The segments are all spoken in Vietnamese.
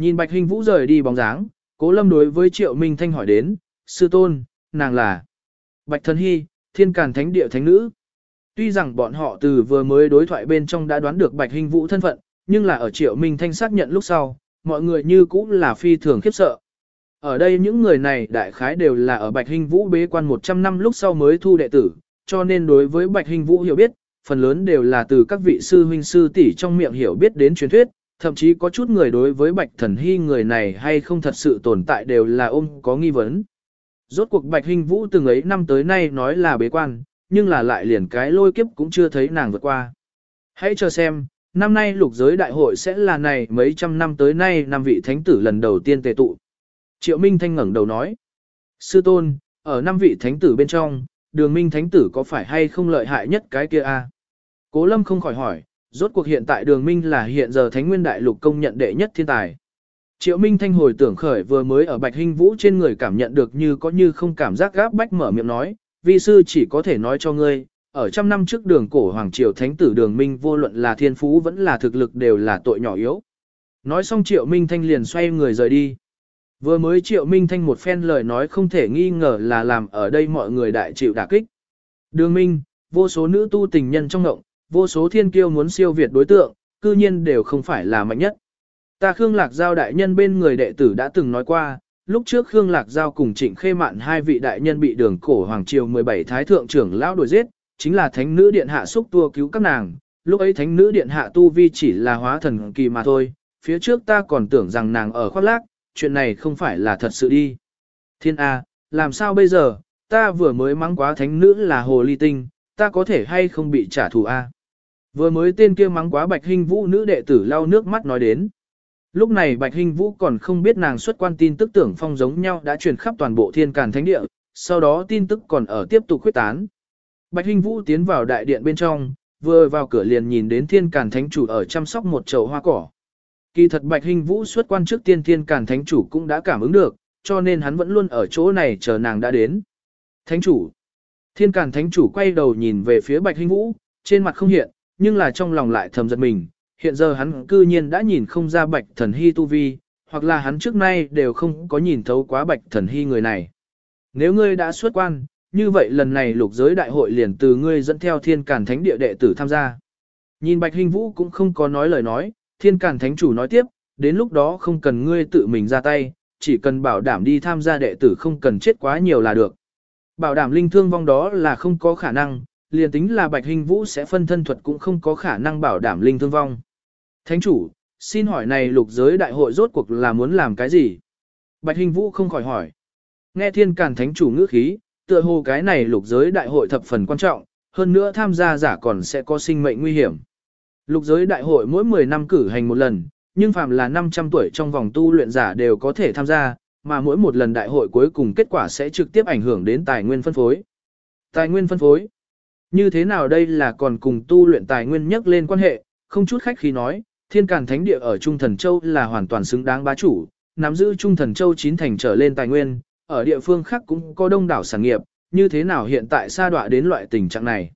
Nhìn Bạch Hình Vũ rời đi bóng dáng, Cố Lâm đối với Triệu Minh Thanh hỏi đến, sư tôn, nàng là Bạch Thần Hy, thiên càn thánh địa thánh nữ. Tuy rằng bọn họ từ vừa mới đối thoại bên trong đã đoán được Bạch Hình Vũ thân phận, nhưng là ở Triệu Minh Thanh xác nhận lúc sau, mọi người như cũng là phi thường khiếp sợ. Ở đây những người này đại khái đều là ở Bạch Hình Vũ bế quan 100 năm lúc sau mới thu đệ tử, cho nên đối với Bạch Hình Vũ hiểu biết, phần lớn đều là từ các vị sư huynh sư tỷ trong miệng hiểu biết đến truyền thuyết, thậm chí có chút người đối với Bạch Thần Hy người này hay không thật sự tồn tại đều là ôm có nghi vấn. Rốt cuộc Bạch Hình Vũ từng ấy năm tới nay nói là bế quan, nhưng là lại liền cái lôi kiếp cũng chưa thấy nàng vượt qua. Hãy chờ xem, năm nay lục giới đại hội sẽ là này mấy trăm năm tới nay năm vị thánh tử lần đầu tiên tề tụ. Triệu Minh Thanh ngẩng đầu nói, Sư Tôn, ở năm vị thánh tử bên trong, đường minh thánh tử có phải hay không lợi hại nhất cái kia a? Cố Lâm không khỏi hỏi, rốt cuộc hiện tại đường minh là hiện giờ thánh nguyên đại lục công nhận đệ nhất thiên tài. Triệu Minh Thanh hồi tưởng khởi vừa mới ở Bạch Hinh Vũ trên người cảm nhận được như có như không cảm giác gáp bách mở miệng nói, vi sư chỉ có thể nói cho ngươi, ở trăm năm trước đường cổ Hoàng Triều Thánh tử đường Minh vô luận là thiên phú vẫn là thực lực đều là tội nhỏ yếu. Nói xong Triệu Minh Thanh liền xoay người rời đi. Vừa mới Triệu Minh Thanh một phen lời nói không thể nghi ngờ là làm ở đây mọi người đại chịu đả kích. Đường Minh, vô số nữ tu tình nhân trong ngộng, vô số thiên kiêu muốn siêu việt đối tượng, cư nhiên đều không phải là mạnh nhất. Ta Khương Lạc Giao đại nhân bên người đệ tử đã từng nói qua, lúc trước Khương Lạc Giao cùng Trịnh Khê Mạn hai vị đại nhân bị đường cổ Hoàng Triều 17 Thái Thượng trưởng lão đuổi giết, chính là thánh nữ điện hạ xúc tua cứu các nàng, lúc ấy thánh nữ điện hạ tu vi chỉ là hóa thần kỳ mà thôi, phía trước ta còn tưởng rằng nàng ở khoác lác, chuyện này không phải là thật sự đi. Thiên A, làm sao bây giờ, ta vừa mới mắng quá thánh nữ là hồ ly tinh, ta có thể hay không bị trả thù A. Vừa mới tên kia mắng quá bạch hình vũ nữ đệ tử lau nước mắt nói đến. Lúc này bạch hình vũ còn không biết nàng xuất quan tin tức tưởng phong giống nhau đã truyền khắp toàn bộ thiên càn thánh địa, sau đó tin tức còn ở tiếp tục khuyết tán. Bạch hình vũ tiến vào đại điện bên trong, vừa vào cửa liền nhìn đến thiên càn thánh chủ ở chăm sóc một chậu hoa cỏ. Kỳ thật Bạch Hình Vũ xuất quan trước tiên thiên càn thánh chủ cũng đã cảm ứng được, cho nên hắn vẫn luôn ở chỗ này chờ nàng đã đến. Thánh chủ. Thiên càn thánh chủ quay đầu nhìn về phía Bạch Hình Vũ, trên mặt không hiện, nhưng là trong lòng lại thầm giật mình. Hiện giờ hắn cư nhiên đã nhìn không ra Bạch Thần Hy tu vi, hoặc là hắn trước nay đều không có nhìn thấu quá Bạch Thần Hy người này. Nếu ngươi đã xuất quan, như vậy lần này lục giới đại hội liền từ ngươi dẫn theo thiên càn thánh địa đệ tử tham gia. Nhìn Bạch Hình Vũ cũng không có nói lời nói, thiên càn thánh chủ nói tiếp, đến lúc đó không cần ngươi tự mình ra tay, chỉ cần bảo đảm đi tham gia đệ tử không cần chết quá nhiều là được. Bảo đảm linh thương vong đó là không có khả năng, liền tính là bạch hình vũ sẽ phân thân thuật cũng không có khả năng bảo đảm linh thương vong. Thánh chủ, xin hỏi này lục giới đại hội rốt cuộc là muốn làm cái gì? Bạch hình vũ không khỏi hỏi. Nghe thiên càn thánh chủ ngữ khí, tựa hồ cái này lục giới đại hội thập phần quan trọng, hơn nữa tham gia giả còn sẽ có sinh mệnh nguy hiểm. Lục giới đại hội mỗi 10 năm cử hành một lần, nhưng phàm là 500 tuổi trong vòng tu luyện giả đều có thể tham gia, mà mỗi một lần đại hội cuối cùng kết quả sẽ trực tiếp ảnh hưởng đến tài nguyên phân phối. Tài nguyên phân phối. Như thế nào đây là còn cùng tu luyện tài nguyên nhất lên quan hệ, không chút khách khí nói, thiên càn thánh địa ở Trung Thần Châu là hoàn toàn xứng đáng bá chủ, nắm giữ Trung Thần Châu chín thành trở lên tài nguyên, ở địa phương khác cũng có đông đảo sản nghiệp, như thế nào hiện tại sa đọa đến loại tình trạng này.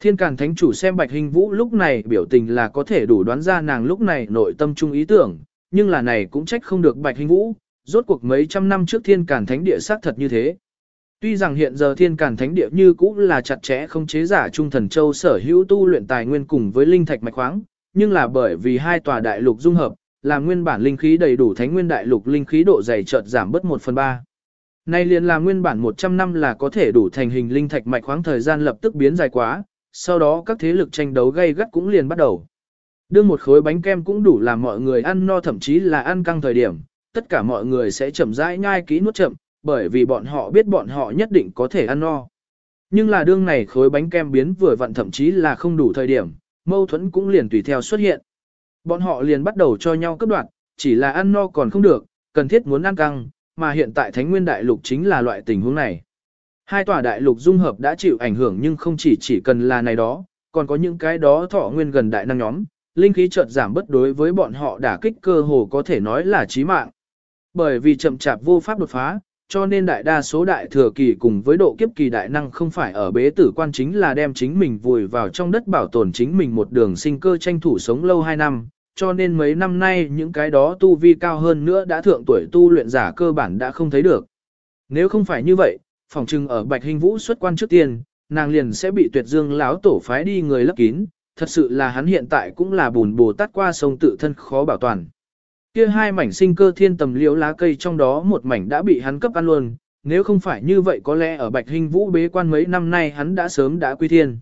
Thiên Càn Thánh Chủ xem Bạch Hình Vũ lúc này biểu tình là có thể đủ đoán ra nàng lúc này nội tâm trung ý tưởng, nhưng là này cũng trách không được Bạch Hình Vũ, rốt cuộc mấy trăm năm trước Thiên Càn Thánh Địa xác thật như thế. Tuy rằng hiện giờ Thiên Càn Thánh Địa như cũng là chặt chẽ không chế giả Trung Thần Châu sở hữu tu luyện tài nguyên cùng với linh thạch mạch khoáng, nhưng là bởi vì hai tòa đại lục dung hợp, làm nguyên bản linh khí đầy đủ Thánh Nguyên đại lục linh khí độ dày chợt giảm bớt 1 phần 3. Nay liền là nguyên bản 100 năm là có thể đủ thành hình linh thạch mạch khoáng thời gian lập tức biến dài quá, sau đó các thế lực tranh đấu gay gắt cũng liền bắt đầu. Đưa một khối bánh kem cũng đủ làm mọi người ăn no thậm chí là ăn căng thời điểm, tất cả mọi người sẽ chậm rãi nhai kỹ nuốt chậm, bởi vì bọn họ biết bọn họ nhất định có thể ăn no. Nhưng là đương này khối bánh kem biến vừa vặn thậm chí là không đủ thời điểm, mâu thuẫn cũng liền tùy theo xuất hiện. Bọn họ liền bắt đầu cho nhau cấp đoạt, chỉ là ăn no còn không được, cần thiết muốn ăn căng, mà hiện tại Thánh Nguyên Đại Lục chính là loại tình huống này. Hai tòa đại lục dung hợp đã chịu ảnh hưởng nhưng không chỉ chỉ cần là này đó, còn có những cái đó thọ nguyên gần đại năng nhóm, linh khí chợt giảm bất đối với bọn họ đả kích cơ hồ có thể nói là chí mạng. Bởi vì chậm chạp vô pháp đột phá, cho nên đại đa số đại thừa kỳ cùng với độ kiếp kỳ đại năng không phải ở bế tử quan chính là đem chính mình vùi vào trong đất bảo tồn chính mình một đường sinh cơ tranh thủ sống lâu hai năm, cho nên mấy năm nay những cái đó tu vi cao hơn nữa đã thượng tuổi tu luyện giả cơ bản đã không thấy được. Nếu không phải như vậy, phòng trưng ở Bạch Hình Vũ xuất quan trước tiên, nàng liền sẽ bị tuyệt dương láo tổ phái đi người lấp kín, thật sự là hắn hiện tại cũng là bùn bồ tát qua sông tự thân khó bảo toàn. Kia hai mảnh sinh cơ thiên tầm liễu lá cây trong đó một mảnh đã bị hắn cấp ăn luôn, nếu không phải như vậy có lẽ ở Bạch Hình Vũ bế quan mấy năm nay hắn đã sớm đã quy thiên.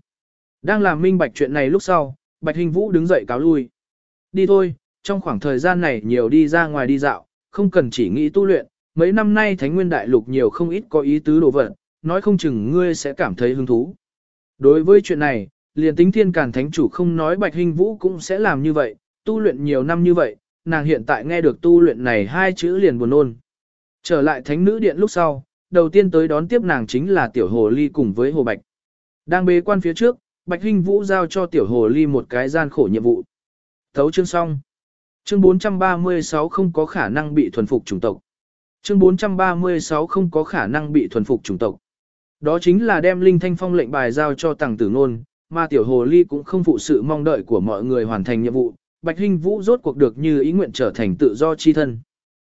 Đang làm minh bạch chuyện này lúc sau, Bạch Hình Vũ đứng dậy cáo lui. Đi thôi, trong khoảng thời gian này nhiều đi ra ngoài đi dạo, không cần chỉ nghĩ tu luyện, mấy năm nay Thánh Nguyên Đại Lục nhiều không ít có ý tứ đồ vật, nói không chừng ngươi sẽ cảm thấy hứng thú. Đối với chuyện này, liền tính thiên càn thánh chủ không nói Bạch Hình Vũ cũng sẽ làm như vậy, tu luyện nhiều năm như vậy, nàng hiện tại nghe được tu luyện này hai chữ liền buồn nôn Trở lại thánh nữ điện lúc sau, đầu tiên tới đón tiếp nàng chính là tiểu hồ ly cùng với hồ bạch. Đang bế quan phía trước, Bạch hình Vũ giao cho tiểu hồ ly một cái gian khổ nhiệm vụ. Thấu chương xong. Chương 436 không có khả năng bị thuần phục chủng tộc. Chương 436 không có khả năng bị thuần phục chủng tộc. Đó chính là đem Linh Thanh Phong lệnh bài giao cho tàng tử ngôn, mà tiểu hồ ly cũng không phụ sự mong đợi của mọi người hoàn thành nhiệm vụ. Bạch Hinh Vũ rốt cuộc được như ý nguyện trở thành tự do chi thân.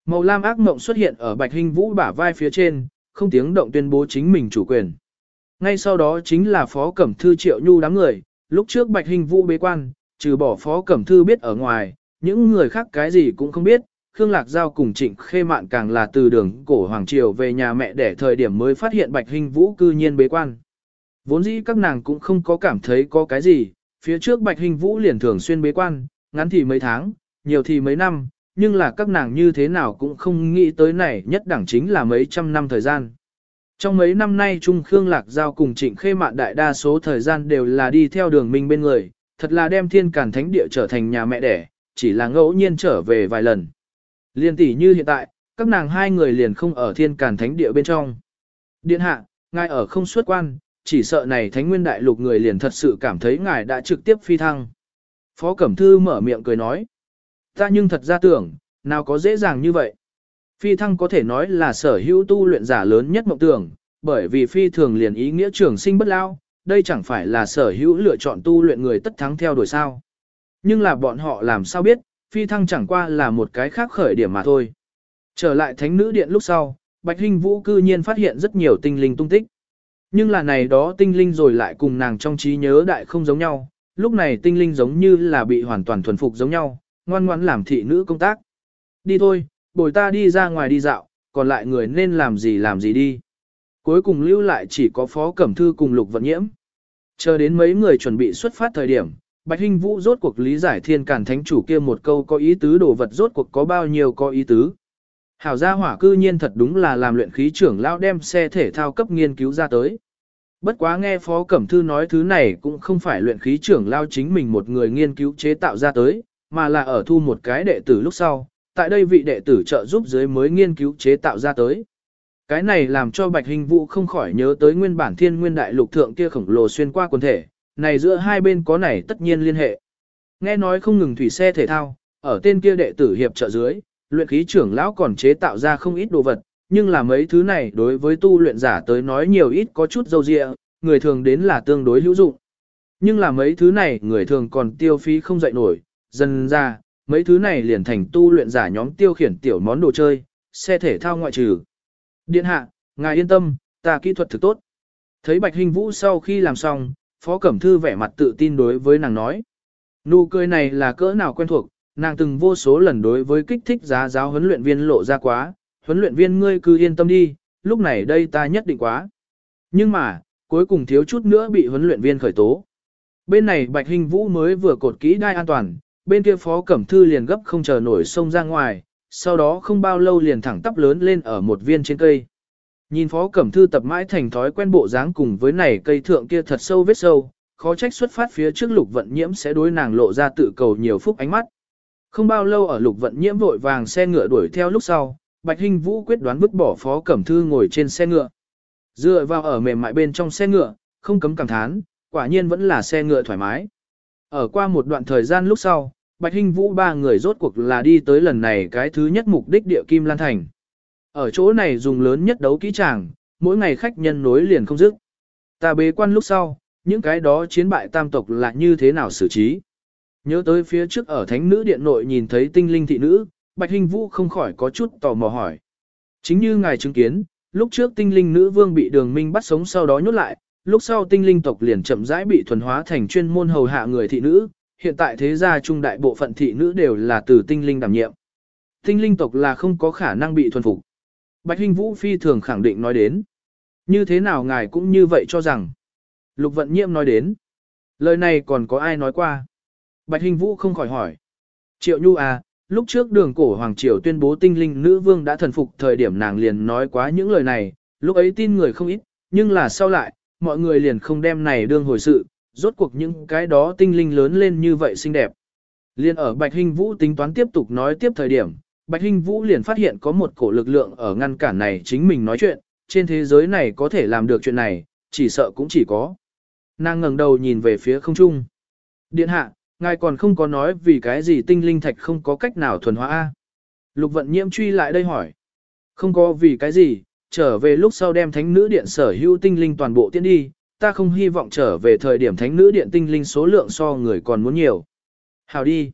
Màu lam ác mộng xuất hiện ở Bạch Hinh Vũ bả vai phía trên, không tiếng động tuyên bố chính mình chủ quyền. Ngay sau đó chính là Phó Cẩm Thư Triệu Nhu đám người, lúc trước Bạch Hinh Vũ bế quan, trừ bỏ Phó Cẩm Thư biết ở ngoài, những người khác cái gì cũng không biết. Khương Lạc Giao cùng Trịnh Khê Mạn càng là từ đường cổ Hoàng Triều về nhà mẹ để thời điểm mới phát hiện Bạch Hinh Vũ cư nhiên bế quan. Vốn dĩ các nàng cũng không có cảm thấy có cái gì, phía trước Bạch Hinh Vũ liền thường xuyên bế quan, ngắn thì mấy tháng, nhiều thì mấy năm, nhưng là các nàng như thế nào cũng không nghĩ tới này nhất đẳng chính là mấy trăm năm thời gian. Trong mấy năm nay Trung Khương Lạc Giao cùng Trịnh Khê Mạn đại đa số thời gian đều là đi theo đường minh bên người, thật là đem thiên cản thánh địa trở thành nhà mẹ đẻ, chỉ là ngẫu nhiên trở về vài lần. Liên tỷ như hiện tại, các nàng hai người liền không ở thiên cản thánh địa bên trong. Điện hạ, ngài ở không xuất quan, chỉ sợ này thánh nguyên đại lục người liền thật sự cảm thấy ngài đã trực tiếp phi thăng. Phó Cẩm Thư mở miệng cười nói. Ta nhưng thật ra tưởng, nào có dễ dàng như vậy. Phi thăng có thể nói là sở hữu tu luyện giả lớn nhất mộng tưởng, bởi vì phi thường liền ý nghĩa trường sinh bất lao, đây chẳng phải là sở hữu lựa chọn tu luyện người tất thắng theo đuổi sao. Nhưng là bọn họ làm sao biết, phi thăng chẳng qua là một cái khác khởi điểm mà thôi. Trở lại thánh nữ điện lúc sau, Bạch Hinh Vũ cư nhiên phát hiện rất nhiều tinh linh tung tích. Nhưng là này đó tinh linh rồi lại cùng nàng trong trí nhớ đại không giống nhau, lúc này tinh linh giống như là bị hoàn toàn thuần phục giống nhau, ngoan ngoãn làm thị nữ công tác. Đi thôi, bồi ta đi ra ngoài đi dạo, còn lại người nên làm gì làm gì đi. Cuối cùng lưu lại chỉ có Phó Cẩm Thư cùng Lục Vận Nhiễm. Chờ đến mấy người chuẩn bị xuất phát thời điểm, Bạch Hinh Vũ rốt cuộc lý giải thiên cản thánh chủ kia một câu có ý tứ đồ vật rốt cuộc có bao nhiêu có ý tứ. Hảo gia hỏa cư nhiên thật đúng là làm luyện khí trưởng lão đem xe thể thao cấp nghiên cứu ra tới. Bất quá nghe Phó Cẩm Thư nói thứ này cũng không phải luyện khí trưởng lao chính mình một người nghiên cứu chế tạo ra tới, mà là ở thu một cái đệ tử lúc sau, tại đây vị đệ tử trợ giúp dưới mới nghiên cứu chế tạo ra tới. Cái này làm cho Bạch Hình Vũ không khỏi nhớ tới nguyên bản thiên nguyên đại lục thượng kia khổng lồ xuyên qua quần thể, này giữa hai bên có này tất nhiên liên hệ. Nghe nói không ngừng thủy xe thể thao, ở tên kia đệ tử hiệp trợ dưới, luyện khí trưởng lão còn chế tạo ra không ít đồ vật, nhưng là mấy thứ này đối với tu luyện giả tới nói nhiều ít có chút dâu dịa, người thường đến là tương đối hữu dụng. Nhưng là mấy thứ này người thường còn tiêu phí không dậy nổi, dần ra, mấy thứ này liền thành tu luyện giả nhóm tiêu khiển tiểu món đồ chơi, xe thể thao ngoại trừ. Điện hạ, ngài yên tâm, ta kỹ thuật thực tốt. Thấy Bạch Hình Vũ sau khi làm xong, Phó Cẩm Thư vẻ mặt tự tin đối với nàng nói. Nụ cười này là cỡ nào quen thuộc, nàng từng vô số lần đối với kích thích giá giáo huấn luyện viên lộ ra quá, huấn luyện viên ngươi cứ yên tâm đi, lúc này đây ta nhất định quá. Nhưng mà, cuối cùng thiếu chút nữa bị huấn luyện viên khởi tố. Bên này Bạch Hình Vũ mới vừa cột kỹ đai an toàn, bên kia Phó Cẩm Thư liền gấp không chờ nổi sông ra ngoài, sau đó không bao lâu liền thẳng tắp lớn lên ở một viên trên cây. Nhìn Phó Cẩm Thư tập mãi thành thói quen bộ dáng cùng với này cây thượng kia thật sâu vết sâu, khó trách xuất phát phía trước lục vận nhiễm sẽ đối nàng lộ ra tự cầu nhiều phúc ánh mắt. Không bao lâu ở lục vận nhiễm vội vàng xe ngựa đuổi theo lúc sau, Bạch Hinh Vũ quyết đoán vứt bỏ Phó Cẩm Thư ngồi trên xe ngựa. Dựa vào ở mềm mại bên trong xe ngựa, không cấm cảm thán, quả nhiên vẫn là xe ngựa thoải mái. Ở qua một đoạn thời gian lúc sau, Bạch Hinh Vũ ba người rốt cuộc là đi tới lần này cái thứ nhất mục đích địa Kim Lan Thành. Ở chỗ này dùng lớn nhất đấu kỹ tràng, mỗi ngày khách nhân nối liền không dứt. Ta bế quan lúc sau, những cái đó chiến bại tam tộc là như thế nào xử trí? Nhớ tới phía trước ở thánh nữ điện nội nhìn thấy tinh linh thị nữ, Bạch Hình Vũ không khỏi có chút tò mò hỏi. Chính như ngài chứng kiến, lúc trước tinh linh nữ vương bị đường minh bắt sống sau đó nhốt lại, lúc sau tinh linh tộc liền chậm rãi bị thuần hóa thành chuyên môn hầu hạ người thị nữ, hiện tại thế gia trung đại bộ phận thị nữ đều là từ tinh linh đảm nhiệm. Tinh linh tộc là không có khả năng bị thuần phục. Bạch Hinh Vũ phi thường khẳng định nói đến. Như thế nào ngài cũng như vậy cho rằng. Lục vận nhiễm nói đến. Lời này còn có ai nói qua? Bạch Hinh Vũ không khỏi hỏi. Triệu Nhu à, lúc trước đường cổ Hoàng Triều tuyên bố tinh linh nữ vương đã thần phục thời điểm nàng liền nói quá những lời này, lúc ấy tin người không ít, nhưng là sau lại, mọi người liền không đem này đương hồi sự, rốt cuộc những cái đó tinh linh lớn lên như vậy xinh đẹp. Liên ở Bạch Hinh Vũ tính toán tiếp tục nói tiếp thời điểm, Bạch Hinh Vũ liền phát hiện có một cổ lực lượng ở ngăn cản này chính mình nói chuyện, trên thế giới này có thể làm được chuyện này, chỉ sợ cũng chỉ có. Nàng ngẩng đầu nhìn về phía không trung. Điện hạ, ngài còn không có nói vì cái gì tinh linh thạch không có cách nào thuần hóa A. Lục vận nhiễm truy lại đây hỏi. Không có vì cái gì, trở về lúc sau đem thánh nữ điện sở hữu tinh linh toàn bộ tiến đi, ta không hy vọng trở về thời điểm thánh nữ điện tinh linh số lượng so người còn muốn nhiều. Hào đi.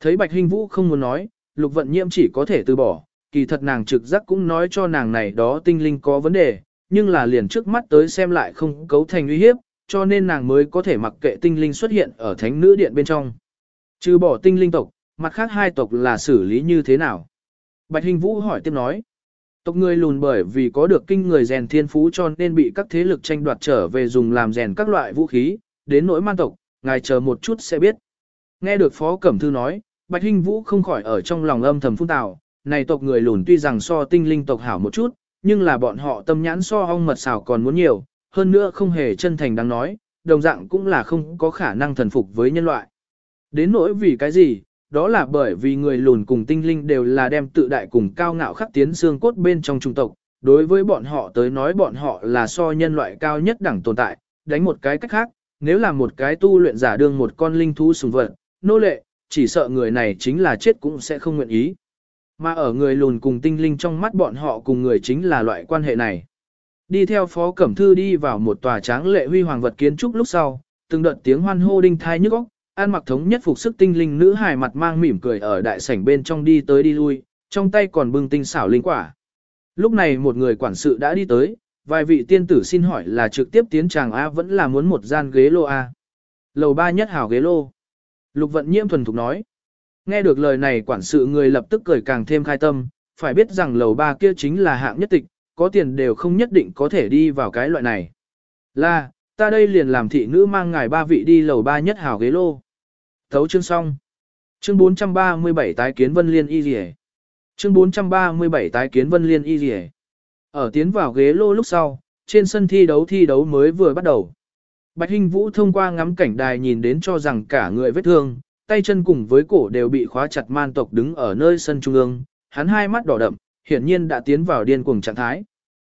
Thấy Bạch Hinh Vũ không muốn nói, lục vận nhiễm chỉ có thể từ bỏ, kỳ thật nàng trực giác cũng nói cho nàng này đó tinh linh có vấn đề, nhưng là liền trước mắt tới xem lại không cấu thành uy hiếp, cho nên nàng mới có thể mặc kệ tinh linh xuất hiện ở thánh nữ điện bên trong. Trừ bỏ tinh linh tộc, mặt khác hai tộc là xử lý như thế nào? Bạch Hình Vũ hỏi tiếp nói. Tộc người lùn bởi vì có được kinh người rèn thiên phú cho nên bị các thế lực tranh đoạt trở về dùng làm rèn các loại vũ khí, đến nỗi man tộc, ngài chờ một chút sẽ biết. Nghe được Phó Cẩm Thư nói, Bạch Hinh Vũ không khỏi ở trong lòng âm thầm phun tào, này tộc người lùn tuy rằng so tinh linh tộc hảo một chút, nhưng là bọn họ tâm nhãn so ong mật xào còn muốn nhiều, hơn nữa không hề chân thành đáng nói, đồng dạng cũng là không có khả năng thần phục với nhân loại. Đến nỗi vì cái gì, đó là bởi vì người lùn cùng tinh linh đều là đem tự đại cùng cao ngạo khắc tiến xương cốt bên trong trung tộc, đối với bọn họ tới nói bọn họ là so nhân loại cao nhất đẳng tồn tại, đánh một cái cách khác, nếu là một cái tu luyện giả đương một con linh thú sùng vật, nô lệ, chỉ sợ người này chính là chết cũng sẽ không nguyện ý. Mà ở người lùn cùng tinh linh trong mắt bọn họ cùng người chính là loại quan hệ này. Đi theo Phó Cẩm Thư đi vào một tòa tráng lệ huy hoàng vật kiến trúc lúc sau, từng đợt tiếng hoan hô đinh thai nhức óc, an mặc thống nhất phục sức tinh linh nữ hài mặt mang mỉm cười ở đại sảnh bên trong đi tới đi lui, trong tay còn bưng tinh xảo linh quả. Lúc này một người quản sự đã đi tới, vài vị tiên tử xin hỏi là trực tiếp tiến tràng A vẫn là muốn một gian ghế lô A. Lầu ba nhất hảo ghế lô. Lục vận nhiễm thuần thục nói. Nghe được lời này quản sự người lập tức cười càng thêm khai tâm, phải biết rằng lầu ba kia chính là hạng nhất tịch, có tiền đều không nhất định có thể đi vào cái loại này. Là, ta đây liền làm thị nữ mang ngài ba vị đi lầu ba nhất hảo ghế lô. Thấu chương xong. Chương 437 tái kiến Vân Liên Y Dì Chương 437 tái kiến Vân Liên Y Dì Ở tiến vào ghế lô lúc sau, trên sân thi đấu thi đấu mới vừa bắt đầu. Bạch Hinh Vũ thông qua ngắm cảnh đài nhìn đến cho rằng cả người vết thương, tay chân cùng với cổ đều bị khóa chặt man tộc đứng ở nơi sân trung ương, hắn hai mắt đỏ đậm, hiển nhiên đã tiến vào điên cuồng trạng thái.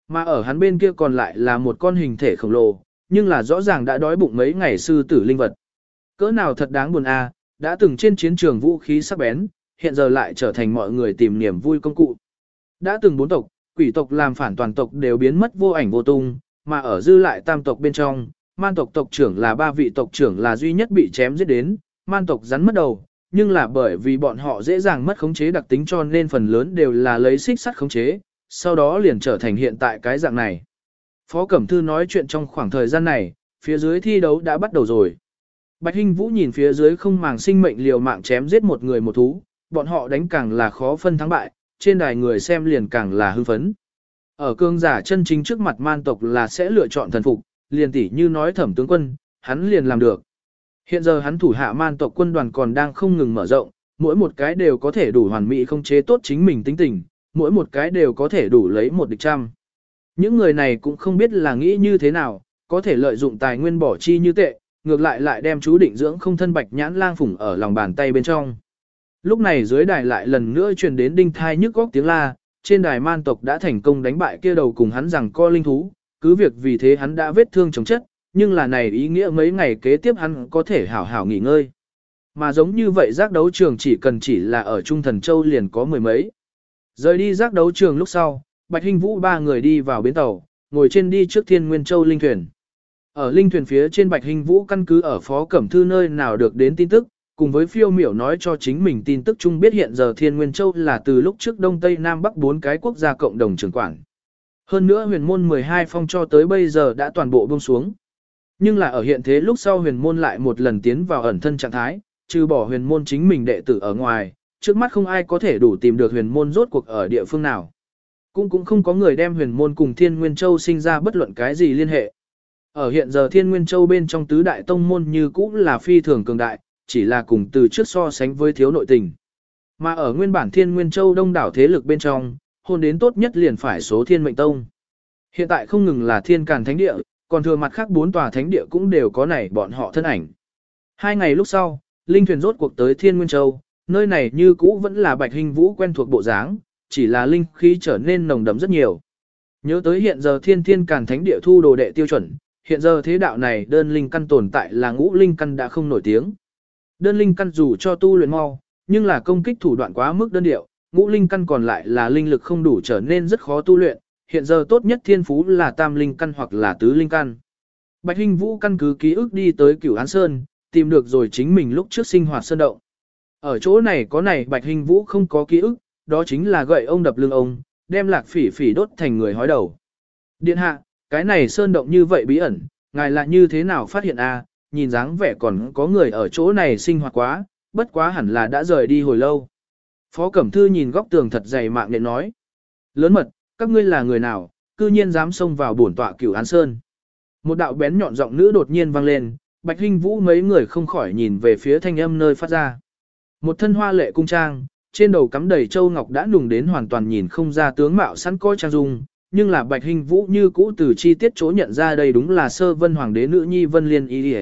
Mà ở hắn bên kia còn lại là một con hình thể khổng lồ, nhưng là rõ ràng đã đói bụng mấy ngày sư tử linh vật. Cỡ nào thật đáng buồn a, đã từng trên chiến trường vũ khí sắc bén, hiện giờ lại trở thành mọi người tìm niềm vui công cụ. Đã từng bốn tộc, quỷ tộc làm phản toàn tộc đều biến mất vô ảnh vô tung, mà ở dư lại tam tộc bên trong, man tộc tộc trưởng là ba vị tộc trưởng là duy nhất bị chém giết đến, man tộc rắn mất đầu, nhưng là bởi vì bọn họ dễ dàng mất khống chế đặc tính cho nên phần lớn đều là lấy xích sắt khống chế, sau đó liền trở thành hiện tại cái dạng này. Phó Cẩm Thư nói chuyện trong khoảng thời gian này, phía dưới thi đấu đã bắt đầu rồi. Bạch Hinh Vũ nhìn phía dưới không màng sinh mệnh liều mạng chém giết một người một thú, bọn họ đánh càng là khó phân thắng bại, trên đài người xem liền càng là hưng phấn. Ở cương giả chân chính trước mặt man tộc là sẽ lựa chọn thần phục, liền tỉ như nói thẩm tướng quân, hắn liền làm được. Hiện giờ hắn thủ hạ man tộc quân đoàn còn đang không ngừng mở rộng, mỗi một cái đều có thể đủ hoàn mỹ không chế tốt chính mình tính tình, mỗi một cái đều có thể đủ lấy một địch trăm. Những người này cũng không biết là nghĩ như thế nào, có thể lợi dụng tài nguyên bỏ chi như tệ, ngược lại lại đem chú định dưỡng không thân bạch nhãn lang phủng ở lòng bàn tay bên trong. Lúc này dưới đài lại lần nữa truyền đến đinh thai nhức góc tiếng la, trên đài man tộc đã thành công đánh bại kia đầu cùng hắn rằng co linh thú, cứ việc vì thế hắn đã vết thương chống chất, nhưng là này ý nghĩa mấy ngày kế tiếp hắn có thể hảo hảo nghỉ ngơi. Mà giống như vậy giác đấu trường chỉ cần chỉ là ở Trung Thần Châu liền có mười mấy. Rời đi giác đấu trường lúc sau, Bạch Hinh Vũ ba người đi vào bến tàu, ngồi trên đi trước Thiên Nguyên Châu linh thuyền. Ở linh thuyền phía trên Bạch Hinh Vũ căn cứ ở Phó Cẩm Thư nơi nào được đến tin tức, cùng với phiêu miểu nói cho chính mình tin tức chung biết hiện giờ Thiên Nguyên Châu là từ lúc trước Đông Tây Nam Bắc bốn cái quốc gia cộng đồng trưởng quản. Hơn nữa huyền môn 12 phong cho tới bây giờ đã toàn bộ buông xuống. Nhưng là ở hiện thế lúc sau huyền môn lại một lần tiến vào ẩn thân trạng thái, trừ bỏ huyền môn chính mình đệ tử ở ngoài, trước mắt không ai có thể đủ tìm được huyền môn rốt cuộc ở địa phương nào. Cũng cũng không có người đem huyền môn cùng Thiên Nguyên Châu sinh ra bất luận cái gì liên hệ. Ở hiện giờ Thiên Nguyên Châu bên trong tứ đại tông môn như cũ là phi thường cường đại, chỉ là cùng từ trước so sánh với thiếu nội tình. Mà ở nguyên bản Thiên Nguyên Châu đông đảo thế lực bên trong, hôn đến tốt nhất liền phải số Thiên Mệnh Tông. Hiện tại không ngừng là Thiên Càn Thánh Địa, còn thừa mặt khác bốn tòa Thánh Địa cũng đều có này bọn họ thân ảnh. Hai ngày lúc sau, Linh thuyền rốt cuộc tới Thiên Nguyên Châu, nơi này như cũ vẫn là Bạch Hình Vũ quen thuộc bộ dáng, chỉ là linh khí trở nên nồng đậm rất nhiều. Nhớ tới hiện giờ Thiên Thiên Càn Thánh Địa thu đồ đệ tiêu chuẩn, hiện giờ thế đạo này đơn linh căn tồn tại là ngũ linh căn đã không nổi tiếng. Đơn linh căn dù cho tu luyện mau, nhưng là công kích thủ đoạn quá mức đơn điệu, ngũ linh căn còn lại là linh lực không đủ trở nên rất khó tu luyện, hiện giờ tốt nhất thiên phú là tam linh căn hoặc là tứ linh căn. Bạch Hinh Vũ căn cứ ký ức đi tới Cửu Án Sơn, tìm được rồi chính mình lúc trước sinh hoạt sơn động. Ở chỗ này có này Bạch Hinh Vũ không có ký ức, đó chính là gậy ông đập lưng ông, đem lạc phỉ phỉ đốt thành người hói đầu. Điện hạ, cái này sơn động như vậy bí ẩn, ngài là như thế nào phát hiện a? nhìn dáng vẻ còn có người ở chỗ này sinh hoạt quá, bất quá hẳn là đã rời đi hồi lâu. Phó Cẩm Thư nhìn góc tường thật dày mạng để nói. Lớn mật, các ngươi là người nào, cư nhiên dám xông vào bổn tọa cửu án sơn. Một đạo bén nhọn giọng nữ đột nhiên vang lên, Bạch Hinh Vũ mấy người không khỏi nhìn về phía thanh âm nơi phát ra. Một thân hoa lệ cung trang, trên đầu cắm đầy châu ngọc đã nùng đến hoàn toàn nhìn không ra tướng mạo sẵn coi trang dung, nhưng là Bạch Hinh Vũ như cũ từ chi tiết chỗ nhận ra đây đúng là sơ vân hoàng đế nữ nhi vân liên y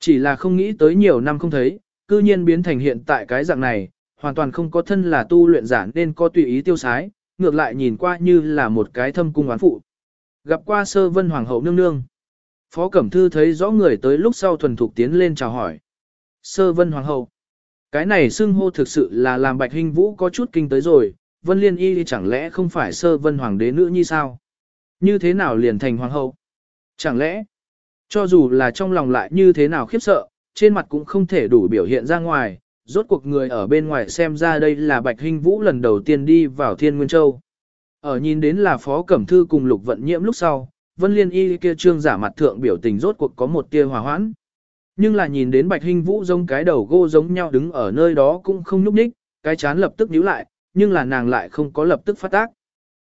Chỉ là không nghĩ tới nhiều năm không thấy, cư nhiên biến thành hiện tại cái dạng này, hoàn toàn không có thân là tu luyện giả nên có tùy ý tiêu sái, ngược lại nhìn qua như là một cái thâm cung oán phụ. Gặp qua sơ vân hoàng hậu nương nương. Phó Cẩm Thư thấy rõ người tới lúc sau thuần thục tiến lên chào hỏi. Sơ vân hoàng hậu. Cái này xưng hô thực sự là làm bạch hình vũ có chút kinh tới rồi, vân liên y chẳng lẽ không phải sơ vân hoàng đế nữ như sao? Như thế nào liền thành hoàng hậu? Chẳng lẽ, cho dù là trong lòng lại như thế nào khiếp sợ, trên mặt cũng không thể đủ biểu hiện ra ngoài, rốt cuộc người ở bên ngoài xem ra đây là Bạch Hinh Vũ lần đầu tiên đi vào Thiên Nguyên Châu. Ở nhìn đến là Phó Cẩm Thư cùng Lục Vận Nhiễm lúc sau, Vân Liên Y kia trương giả mặt thượng biểu tình rốt cuộc có một tia hòa hoãn. Nhưng là nhìn đến Bạch Hinh Vũ giống cái đầu gô giống nhau đứng ở nơi đó cũng không nhúc nhích, cái chán lập tức nhíu lại, nhưng là nàng lại không có lập tức phát tác.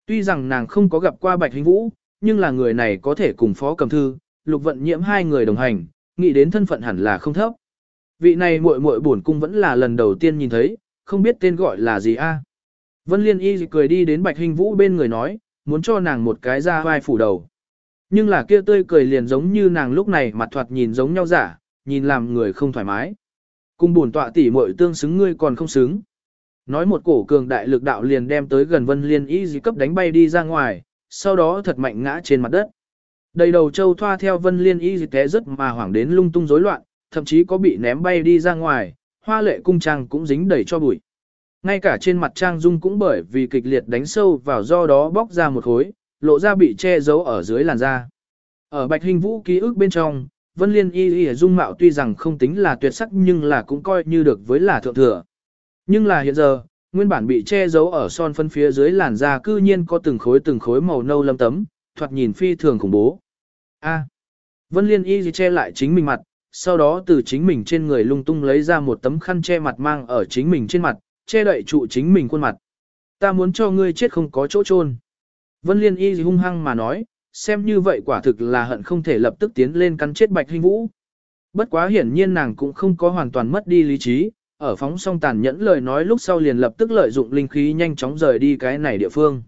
Tuy rằng nàng không có gặp qua Bạch Hinh Vũ, nhưng là người này có thể cùng Phó Cẩm Thư, Lục Vận Nhiễm hai người đồng hành, nghĩ đến thân phận hẳn là không thấp. Vị này muội muội bổn cung vẫn là lần đầu tiên nhìn thấy, không biết tên gọi là gì a. Vân Liên Y cười đi đến Bạch Hình Vũ bên người nói, muốn cho nàng một cái ra vai phủ đầu. Nhưng là kia tươi cười liền giống như nàng lúc này mặt thoạt nhìn giống nhau giả, nhìn làm người không thoải mái. Cung bổn tọa tỷ muội tương xứng ngươi còn không xứng. Nói một cổ cường đại lực đạo liền đem tới gần Vân Liên Y cấp đánh bay đi ra ngoài, sau đó thật mạnh ngã trên mặt đất. Đầy đầu châu thoa theo Vân Liên Y té rất mà hoảng đến lung tung rối loạn, thậm chí có bị ném bay đi ra ngoài, hoa lệ cung trang cũng dính đầy cho bụi. Ngay cả trên mặt trang dung cũng bởi vì kịch liệt đánh sâu vào do đó bóc ra một khối, lộ ra bị che giấu ở dưới làn da. Ở bạch hình vũ ký ức bên trong, Vân Liên y y dung mạo tuy rằng không tính là tuyệt sắc nhưng là cũng coi như được với là thượng thừa. Nhưng là hiện giờ, nguyên bản bị che giấu ở son phân phía dưới làn da cư nhiên có từng khối từng khối màu nâu lâm tấm, thoạt nhìn phi thường khủng bố. A. Vân Liên y che lại chính mình mặt, sau đó từ chính mình trên người lung tung lấy ra một tấm khăn che mặt mang ở chính mình trên mặt, che đậy trụ chính mình khuôn mặt. Ta muốn cho ngươi chết không có chỗ chôn. Vân Liên Y hung hăng mà nói, xem như vậy quả thực là hận không thể lập tức tiến lên cắn chết Bạch Hinh Vũ. Bất quá hiển nhiên nàng cũng không có hoàn toàn mất đi lý trí, ở phóng song tàn nhẫn lời nói lúc sau liền lập tức lợi dụng linh khí nhanh chóng rời đi cái này địa phương.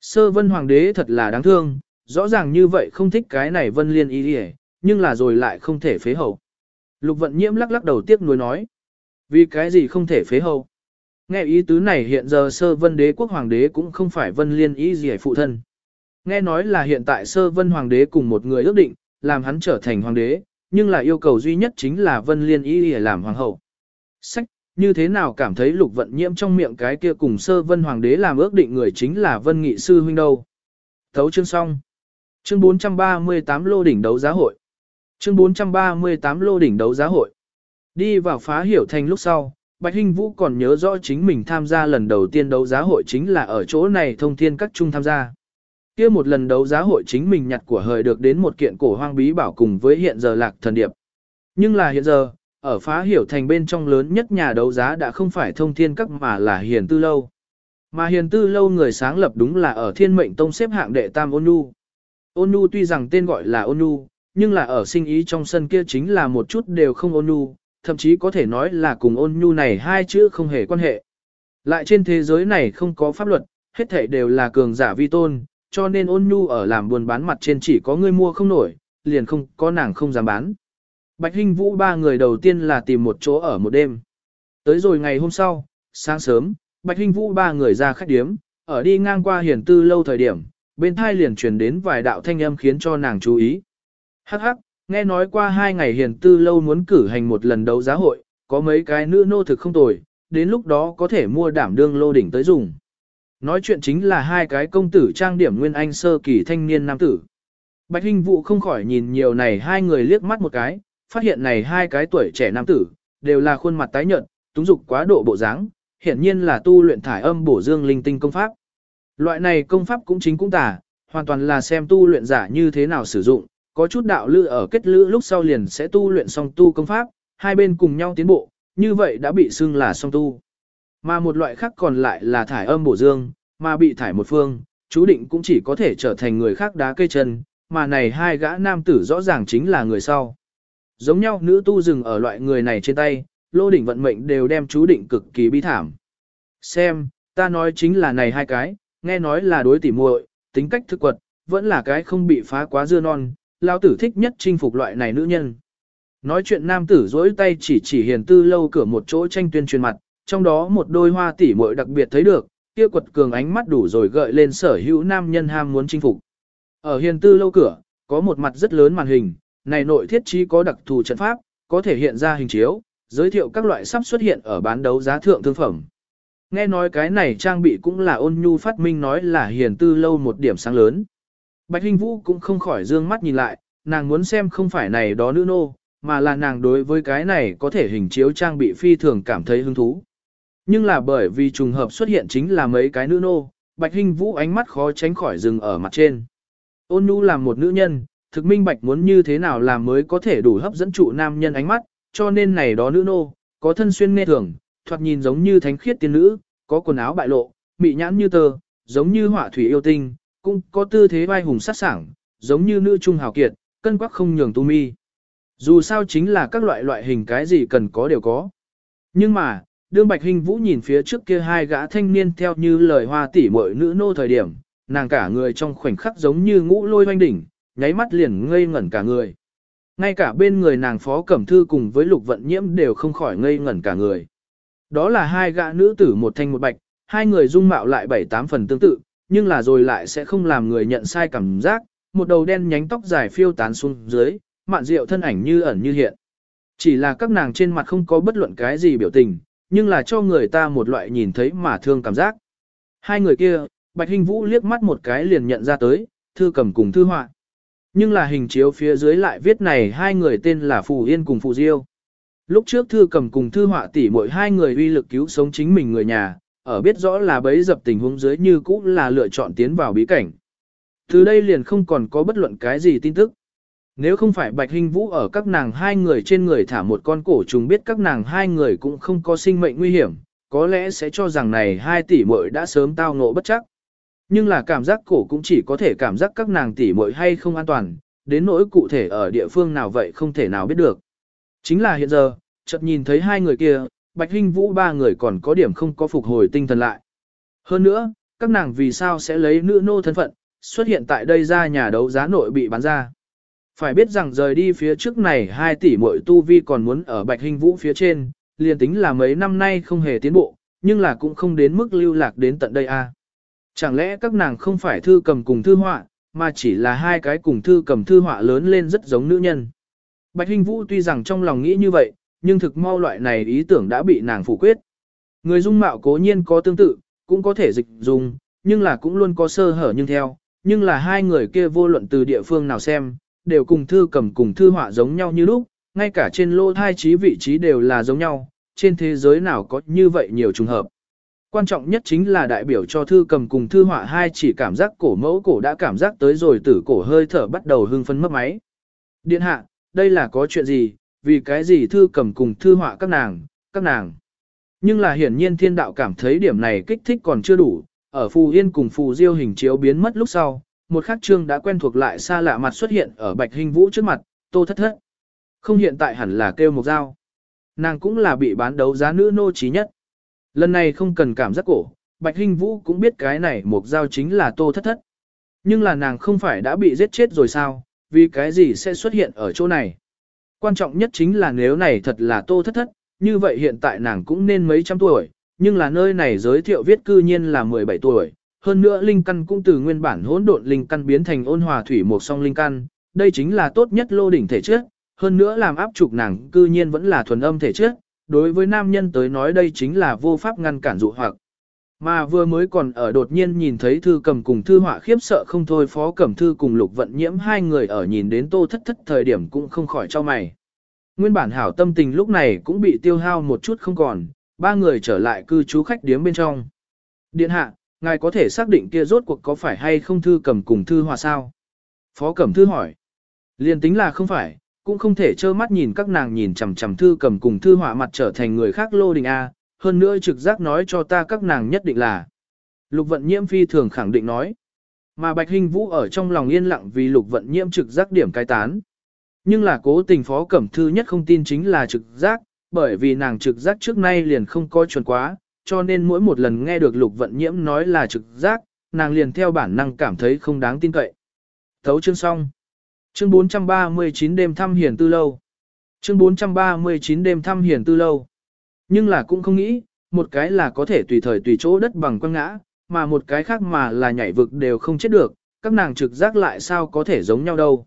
Sơ Vân Hoàng đế thật là đáng thương, rõ ràng như vậy không thích cái này Vân Liên Y đi nhưng là rồi lại không thể phế hậu. Lục vận nhiễm lắc lắc đầu tiếc nuối nói. Vì cái gì không thể phế hậu? Nghe ý tứ này hiện giờ sơ vân đế quốc hoàng đế cũng không phải vân liên ý gì phụ thân. Nghe nói là hiện tại sơ vân hoàng đế cùng một người ước định, làm hắn trở thành hoàng đế, nhưng là yêu cầu duy nhất chính là vân liên ý để làm hoàng hậu. Sách, như thế nào cảm thấy lục vận nhiễm trong miệng cái kia cùng sơ vân hoàng đế làm ước định người chính là vân nghị sư huynh đâu. Thấu chương xong. Chương 438 lô đỉnh đấu giá hội. Chương 438 lô đỉnh đấu giá hội. Đi vào phá hiểu thành lúc sau, Bạch Hinh Vũ còn nhớ rõ chính mình tham gia lần đầu tiên đấu giá hội chính là ở chỗ này thông thiên các trung tham gia. kia một lần đấu giá hội chính mình nhặt của hời được đến một kiện cổ hoang bí bảo cùng với hiện giờ lạc thần điệp. Nhưng là hiện giờ, ở phá hiểu thành bên trong lớn nhất nhà đấu giá đã không phải thông thiên các mà là hiền tư lâu. Mà hiền tư lâu người sáng lập đúng là ở thiên mệnh tông xếp hạng đệ tam ôn nhu. Ôn nhu tuy rằng tên gọi là ôn nhu, nhưng là ở sinh ý trong sân kia chính là một chút đều không ôn nhu, thậm chí có thể nói là cùng ôn nhu này hai chữ không hề quan hệ. Lại trên thế giới này không có pháp luật, hết thảy đều là cường giả vi tôn, cho nên ôn nhu ở làm buôn bán mặt trên chỉ có người mua không nổi, liền không có nàng không dám bán. Bạch Hinh Vũ ba người đầu tiên là tìm một chỗ ở một đêm. Tới rồi ngày hôm sau, sáng sớm, Bạch Hinh Vũ ba người ra khách điếm, ở đi ngang qua hiển tư lâu thời điểm, bên thai liền truyền đến vài đạo thanh âm khiến cho nàng chú ý. Hắc hắc, nghe nói qua hai ngày hiền tư lâu muốn cử hành một lần đấu giá hội, có mấy cái nữ nô thực không tồi, đến lúc đó có thể mua đảm đương lô đỉnh tới dùng. Nói chuyện chính là hai cái công tử trang điểm nguyên anh sơ kỳ thanh niên nam tử. Bạch Hinh Vũ không khỏi nhìn nhiều này hai người liếc mắt một cái, phát hiện này hai cái tuổi trẻ nam tử, đều là khuôn mặt tái nhợt, túng dục quá độ bộ dáng, hiển nhiên là tu luyện thải âm bổ dương linh tinh công pháp. Loại này công pháp cũng chính cũng tả, hoàn toàn là xem tu luyện giả như thế nào sử dụng, có chút đạo lư ở kết lữ lúc sau liền sẽ tu luyện song tu công pháp, hai bên cùng nhau tiến bộ, như vậy đã bị xưng là song tu. Mà một loại khác còn lại là thải âm bổ dương, mà bị thải một phương, chú định cũng chỉ có thể trở thành người khác đá cây chân, mà này hai gã nam tử rõ ràng chính là người sau. Giống nhau nữ tu dừng ở loại người này trên tay, lô đỉnh vận mệnh đều đem chú định cực kỳ bi thảm. Xem, ta nói chính là này hai cái, nghe nói là đối tỉ muội, tính cách thực quật, vẫn là cái không bị phá quá dưa non, lao tử thích nhất chinh phục loại này nữ nhân. Nói chuyện nam tử dỗi tay chỉ chỉ hiền tư lâu cửa một chỗ tranh tuyên truyền mặt, trong đó một đôi hoa tỉ muội đặc biệt thấy được, kia quật cường ánh mắt đủ rồi gợi lên sở hữu nam nhân ham muốn chinh phục. Ở hiền tư lâu cửa, có một mặt rất lớn màn hình, này nội thiết trí có đặc thù trận pháp, có thể hiện ra hình chiếu, giới thiệu các loại sắp xuất hiện ở bán đấu giá thượng thương phẩm. Nghe nói cái này trang bị cũng là ôn nhu phát minh nói là hiền tư lâu một điểm sáng lớn. Bạch Hinh Vũ cũng không khỏi dương mắt nhìn lại, nàng muốn xem không phải này đó nữ nô, mà là nàng đối với cái này có thể hình chiếu trang bị phi thường cảm thấy hứng thú. Nhưng là bởi vì trùng hợp xuất hiện chính là mấy cái nữ nô, Bạch Hinh Vũ ánh mắt khó tránh khỏi dừng ở mặt trên. Ôn nhu làm một nữ nhân, thực minh bạch muốn như thế nào làm mới có thể đủ hấp dẫn trụ nam nhân ánh mắt, cho nên này đó nữ nô, có thân xuyên nghe thường, thoạt nhìn giống như thánh khiết tiên nữ, có quần áo bại lộ, mị nhãn như tơ, giống như hỏa thủy yêu tinh, cũng có tư thế vai hùng sát sảng, giống như nữ trung hào kiệt, cân quắc không nhường tu mi. Dù sao chính là các loại loại hình cái gì cần có đều có. Nhưng mà, đương Bạch Hình Vũ nhìn phía trước kia hai gã thanh niên theo như lời hoa tỷ muội nữ nô thời điểm, nàng cả người trong khoảnh khắc giống như ngũ lôi hoanh đỉnh, nháy mắt liền ngây ngẩn cả người. Ngay cả bên người nàng phó cẩm thư cùng với lục vận nhiễm đều không khỏi ngây ngẩn cả người. Đó là hai gã nữ tử một thanh một bạch, hai người dung mạo lại bảy tám phần tương tự, nhưng là rồi lại sẽ không làm người nhận sai cảm giác, một đầu đen nhánh tóc dài phiêu tán xuống dưới, mạn rượu thân ảnh như ẩn như hiện. Chỉ là các nàng trên mặt không có bất luận cái gì biểu tình, nhưng là cho người ta một loại nhìn thấy mà thương cảm giác. Hai người kia, Bạch Hình Vũ liếc mắt một cái liền nhận ra tới, thư cầm cùng thư họa. Nhưng là hình chiếu phía dưới lại viết này hai người tên là Phù Yên cùng Phù Diêu. Lúc trước thư cầm cùng thư họa tỷ mỗi hai người uy lực cứu sống chính mình người nhà, ở biết rõ là bấy dập tình huống dưới như cũ là lựa chọn tiến vào bí cảnh. Từ đây liền không còn có bất luận cái gì tin tức. Nếu không phải Bạch Hinh Vũ ở các nàng hai người trên người thả một con cổ trùng biết các nàng hai người cũng không có sinh mệnh nguy hiểm, có lẽ sẽ cho rằng này hai tỷ muội đã sớm tao ngộ bất chắc. Nhưng là cảm giác cổ cũng chỉ có thể cảm giác các nàng tỷ muội hay không an toàn, đến nỗi cụ thể ở địa phương nào vậy không thể nào biết được. Chính là hiện giờ, chợt nhìn thấy hai người kia, Bạch Hinh Vũ ba người còn có điểm không có phục hồi tinh thần lại. Hơn nữa, các nàng vì sao sẽ lấy nữ nô thân phận, xuất hiện tại đây ra nhà đấu giá nội bị bán ra. Phải biết rằng rời đi phía trước này 2 tỷ mỗi tu vi còn muốn ở Bạch Hinh Vũ phía trên, liền tính là mấy năm nay không hề tiến bộ, nhưng là cũng không đến mức lưu lạc đến tận đây a. Chẳng lẽ các nàng không phải thư cầm cùng thư họa, mà chỉ là hai cái cùng thư cầm thư họa lớn lên rất giống nữ nhân. Bạch Hinh Vũ tuy rằng trong lòng nghĩ như vậy, nhưng thực mau loại này ý tưởng đã bị nàng phủ quyết. Người dung mạo cố nhiên có tương tự, cũng có thể dịch dùng, nhưng là cũng luôn có sơ hở nhưng theo, nhưng là hai người kia vô luận từ địa phương nào xem, đều cùng thư cầm cùng thư họa giống nhau như lúc, ngay cả trên lô thai trí vị trí đều là giống nhau, trên thế giới nào có như vậy nhiều trùng hợp. Quan trọng nhất chính là đại biểu cho thư cầm cùng thư họa hai chỉ cảm giác cổ mẫu cổ đã cảm giác tới rồi tử cổ hơi thở bắt đầu hưng phấn mất máy. Điện hạ, đây là có chuyện gì, vì cái gì thư cầm cùng thư họa các nàng, các nàng. Nhưng là hiển nhiên thiên đạo cảm thấy điểm này kích thích còn chưa đủ, ở phù yên cùng phù diêu hình chiếu biến mất lúc sau, một khắc trương đã quen thuộc lại xa lạ mặt xuất hiện ở bạch hình vũ trước mặt, tô thất thất. Không hiện tại hẳn là kêu một dao. Nàng cũng là bị bán đấu giá nữ nô trí nhất. Lần này không cần cảm giác cổ, Bạch hình Vũ cũng biết cái này một dao chính là tô thất thất. Nhưng là nàng không phải đã bị giết chết rồi sao, vì cái gì sẽ xuất hiện ở chỗ này. Quan trọng nhất chính là nếu này thật là tô thất thất, như vậy hiện tại nàng cũng nên mấy trăm tuổi, nhưng là nơi này giới thiệu viết cư nhiên là 17 tuổi. Hơn nữa linh căn cũng từ nguyên bản hỗn độn linh căn biến thành ôn hòa thủy một song linh căn, đây chính là tốt nhất lô đỉnh thể chất, hơn nữa làm áp trục nàng cư nhiên vẫn là thuần âm thể chất, đối với nam nhân tới nói đây chính là vô pháp ngăn cản dụ hoặc. Mà vừa mới còn ở đột nhiên nhìn thấy thư cầm cùng thư họa khiếp sợ không thôi phó cẩm thư cùng lục vận nhiễm hai người ở nhìn đến tô thất thất thời điểm cũng không khỏi cho mày. Nguyên bản hảo tâm tình lúc này cũng bị tiêu hao một chút không còn, ba người trở lại cư trú khách điếm bên trong. Điện hạ, ngài có thể xác định kia rốt cuộc có phải hay không thư cầm cùng thư họa sao? Phó cẩm thư hỏi. Liên tính là không phải, cũng không thể trơ mắt nhìn các nàng nhìn chằm chằm thư cầm cùng thư họa mặt trở thành người khác lô đình A, hơn nữa trực giác nói cho ta các nàng nhất định là. Lục vận nhiễm phi thường khẳng định nói. Mà Bạch Hinh Vũ ở trong lòng yên lặng vì lục vận nhiễm trực giác điểm cai tán. Nhưng là cố tình phó cẩm thư nhất không tin chính là trực giác, bởi vì nàng trực giác trước nay liền không coi chuẩn quá, cho nên mỗi một lần nghe được lục vận nhiễm nói là trực giác, nàng liền theo bản năng cảm thấy không đáng tin cậy. Thấu chương xong. Chương 439 đêm thăm hiền tư lâu. Chương 439 đêm thăm hiền tư lâu. Nhưng là cũng không nghĩ, một cái là có thể tùy thời tùy chỗ đất bằng quăng ngã, mà một cái khác mà là nhảy vực đều không chết được, các nàng trực giác lại sao có thể giống nhau đâu.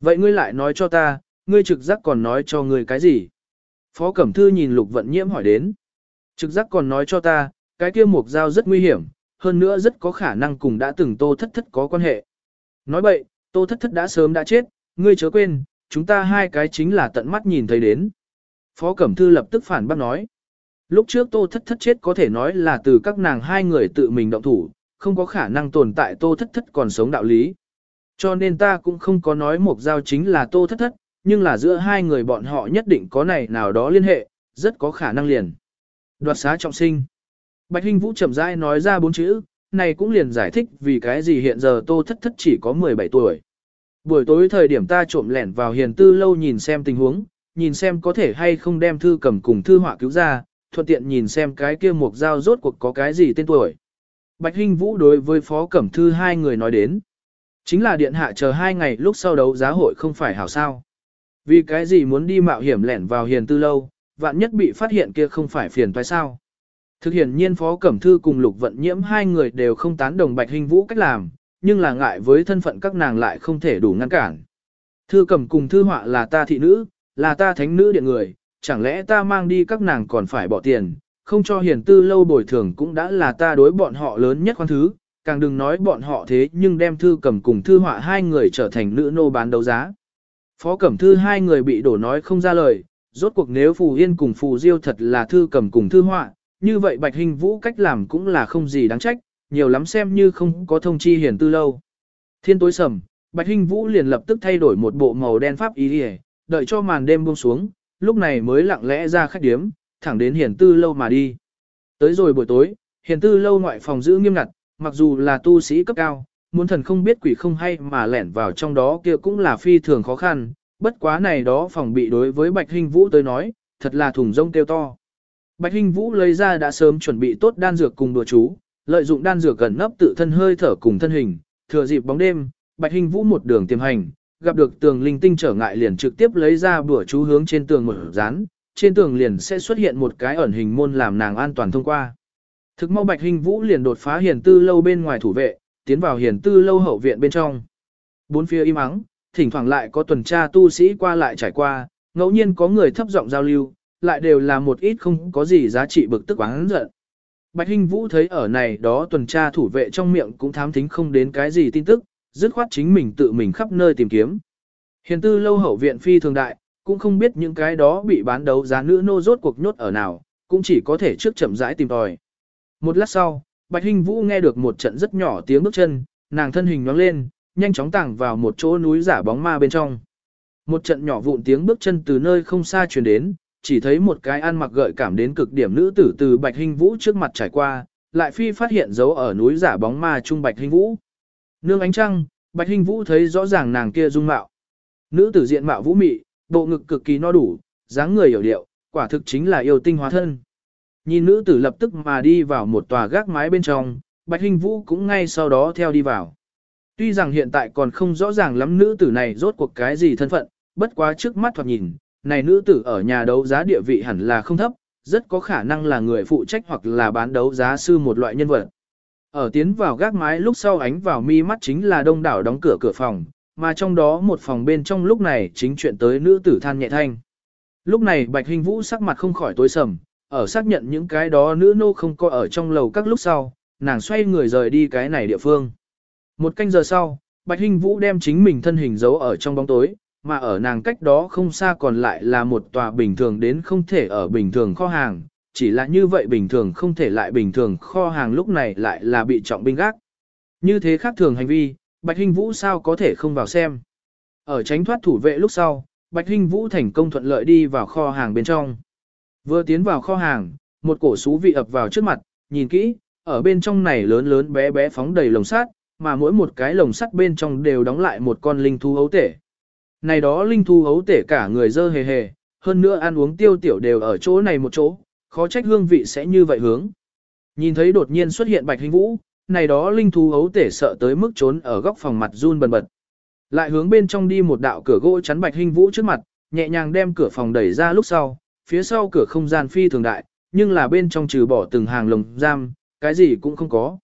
Vậy ngươi lại nói cho ta, ngươi trực giác còn nói cho ngươi cái gì? Phó Cẩm Thư nhìn Lục Vận Nhiễm hỏi đến. Trực giác còn nói cho ta, cái kia mục dao rất nguy hiểm, hơn nữa rất có khả năng cùng đã từng tô thất thất có quan hệ. Nói vậy, Tô thất thất đã sớm đã chết, ngươi chớ quên, chúng ta hai cái chính là tận mắt nhìn thấy đến. Phó Cẩm Thư lập tức phản bác nói. Lúc trước tô thất thất chết có thể nói là từ các nàng hai người tự mình động thủ, không có khả năng tồn tại tô thất thất còn sống đạo lý. Cho nên ta cũng không có nói một giao chính là tô thất thất, nhưng là giữa hai người bọn họ nhất định có này nào đó liên hệ, rất có khả năng liền. Đoạt xá trọng sinh. Bạch Hinh Vũ chậm rãi nói ra bốn chữ, này cũng liền giải thích vì cái gì hiện giờ tô thất thất chỉ có 17 tuổi. Buổi tối thời điểm ta trộm lẻn vào hiền tư lâu nhìn xem tình huống, nhìn xem có thể hay không đem thư cầm cùng thư họa cứu ra, thuận tiện nhìn xem cái kia mục dao rốt cuộc có cái gì tên tuổi. Bạch Hinh Vũ đối với Phó Cẩm Thư hai người nói đến. Chính là điện hạ chờ hai ngày lúc sau đấu giá hội không phải hảo sao. Vì cái gì muốn đi mạo hiểm lẻn vào hiền tư lâu, vạn nhất bị phát hiện kia không phải phiền toái sao. Thực hiện nhiên Phó Cẩm Thư cùng Lục Vận Nhiễm hai người đều không tán đồng Bạch hinh Vũ cách làm, nhưng là ngại với thân phận các nàng lại không thể đủ ngăn cản. Thư Cẩm cùng Thư Họa là ta thị nữ, là ta thánh nữ điện người, chẳng lẽ ta mang đi các nàng còn phải bỏ tiền, không cho hiền tư lâu bồi thường cũng đã là ta đối bọn họ lớn nhất khoan thứ, càng đừng nói bọn họ thế nhưng đem Thư Cẩm cùng Thư Họa hai người trở thành nữ nô bán đấu giá. Phó Cẩm Thư hai người bị đổ nói không ra lời, rốt cuộc nếu Phù Yên cùng Phù Diêu thật là Thư Cẩm cùng Thư Họa, như vậy Bạch Hình Vũ cách làm cũng là không gì đáng trách, nhiều lắm xem như không có thông chi hiển tư lâu. Thiên tối sầm, Bạch Hình Vũ liền lập tức thay đổi một bộ màu đen pháp ý hề, đợi cho màn đêm buông xuống, lúc này mới lặng lẽ ra khách điếm, thẳng đến hiển tư lâu mà đi. Tới rồi buổi tối, hiển tư lâu ngoại phòng giữ nghiêm ngặt, mặc dù là tu sĩ cấp cao, muốn thần không biết quỷ không hay mà lẻn vào trong đó kia cũng là phi thường khó khăn, bất quá này đó phòng bị đối với Bạch Hình Vũ tới nói, thật là thùng rông tiêu to. Bạch Hinh Vũ lấy ra đã sớm chuẩn bị tốt đan dược cùng đùa chú, lợi dụng đan dược gần nấp tự thân hơi thở cùng thân hình, thừa dịp bóng đêm, Bạch Hinh Vũ một đường tiềm hành, gặp được tường linh tinh trở ngại liền trực tiếp lấy ra bữa chú hướng trên tường mở dán, trên tường liền sẽ xuất hiện một cái ẩn hình môn làm nàng an toàn thông qua. Thực mau Bạch hình Vũ liền đột phá hiền tư lâu bên ngoài thủ vệ, tiến vào hiền tư lâu hậu viện bên trong. Bốn phía im ắng, thỉnh thoảng lại có tuần tra tu sĩ qua lại trải qua, ngẫu nhiên có người thấp giọng giao lưu, lại đều là một ít không có gì giá trị bực tức oán giận. Bạch Hinh Vũ thấy ở này đó tuần tra thủ vệ trong miệng cũng thám thính không đến cái gì tin tức, dứt khoát chính mình tự mình khắp nơi tìm kiếm. Hiền tư lâu hậu viện phi thường đại, cũng không biết những cái đó bị bán đấu giá nữ nô rốt cuộc nhốt ở nào, cũng chỉ có thể trước chậm rãi tìm tòi. Một lát sau, Bạch Hinh Vũ nghe được một trận rất nhỏ tiếng bước chân, nàng thân hình nhoáng lên, nhanh chóng tàng vào một chỗ núi giả bóng ma bên trong. Một trận nhỏ vụn tiếng bước chân từ nơi không xa truyền đến, chỉ thấy một cái ăn mặc gợi cảm đến cực điểm nữ tử từ Bạch Hinh Vũ trước mặt trải qua, lại phi phát hiện dấu ở núi giả bóng ma trung Bạch Hinh Vũ. Nương ánh trăng, Bạch hình Vũ thấy rõ ràng nàng kia dung mạo. Nữ tử diện mạo vũ mị, bộ ngực cực kỳ no đủ, dáng người hiểu điệu, quả thực chính là yêu tinh hóa thân. Nhìn nữ tử lập tức mà đi vào một tòa gác mái bên trong, Bạch hình Vũ cũng ngay sau đó theo đi vào. Tuy rằng hiện tại còn không rõ ràng lắm nữ tử này rốt cuộc cái gì thân phận, bất quá trước mắt thoạt nhìn, này nữ tử ở nhà đấu giá địa vị hẳn là không thấp, rất có khả năng là người phụ trách hoặc là bán đấu giá sư một loại nhân vật. Ở tiến vào gác mái lúc sau ánh vào mi mắt chính là đông đảo đóng cửa cửa phòng, mà trong đó một phòng bên trong lúc này chính chuyện tới nữ tử than nhẹ thanh. Lúc này Bạch Hình Vũ sắc mặt không khỏi tối sầm, ở xác nhận những cái đó nữ nô không có ở trong lầu các lúc sau, nàng xoay người rời đi cái này địa phương. Một canh giờ sau, Bạch hình Vũ đem chính mình thân hình giấu ở trong bóng tối, mà ở nàng cách đó không xa còn lại là một tòa bình thường đến không thể ở bình thường kho hàng, chỉ là như vậy bình thường không thể lại bình thường kho hàng lúc này lại là bị trọng binh gác. Như thế khác thường hành vi, Bạch Hinh Vũ sao có thể không vào xem. Ở tránh thoát thủ vệ lúc sau, Bạch Hinh Vũ thành công thuận lợi đi vào kho hàng bên trong. Vừa tiến vào kho hàng, một cổ xú vị ập vào trước mặt, nhìn kỹ, ở bên trong này lớn lớn bé bé phóng đầy lồng sắt, mà mỗi một cái lồng sắt bên trong đều đóng lại một con linh thú hấu tể. Này đó linh thú hấu tể cả người dơ hề hề, hơn nữa ăn uống tiêu tiểu đều ở chỗ này một chỗ, khó trách hương vị sẽ như vậy hướng. Nhìn thấy đột nhiên xuất hiện bạch hình vũ, này đó linh thú ấu tể sợ tới mức trốn ở góc phòng mặt run bần bật. Lại hướng bên trong đi một đạo cửa gỗ chắn bạch hình vũ trước mặt, nhẹ nhàng đem cửa phòng đẩy ra lúc sau, phía sau cửa không gian phi thường đại, nhưng là bên trong trừ bỏ từng hàng lồng giam, cái gì cũng không có.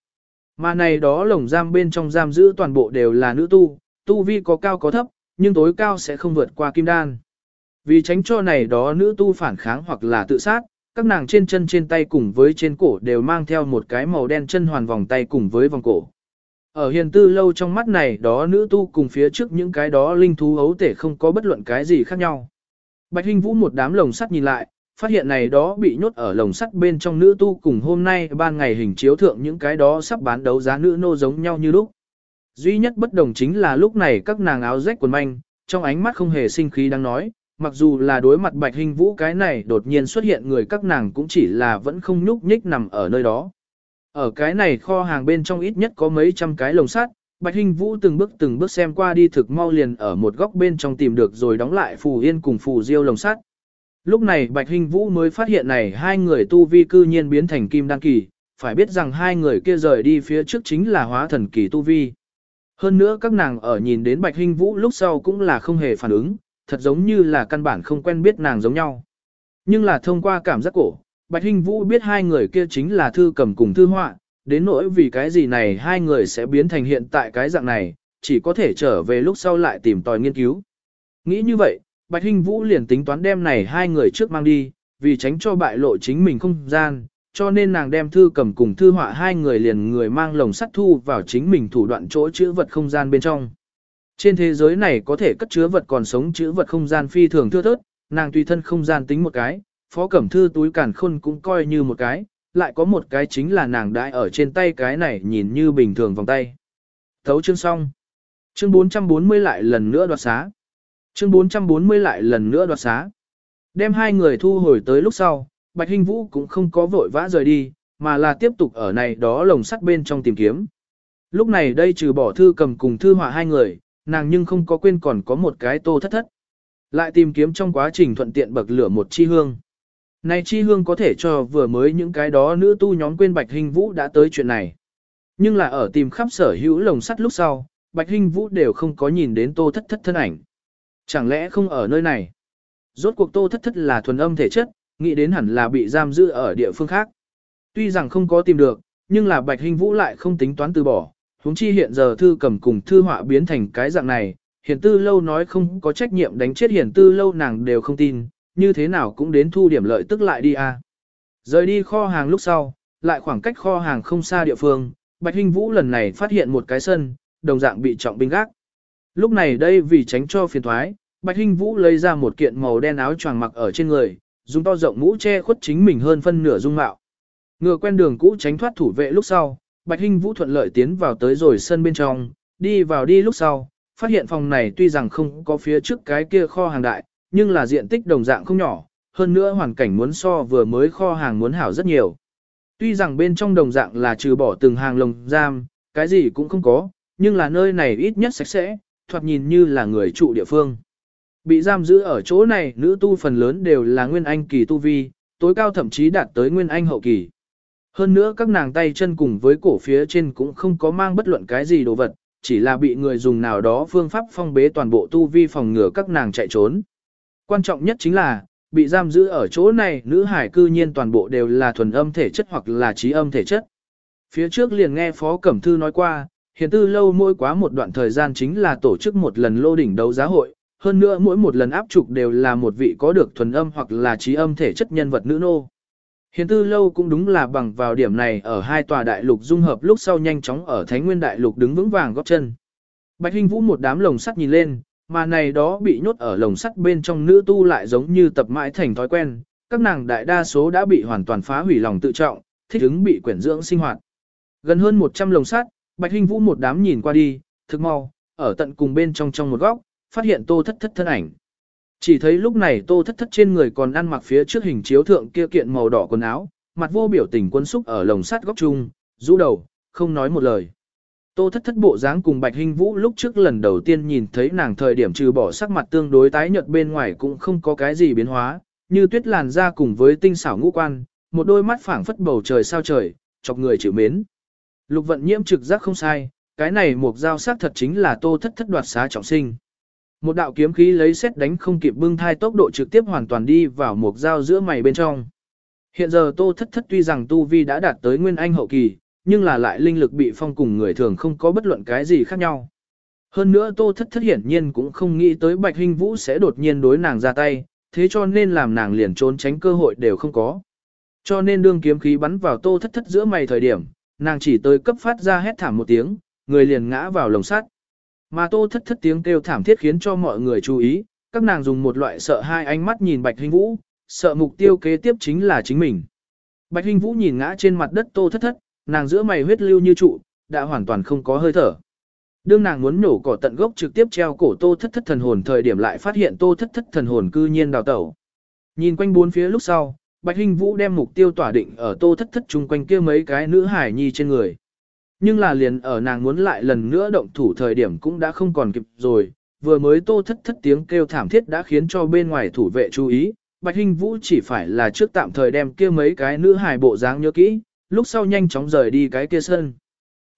Mà này đó lồng giam bên trong giam giữ toàn bộ đều là nữ tu, tu vi có cao có thấp, nhưng tối cao sẽ không vượt qua kim đan. Vì tránh cho này đó nữ tu phản kháng hoặc là tự sát, các nàng trên chân trên tay cùng với trên cổ đều mang theo một cái màu đen chân hoàn vòng tay cùng với vòng cổ. Ở hiền tư lâu trong mắt này đó nữ tu cùng phía trước những cái đó linh thú ấu thể không có bất luận cái gì khác nhau. Bạch Hinh Vũ một đám lồng sắt nhìn lại, phát hiện này đó bị nhốt ở lồng sắt bên trong nữ tu cùng hôm nay ban ngày hình chiếu thượng những cái đó sắp bán đấu giá nữ nô giống nhau như lúc. Duy nhất bất đồng chính là lúc này các nàng áo rách quần manh, trong ánh mắt không hề sinh khí đang nói, mặc dù là đối mặt bạch hình vũ cái này đột nhiên xuất hiện người các nàng cũng chỉ là vẫn không nhúc nhích nằm ở nơi đó. Ở cái này kho hàng bên trong ít nhất có mấy trăm cái lồng sắt, bạch hình vũ từng bước từng bước xem qua đi thực mau liền ở một góc bên trong tìm được rồi đóng lại phù yên cùng phù diêu lồng sắt. Lúc này Bạch hình Vũ mới phát hiện này hai người tu vi cư nhiên biến thành kim đăng kỳ, phải biết rằng hai người kia rời đi phía trước chính là hóa thần kỳ tu vi. Hơn nữa các nàng ở nhìn đến Bạch hình Vũ lúc sau cũng là không hề phản ứng, thật giống như là căn bản không quen biết nàng giống nhau. Nhưng là thông qua cảm giác cổ, Bạch Hinh Vũ biết hai người kia chính là thư cầm cùng thư họa, đến nỗi vì cái gì này hai người sẽ biến thành hiện tại cái dạng này, chỉ có thể trở về lúc sau lại tìm tòi nghiên cứu. Nghĩ như vậy, Bạch Hinh Vũ liền tính toán đem này hai người trước mang đi, vì tránh cho bại lộ chính mình không gian, cho nên nàng đem thư cầm cùng thư họa hai người liền người mang lồng sắt thu vào chính mình thủ đoạn chỗ chữ vật không gian bên trong. Trên thế giới này có thể cất chứa vật còn sống chứa vật không gian phi thường thưa thớt, nàng tùy thân không gian tính một cái, phó cẩm thư túi cản khôn cũng coi như một cái, lại có một cái chính là nàng đãi ở trên tay cái này nhìn như bình thường vòng tay. Thấu chương xong. Chương 440 lại lần nữa đoạt xá. Chương 440 lại lần nữa đoạt xá. Đem hai người thu hồi tới lúc sau, Bạch Hinh Vũ cũng không có vội vã rời đi, mà là tiếp tục ở này đó lồng sắt bên trong tìm kiếm. Lúc này đây trừ bỏ thư cầm cùng thư họa hai người, nàng nhưng không có quên còn có một cái tô thất thất. Lại tìm kiếm trong quá trình thuận tiện bậc lửa một chi hương. Này chi hương có thể cho vừa mới những cái đó nữ tu nhóm quên Bạch hình Vũ đã tới chuyện này. Nhưng là ở tìm khắp sở hữu lồng sắt lúc sau, Bạch hình Vũ đều không có nhìn đến tô thất thất thân ảnh. Chẳng lẽ không ở nơi này? Rốt cuộc tô thất thất là thuần âm thể chất, nghĩ đến hẳn là bị giam giữ ở địa phương khác. Tuy rằng không có tìm được, nhưng là Bạch Hình Vũ lại không tính toán từ bỏ, huống chi hiện giờ thư cầm cùng thư họa biến thành cái dạng này, hiển tư lâu nói không có trách nhiệm đánh chết hiển tư lâu nàng đều không tin, như thế nào cũng đến thu điểm lợi tức lại đi a. Rời đi kho hàng lúc sau, lại khoảng cách kho hàng không xa địa phương, Bạch hinh Vũ lần này phát hiện một cái sân, đồng dạng bị trọng binh gác. Lúc này đây vì tránh cho phiền thoái, Bạch Hinh Vũ lấy ra một kiện màu đen áo choàng mặc ở trên người, dùng to rộng mũ che khuất chính mình hơn phân nửa dung mạo. Ngựa quen đường cũ tránh thoát thủ vệ lúc sau, Bạch Hinh Vũ thuận lợi tiến vào tới rồi sân bên trong, đi vào đi lúc sau, phát hiện phòng này tuy rằng không có phía trước cái kia kho hàng đại, nhưng là diện tích đồng dạng không nhỏ, hơn nữa hoàn cảnh muốn so vừa mới kho hàng muốn hảo rất nhiều. Tuy rằng bên trong đồng dạng là trừ bỏ từng hàng lồng giam, cái gì cũng không có, nhưng là nơi này ít nhất sạch sẽ, thoạt nhìn như là người trụ địa phương. Bị giam giữ ở chỗ này, nữ tu phần lớn đều là nguyên anh kỳ tu vi, tối cao thậm chí đạt tới nguyên anh hậu kỳ. Hơn nữa các nàng tay chân cùng với cổ phía trên cũng không có mang bất luận cái gì đồ vật, chỉ là bị người dùng nào đó phương pháp phong bế toàn bộ tu vi phòng ngừa các nàng chạy trốn. Quan trọng nhất chính là, bị giam giữ ở chỗ này nữ hải cư nhiên toàn bộ đều là thuần âm thể chất hoặc là trí âm thể chất. Phía trước liền nghe Phó Cẩm Thư nói qua, hiện tư lâu mỗi quá một đoạn thời gian chính là tổ chức một lần lô đỉnh đấu giá hội, hơn nữa mỗi một lần áp trục đều là một vị có được thuần âm hoặc là trí âm thể chất nhân vật nữ nô. Hiền tư lâu cũng đúng là bằng vào điểm này ở hai tòa đại lục dung hợp lúc sau nhanh chóng ở Thánh Nguyên đại lục đứng vững vàng góp chân. Bạch Hinh Vũ một đám lồng sắt nhìn lên, mà này đó bị nhốt ở lồng sắt bên trong nữ tu lại giống như tập mãi thành thói quen, các nàng đại đa số đã bị hoàn toàn phá hủy lòng tự trọng, thích ứng bị quyển dưỡng sinh hoạt. Gần hơn 100 lồng sắt, Bạch Hinh Vũ một đám nhìn qua đi, thực mau, ở tận cùng bên trong trong một góc, phát hiện Tô Thất Thất thân ảnh. Chỉ thấy lúc này Tô Thất Thất trên người còn ăn mặc phía trước hình chiếu thượng kia kiện màu đỏ quần áo, mặt vô biểu tình quân xúc ở lồng sắt góc chung, rũ đầu, không nói một lời. Tô thất thất bộ dáng cùng Bạch Hinh Vũ lúc trước lần đầu tiên nhìn thấy nàng thời điểm trừ bỏ sắc mặt tương đối tái nhợt bên ngoài cũng không có cái gì biến hóa, như tuyết làn da cùng với tinh xảo ngũ quan, một đôi mắt phảng phất bầu trời sao trời, chọc người chịu mến. Lục vận nhiễm trực giác không sai, cái này một giao sắc thật chính là tô thất thất đoạt xá trọng sinh. Một đạo kiếm khí lấy xét đánh không kịp bưng thai tốc độ trực tiếp hoàn toàn đi vào một dao giữa mày bên trong. Hiện giờ tô thất thất tuy rằng tu vi đã đạt tới nguyên anh hậu kỳ, nhưng là lại linh lực bị phong cùng người thường không có bất luận cái gì khác nhau. Hơn nữa Tô Thất Thất hiển nhiên cũng không nghĩ tới Bạch Hinh Vũ sẽ đột nhiên đối nàng ra tay, thế cho nên làm nàng liền trốn tránh cơ hội đều không có. Cho nên đương kiếm khí bắn vào Tô Thất Thất giữa mày thời điểm, nàng chỉ tới cấp phát ra hét thảm một tiếng, người liền ngã vào lồng sắt. Mà Tô Thất Thất tiếng kêu thảm thiết khiến cho mọi người chú ý, các nàng dùng một loại sợ hai ánh mắt nhìn Bạch Hinh Vũ, sợ mục tiêu kế tiếp chính là chính mình. Bạch Hinh Vũ nhìn ngã trên mặt đất Tô Thất Thất, nàng giữa mày huyết lưu như trụ, đã hoàn toàn không có hơi thở. Đương nàng muốn nổ cỏ tận gốc trực tiếp treo cổ tô thất thất thần hồn thời điểm lại phát hiện tô thất thất thần hồn cư nhiên đào tẩu. Nhìn quanh bốn phía lúc sau, Bạch Hinh Vũ đem mục tiêu tỏa định ở tô thất thất chung quanh kia mấy cái nữ hải nhi trên người. Nhưng là liền ở nàng muốn lại lần nữa động thủ thời điểm cũng đã không còn kịp rồi, vừa mới tô thất thất tiếng kêu thảm thiết đã khiến cho bên ngoài thủ vệ chú ý, Bạch Hinh Vũ chỉ phải là trước tạm thời đem kia mấy cái nữ hài bộ dáng nhớ kỹ, lúc sau nhanh chóng rời đi cái kia sân.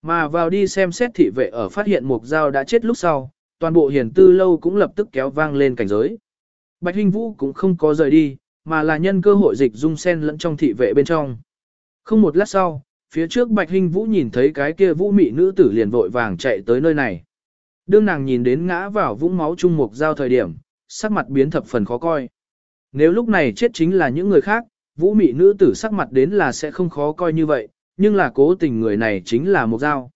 Mà vào đi xem xét thị vệ ở phát hiện Mục dao đã chết lúc sau, toàn bộ hiền tư lâu cũng lập tức kéo vang lên cảnh giới. Bạch Hinh Vũ cũng không có rời đi, mà là nhân cơ hội dịch dung sen lẫn trong thị vệ bên trong. Không một lát sau, phía trước Bạch Hinh Vũ nhìn thấy cái kia vũ mị nữ tử liền vội vàng chạy tới nơi này. Đương nàng nhìn đến ngã vào vũng máu trung Mục Giao thời điểm, sắc mặt biến thập phần khó coi. Nếu lúc này chết chính là những người khác, vũ mị nữ tử sắc mặt đến là sẽ không khó coi như vậy, nhưng là cố tình người này chính là Mục Giao.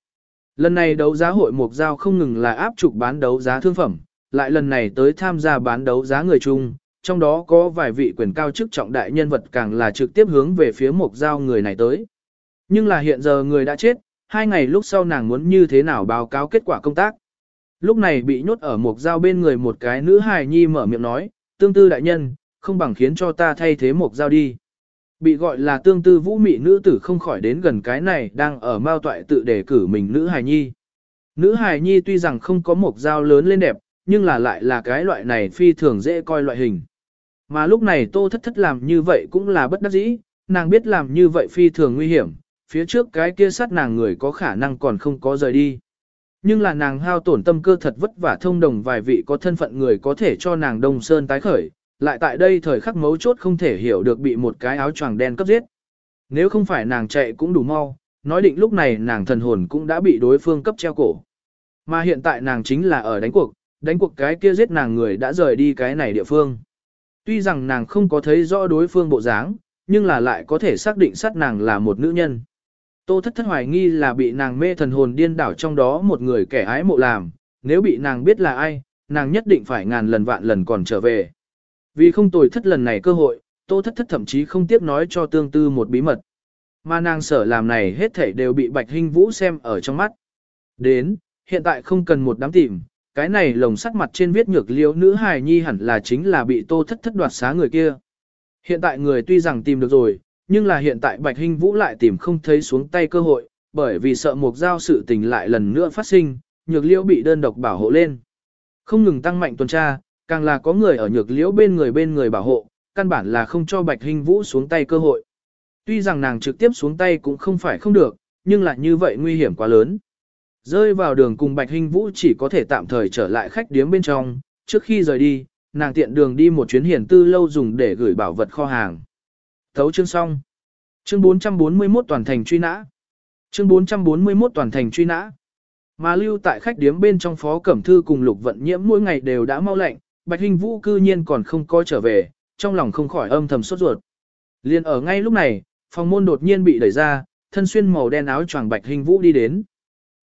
Lần này đấu giá hội Mục Giao không ngừng là áp trục bán đấu giá thương phẩm, lại lần này tới tham gia bán đấu giá người chung, trong đó có vài vị quyền cao chức trọng đại nhân vật càng là trực tiếp hướng về phía Mục Giao người này tới. Nhưng là hiện giờ người đã chết, hai ngày lúc sau nàng muốn như thế nào báo cáo kết quả công tác. Lúc này bị nhốt ở một dao bên người một cái nữ hài nhi mở miệng nói, tương tư đại nhân, không bằng khiến cho ta thay thế một dao đi. Bị gọi là tương tư vũ mị nữ tử không khỏi đến gần cái này đang ở mao toại tự đề cử mình nữ hài nhi. Nữ hài nhi tuy rằng không có một dao lớn lên đẹp, nhưng là lại là cái loại này phi thường dễ coi loại hình. Mà lúc này tô thất thất làm như vậy cũng là bất đắc dĩ, nàng biết làm như vậy phi thường nguy hiểm, phía trước cái kia sát nàng người có khả năng còn không có rời đi. Nhưng là nàng hao tổn tâm cơ thật vất vả thông đồng vài vị có thân phận người có thể cho nàng đông sơn tái khởi, lại tại đây thời khắc mấu chốt không thể hiểu được bị một cái áo choàng đen cấp giết. Nếu không phải nàng chạy cũng đủ mau, nói định lúc này nàng thần hồn cũng đã bị đối phương cấp treo cổ. Mà hiện tại nàng chính là ở đánh cuộc, đánh cuộc cái kia giết nàng người đã rời đi cái này địa phương. Tuy rằng nàng không có thấy rõ đối phương bộ dáng, nhưng là lại có thể xác định sát nàng là một nữ nhân. Tô thất thất hoài nghi là bị nàng mê thần hồn điên đảo trong đó một người kẻ ái mộ làm, nếu bị nàng biết là ai, nàng nhất định phải ngàn lần vạn lần còn trở về. Vì không tồi thất lần này cơ hội, tô thất thất thậm chí không tiếc nói cho tương tư một bí mật. Mà nàng sở làm này hết thảy đều bị Bạch Hinh Vũ xem ở trong mắt. Đến, hiện tại không cần một đám tìm, cái này lồng sắt mặt trên viết nhược liễu nữ hài nhi hẳn là chính là bị tô thất thất đoạt xá người kia. Hiện tại người tuy rằng tìm được rồi, nhưng là hiện tại Bạch Hinh Vũ lại tìm không thấy xuống tay cơ hội, bởi vì sợ một giao sự tình lại lần nữa phát sinh, nhược liễu bị đơn độc bảo hộ lên. Không ngừng tăng mạnh tuần tra, càng là có người ở nhược liễu bên người bên người bảo hộ, căn bản là không cho Bạch Hinh Vũ xuống tay cơ hội. Tuy rằng nàng trực tiếp xuống tay cũng không phải không được, nhưng lại như vậy nguy hiểm quá lớn. Rơi vào đường cùng Bạch Hinh Vũ chỉ có thể tạm thời trở lại khách điếm bên trong, trước khi rời đi, nàng tiện đường đi một chuyến hiển tư lâu dùng để gửi bảo vật kho hàng. Thấu chương xong. Chương 441 toàn thành truy nã. Chương 441 toàn thành truy nã. Mà lưu tại khách điếm bên trong phó cẩm thư cùng lục vận nhiễm mỗi ngày đều đã mau lạnh, Bạch hình Vũ cư nhiên còn không có trở về, trong lòng không khỏi âm thầm sốt ruột. Liên ở ngay lúc này, phòng môn đột nhiên bị đẩy ra, thân xuyên màu đen áo choàng Bạch hình Vũ đi đến.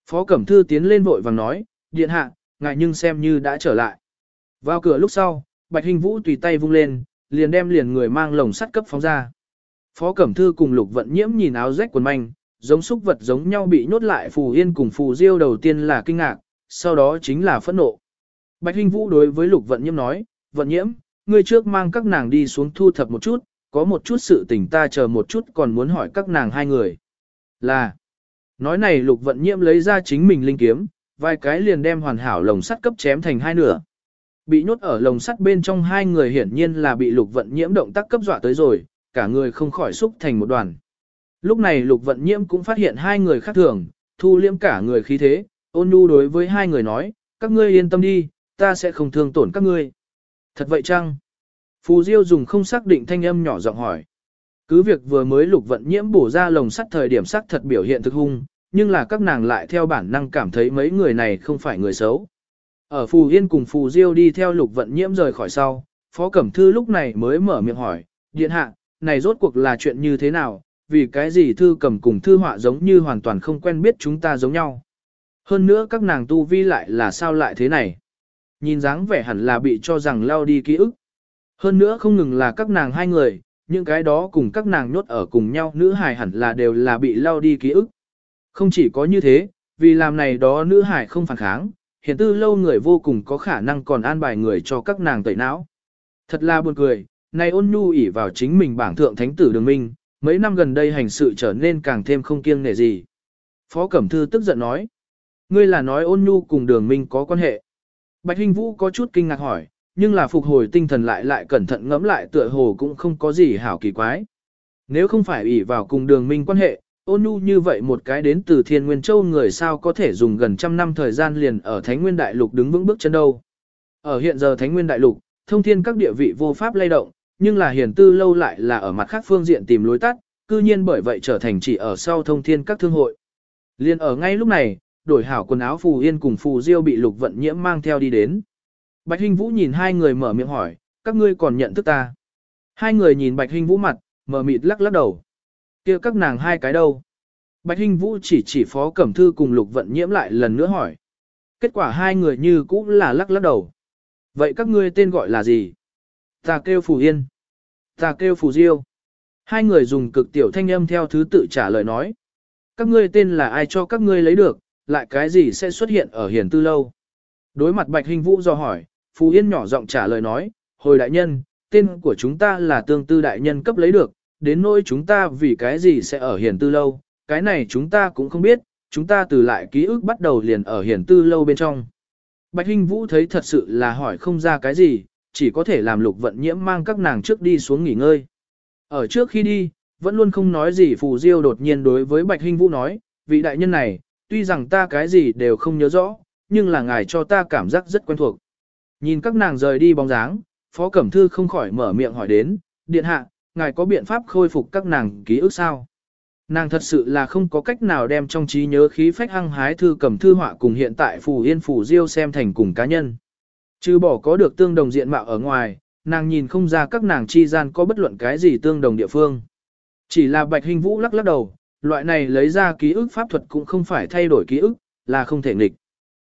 Phó Cẩm Thư tiến lên vội vàng nói, điện hạ, ngài nhưng xem như đã trở lại. Vào cửa lúc sau, Bạch hình Vũ tùy tay vung lên, liền đem liền người mang lồng sắt cấp phóng ra. Phó Cẩm Thư cùng Lục Vận Nhiễm nhìn áo rách quần manh, giống xúc vật giống nhau bị nhốt lại Phù Yên cùng Phù Diêu đầu tiên là kinh ngạc, sau đó chính là phẫn nộ. Bạch Hinh Vũ đối với Lục Vận Nhiễm nói, Vận Nhiễm, ngươi trước mang các nàng đi xuống thu thập một chút, có một chút sự tình ta chờ một chút còn muốn hỏi các nàng hai người. Là, nói này Lục Vận Nhiễm lấy ra chính mình linh kiếm, vài cái liền đem hoàn hảo lồng sắt cấp chém thành hai nửa. Bị nhốt ở lồng sắt bên trong hai người hiển nhiên là bị Lục Vận Nhiễm động tác cấp dọa tới rồi, cả người không khỏi xúc thành một đoàn. Lúc này Lục Vận Nhiễm cũng phát hiện hai người khác thường, thu liêm cả người khí thế, ôn nhu đối với hai người nói, các ngươi yên tâm đi, ta sẽ không thương tổn các ngươi. Thật vậy chăng? Phù Diêu dùng không xác định thanh âm nhỏ giọng hỏi. Cứ việc vừa mới Lục Vận Nhiễm bổ ra lồng sắt thời điểm sắc thật biểu hiện thực hung, nhưng là các nàng lại theo bản năng cảm thấy mấy người này không phải người xấu. Ở Phù Yên cùng Phù Diêu đi theo Lục Vận Nhiễm rời khỏi sau, Phó Cẩm Thư lúc này mới mở miệng hỏi, Điện hạ, này rốt cuộc là chuyện như thế nào, vì cái gì thư cầm cùng thư họa giống như hoàn toàn không quen biết chúng ta giống nhau. Hơn nữa các nàng tu vi lại là sao lại thế này. Nhìn dáng vẻ hẳn là bị cho rằng lao đi ký ức. Hơn nữa không ngừng là các nàng hai người, những cái đó cùng các nàng nhốt ở cùng nhau nữ hài hẳn là đều là bị lao đi ký ức. Không chỉ có như thế, vì làm này đó nữ hài không phản kháng, hiện tư lâu người vô cùng có khả năng còn an bài người cho các nàng tẩy não. Thật là buồn cười, này ôn nhu ỉ vào chính mình bảng thượng thánh tử đường minh, mấy năm gần đây hành sự trở nên càng thêm không kiêng nể gì. Phó Cẩm Thư tức giận nói, ngươi là nói ôn nhu cùng đường minh có quan hệ. Bạch Hinh Vũ có chút kinh ngạc hỏi, nhưng là phục hồi tinh thần lại lại cẩn thận ngẫm lại tựa hồ cũng không có gì hảo kỳ quái. Nếu không phải ỷ vào cùng đường minh quan hệ, ôn nhu như vậy một cái đến từ thiên nguyên châu người sao có thể dùng gần trăm năm thời gian liền ở Thánh Nguyên Đại Lục đứng vững bước chân đâu. Ở hiện giờ Thánh Nguyên Đại Lục, thông thiên các địa vị vô pháp lay động, nhưng là hiền tư lâu lại là ở mặt khác phương diện tìm lối tắt, cư nhiên bởi vậy trở thành chỉ ở sau thông thiên các thương hội. Liên ở ngay lúc này, đổi hảo quần áo Phù Yên cùng Phù Diêu bị Lục Vận Nhiễm mang theo đi đến. Bạch Hinh Vũ nhìn hai người mở miệng hỏi, các ngươi còn nhận thức ta. Hai người nhìn Bạch Hinh Vũ mặt, mở mịt lắc lắc đầu. kia các nàng hai cái đâu? Bạch Hinh Vũ chỉ chỉ phó cẩm thư cùng Lục Vận Nhiễm lại lần nữa hỏi. Kết quả hai người như cũng là lắc lắc đầu. Vậy các ngươi tên gọi là gì? Ta kêu Phù Yên. Ta kêu Phù Diêu. Hai người dùng cực tiểu thanh âm theo thứ tự trả lời nói. Các ngươi tên là ai cho các ngươi lấy được, lại cái gì sẽ xuất hiện ở hiền tư lâu? Đối mặt Bạch Hình Vũ do hỏi, Phù Yên nhỏ giọng trả lời nói, hồi đại nhân, tên của chúng ta là tương tư đại nhân cấp lấy được, đến nỗi chúng ta vì cái gì sẽ ở hiền tư lâu, cái này chúng ta cũng không biết, chúng ta từ lại ký ức bắt đầu liền ở hiền tư lâu bên trong. Bạch Hinh Vũ thấy thật sự là hỏi không ra cái gì, chỉ có thể làm lục vận nhiễm mang các nàng trước đi xuống nghỉ ngơi. Ở trước khi đi, vẫn luôn không nói gì Phù Diêu đột nhiên đối với Bạch Hinh Vũ nói, vị đại nhân này, tuy rằng ta cái gì đều không nhớ rõ, nhưng là ngài cho ta cảm giác rất quen thuộc. Nhìn các nàng rời đi bóng dáng, Phó Cẩm Thư không khỏi mở miệng hỏi đến, điện hạ, ngài có biện pháp khôi phục các nàng ký ức sao? Nàng thật sự là không có cách nào đem trong trí nhớ khí phách hăng hái thư cầm thư họa cùng hiện tại phù yên phù diêu xem thành cùng cá nhân. Chứ bỏ có được tương đồng diện mạo ở ngoài, nàng nhìn không ra các nàng chi gian có bất luận cái gì tương đồng địa phương. Chỉ là bạch hình vũ lắc lắc đầu, loại này lấy ra ký ức pháp thuật cũng không phải thay đổi ký ức, là không thể nghịch.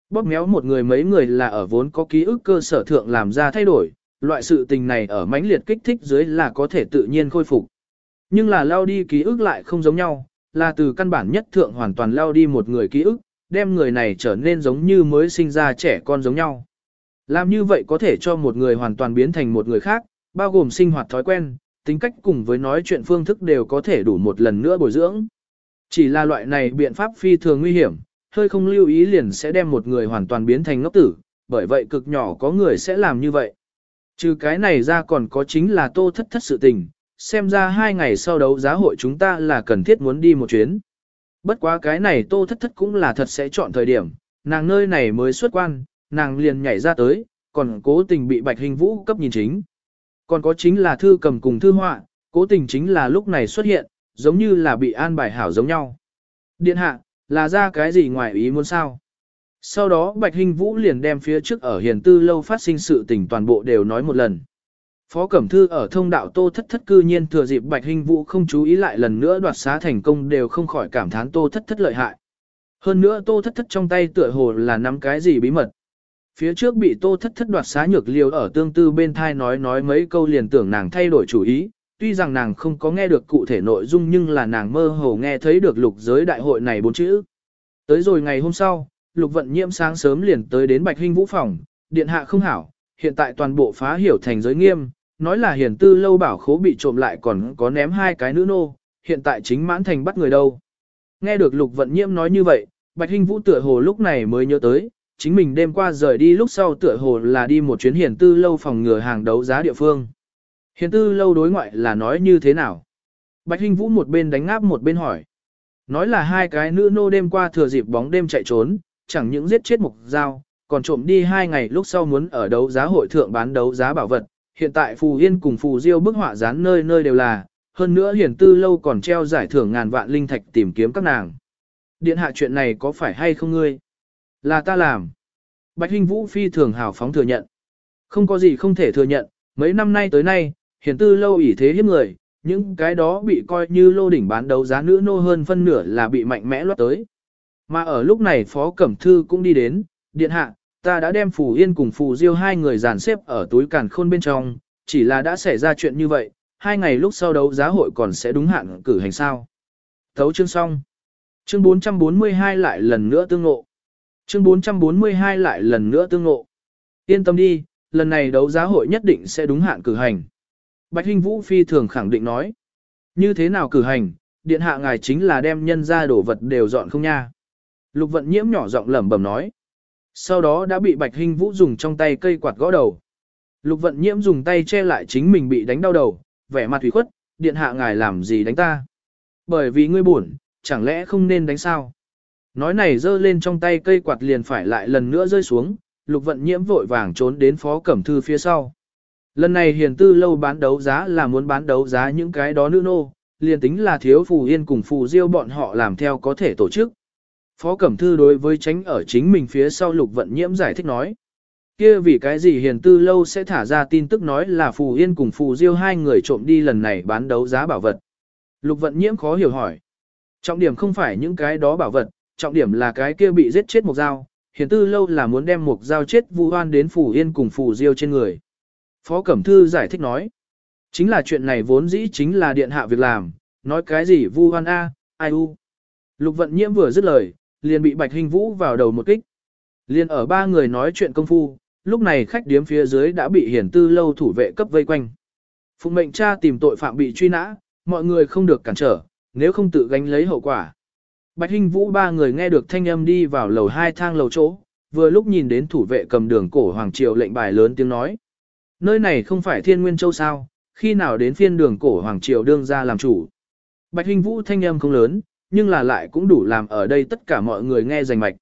Bóp méo một người mấy người là ở vốn có ký ức cơ sở thượng làm ra thay đổi, loại sự tình này ở mãnh liệt kích thích dưới là có thể tự nhiên khôi phục. Nhưng là lao đi ký ức lại không giống nhau, là từ căn bản nhất thượng hoàn toàn lao đi một người ký ức, đem người này trở nên giống như mới sinh ra trẻ con giống nhau. Làm như vậy có thể cho một người hoàn toàn biến thành một người khác, bao gồm sinh hoạt thói quen, tính cách cùng với nói chuyện phương thức đều có thể đủ một lần nữa bồi dưỡng. Chỉ là loại này biện pháp phi thường nguy hiểm, hơi không lưu ý liền sẽ đem một người hoàn toàn biến thành ngốc tử, bởi vậy cực nhỏ có người sẽ làm như vậy. Trừ cái này ra còn có chính là tô thất thất sự tình, xem ra hai ngày sau đấu giá hội chúng ta là cần thiết muốn đi một chuyến. Bất quá cái này tô thất thất cũng là thật sẽ chọn thời điểm, nàng nơi này mới xuất quan, nàng liền nhảy ra tới, còn cố tình bị bạch hình vũ cấp nhìn chính. Còn có chính là thư cầm cùng thư họa, cố tình chính là lúc này xuất hiện, giống như là bị an bài hảo giống nhau. Điện hạ, là ra cái gì ngoài ý muốn sao? Sau đó Bạch Hinh Vũ liền đem phía trước ở hiền tư lâu phát sinh sự tình toàn bộ đều nói một lần. Phó Cẩm Thư ở thông đạo Tô Thất Thất cư nhiên thừa dịp Bạch Hinh Vũ không chú ý lại lần nữa đoạt xá thành công đều không khỏi cảm thán Tô Thất Thất lợi hại. Hơn nữa Tô Thất Thất trong tay tựa hồ là nắm cái gì bí mật. Phía trước bị Tô Thất Thất đoạt xá nhược liều ở tương tư bên thai nói nói mấy câu liền tưởng nàng thay đổi chủ ý, tuy rằng nàng không có nghe được cụ thể nội dung nhưng là nàng mơ hồ nghe thấy được lục giới đại hội này bốn chữ. Tới rồi ngày hôm sau, lục vận nhiễm sáng sớm liền tới đến Bạch Hinh Vũ phòng, điện hạ không hảo, hiện tại toàn bộ phá hiểu thành giới nghiêm, nói là hiển tư lâu bảo khố bị trộm lại còn có ném hai cái nữ nô, hiện tại chính mãn thành bắt người đâu. Nghe được lục vận nhiễm nói như vậy, Bạch Hinh Vũ tựa hồ lúc này mới nhớ tới, chính mình đêm qua rời đi lúc sau tựa hồ là đi một chuyến hiển tư lâu phòng ngừa hàng đấu giá địa phương. Hiển tư lâu đối ngoại là nói như thế nào? Bạch Hinh Vũ một bên đánh áp một bên hỏi. Nói là hai cái nữ nô đêm qua thừa dịp bóng đêm chạy trốn, chẳng những giết chết mục dao, còn trộm đi hai ngày lúc sau muốn ở đấu giá hội thượng bán đấu giá bảo vật. Hiện tại Phù Yên cùng Phù Diêu bức họa dán nơi nơi đều là, hơn nữa hiển tư lâu còn treo giải thưởng ngàn vạn linh thạch tìm kiếm các nàng. Điện hạ chuyện này có phải hay không ngươi? Là ta làm. Bạch Hinh Vũ phi thường hào phóng thừa nhận. Không có gì không thể thừa nhận, mấy năm nay tới nay, hiển tư lâu ỷ thế hiếp người, những cái đó bị coi như lô đỉnh bán đấu giá nữ nô hơn phân nửa là bị mạnh mẽ loát tới. Mà ở lúc này Phó Cẩm Thư cũng đi đến, điện hạ, ta đã đem Phù Yên cùng Phù Diêu hai người dàn xếp ở túi càn khôn bên trong, chỉ là đã xảy ra chuyện như vậy, hai ngày lúc sau đấu giá hội còn sẽ đúng hạn cử hành sao. Thấu chương xong. Chương 442 lại lần nữa tương ngộ. Chương 442 lại lần nữa tương ngộ. Yên tâm đi, lần này đấu giá hội nhất định sẽ đúng hạn cử hành. Bạch Hinh Vũ phi thường khẳng định nói. Như thế nào cử hành, điện hạ ngài chính là đem nhân ra đổ vật đều dọn không nha. Lục vận nhiễm nhỏ giọng lẩm bẩm nói. Sau đó đã bị Bạch Hinh Vũ dùng trong tay cây quạt gõ đầu. Lục vận nhiễm dùng tay che lại chính mình bị đánh đau đầu, vẻ mặt thủy khuất, điện hạ ngài làm gì đánh ta. Bởi vì ngươi buồn, chẳng lẽ không nên đánh sao? Nói này giơ lên trong tay cây quạt liền phải lại lần nữa rơi xuống, lục vận nhiễm vội vàng trốn đến phó cẩm thư phía sau. Lần này hiền tư lâu bán đấu giá là muốn bán đấu giá những cái đó nữ nô, liền tính là thiếu phù yên cùng phù diêu bọn họ làm theo có thể tổ chức. Phó Cẩm Thư đối với tránh ở chính mình phía sau lục vận nhiễm giải thích nói. kia vì cái gì hiền tư lâu sẽ thả ra tin tức nói là phù yên cùng phù diêu hai người trộm đi lần này bán đấu giá bảo vật. Lục vận nhiễm khó hiểu hỏi. Trọng điểm không phải những cái đó bảo vật, trọng điểm là cái kia bị giết chết một dao. Hiền tư lâu là muốn đem một dao chết vu hoan đến phủ yên cùng phủ diêu trên người. Phó Cẩm Thư giải thích nói. Chính là chuyện này vốn dĩ chính là điện hạ việc làm, nói cái gì vu hoan a, ai u. Lục vận nhiễm vừa dứt lời, liền bị Bạch Hình Vũ vào đầu một kích. Liền ở ba người nói chuyện công phu, lúc này khách điếm phía dưới đã bị hiển tư lâu thủ vệ cấp vây quanh. Phụng mệnh cha tìm tội phạm bị truy nã, mọi người không được cản trở, nếu không tự gánh lấy hậu quả. Bạch Hinh Vũ ba người nghe được thanh âm đi vào lầu hai thang lầu chỗ, vừa lúc nhìn đến thủ vệ cầm đường cổ Hoàng Triều lệnh bài lớn tiếng nói. Nơi này không phải Thiên Nguyên Châu sao, khi nào đến phiên đường cổ Hoàng Triều đương ra làm chủ. Bạch Hinh Vũ thanh âm không lớn, nhưng là lại cũng đủ làm ở đây tất cả mọi người nghe rành mạch.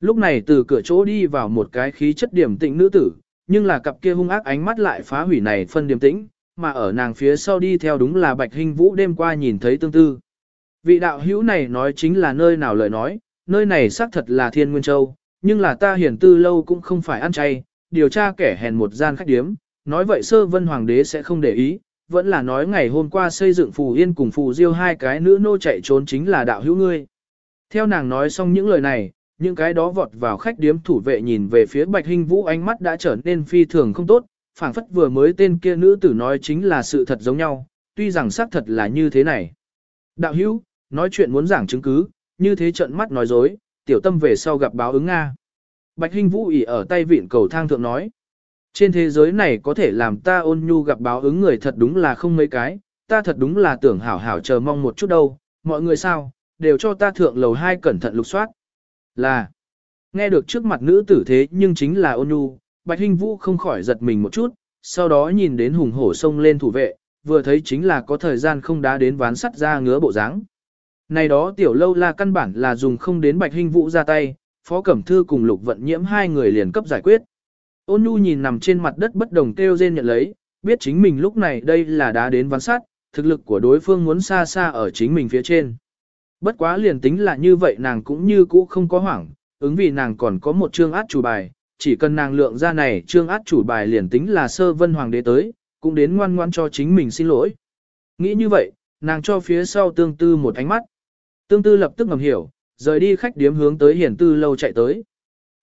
Lúc này từ cửa chỗ đi vào một cái khí chất điểm tĩnh nữ tử, nhưng là cặp kia hung ác ánh mắt lại phá hủy này phân điểm tĩnh, mà ở nàng phía sau đi theo đúng là Bạch Hinh Vũ đêm qua nhìn thấy tương tư. Vị đạo hữu này nói chính là nơi nào lời nói, nơi này xác thật là Thiên Nguyên Châu, nhưng là ta hiển tư lâu cũng không phải ăn chay, điều tra kẻ hèn một gian khách điếm, nói vậy sơ vân hoàng đế sẽ không để ý, vẫn là nói ngày hôm qua xây dựng phù yên cùng phù diêu hai cái nữ nô chạy trốn chính là đạo hữu ngươi. Theo nàng nói xong những lời này, những cái đó vọt vào khách điếm thủ vệ nhìn về phía Bạch hình Vũ ánh mắt đã trở nên phi thường không tốt, phảng phất vừa mới tên kia nữ tử nói chính là sự thật giống nhau, tuy rằng xác thật là như thế này. Đạo hữu, nói chuyện muốn giảng chứng cứ, như thế trận mắt nói dối, tiểu tâm về sau gặp báo ứng Nga. Bạch Hinh Vũ ỉ ở tay vịn cầu thang thượng nói. Trên thế giới này có thể làm ta ôn nhu gặp báo ứng người thật đúng là không mấy cái, ta thật đúng là tưởng hảo hảo chờ mong một chút đâu, mọi người sao, đều cho ta thượng lầu hai cẩn thận lục soát. Là, nghe được trước mặt nữ tử thế nhưng chính là ôn nhu, Bạch Hinh Vũ không khỏi giật mình một chút, sau đó nhìn đến hùng hổ sông lên thủ vệ, vừa thấy chính là có thời gian không đá đến ván sắt ra ngứa bộ dáng. Này đó tiểu lâu la căn bản là dùng không đến Bạch hình Vũ ra tay, Phó Cẩm Thư cùng Lục Vận Nhiễm hai người liền cấp giải quyết. Ôn Nhu nhìn nằm trên mặt đất bất đồng kêu rên nhận lấy, biết chính mình lúc này đây là đá đến ván sát thực lực của đối phương muốn xa xa ở chính mình phía trên. Bất quá liền tính là như vậy nàng cũng như cũ không có hoảng, ứng vì nàng còn có một chương át chủ bài, chỉ cần nàng lượng ra này chương át chủ bài liền tính là sơ vân hoàng đế tới, cũng đến ngoan ngoan cho chính mình xin lỗi. Nghĩ như vậy, nàng cho phía sau tương tư một ánh mắt. Tương tư lập tức ngầm hiểu, rời đi khách điếm hướng tới hiển tư lâu chạy tới.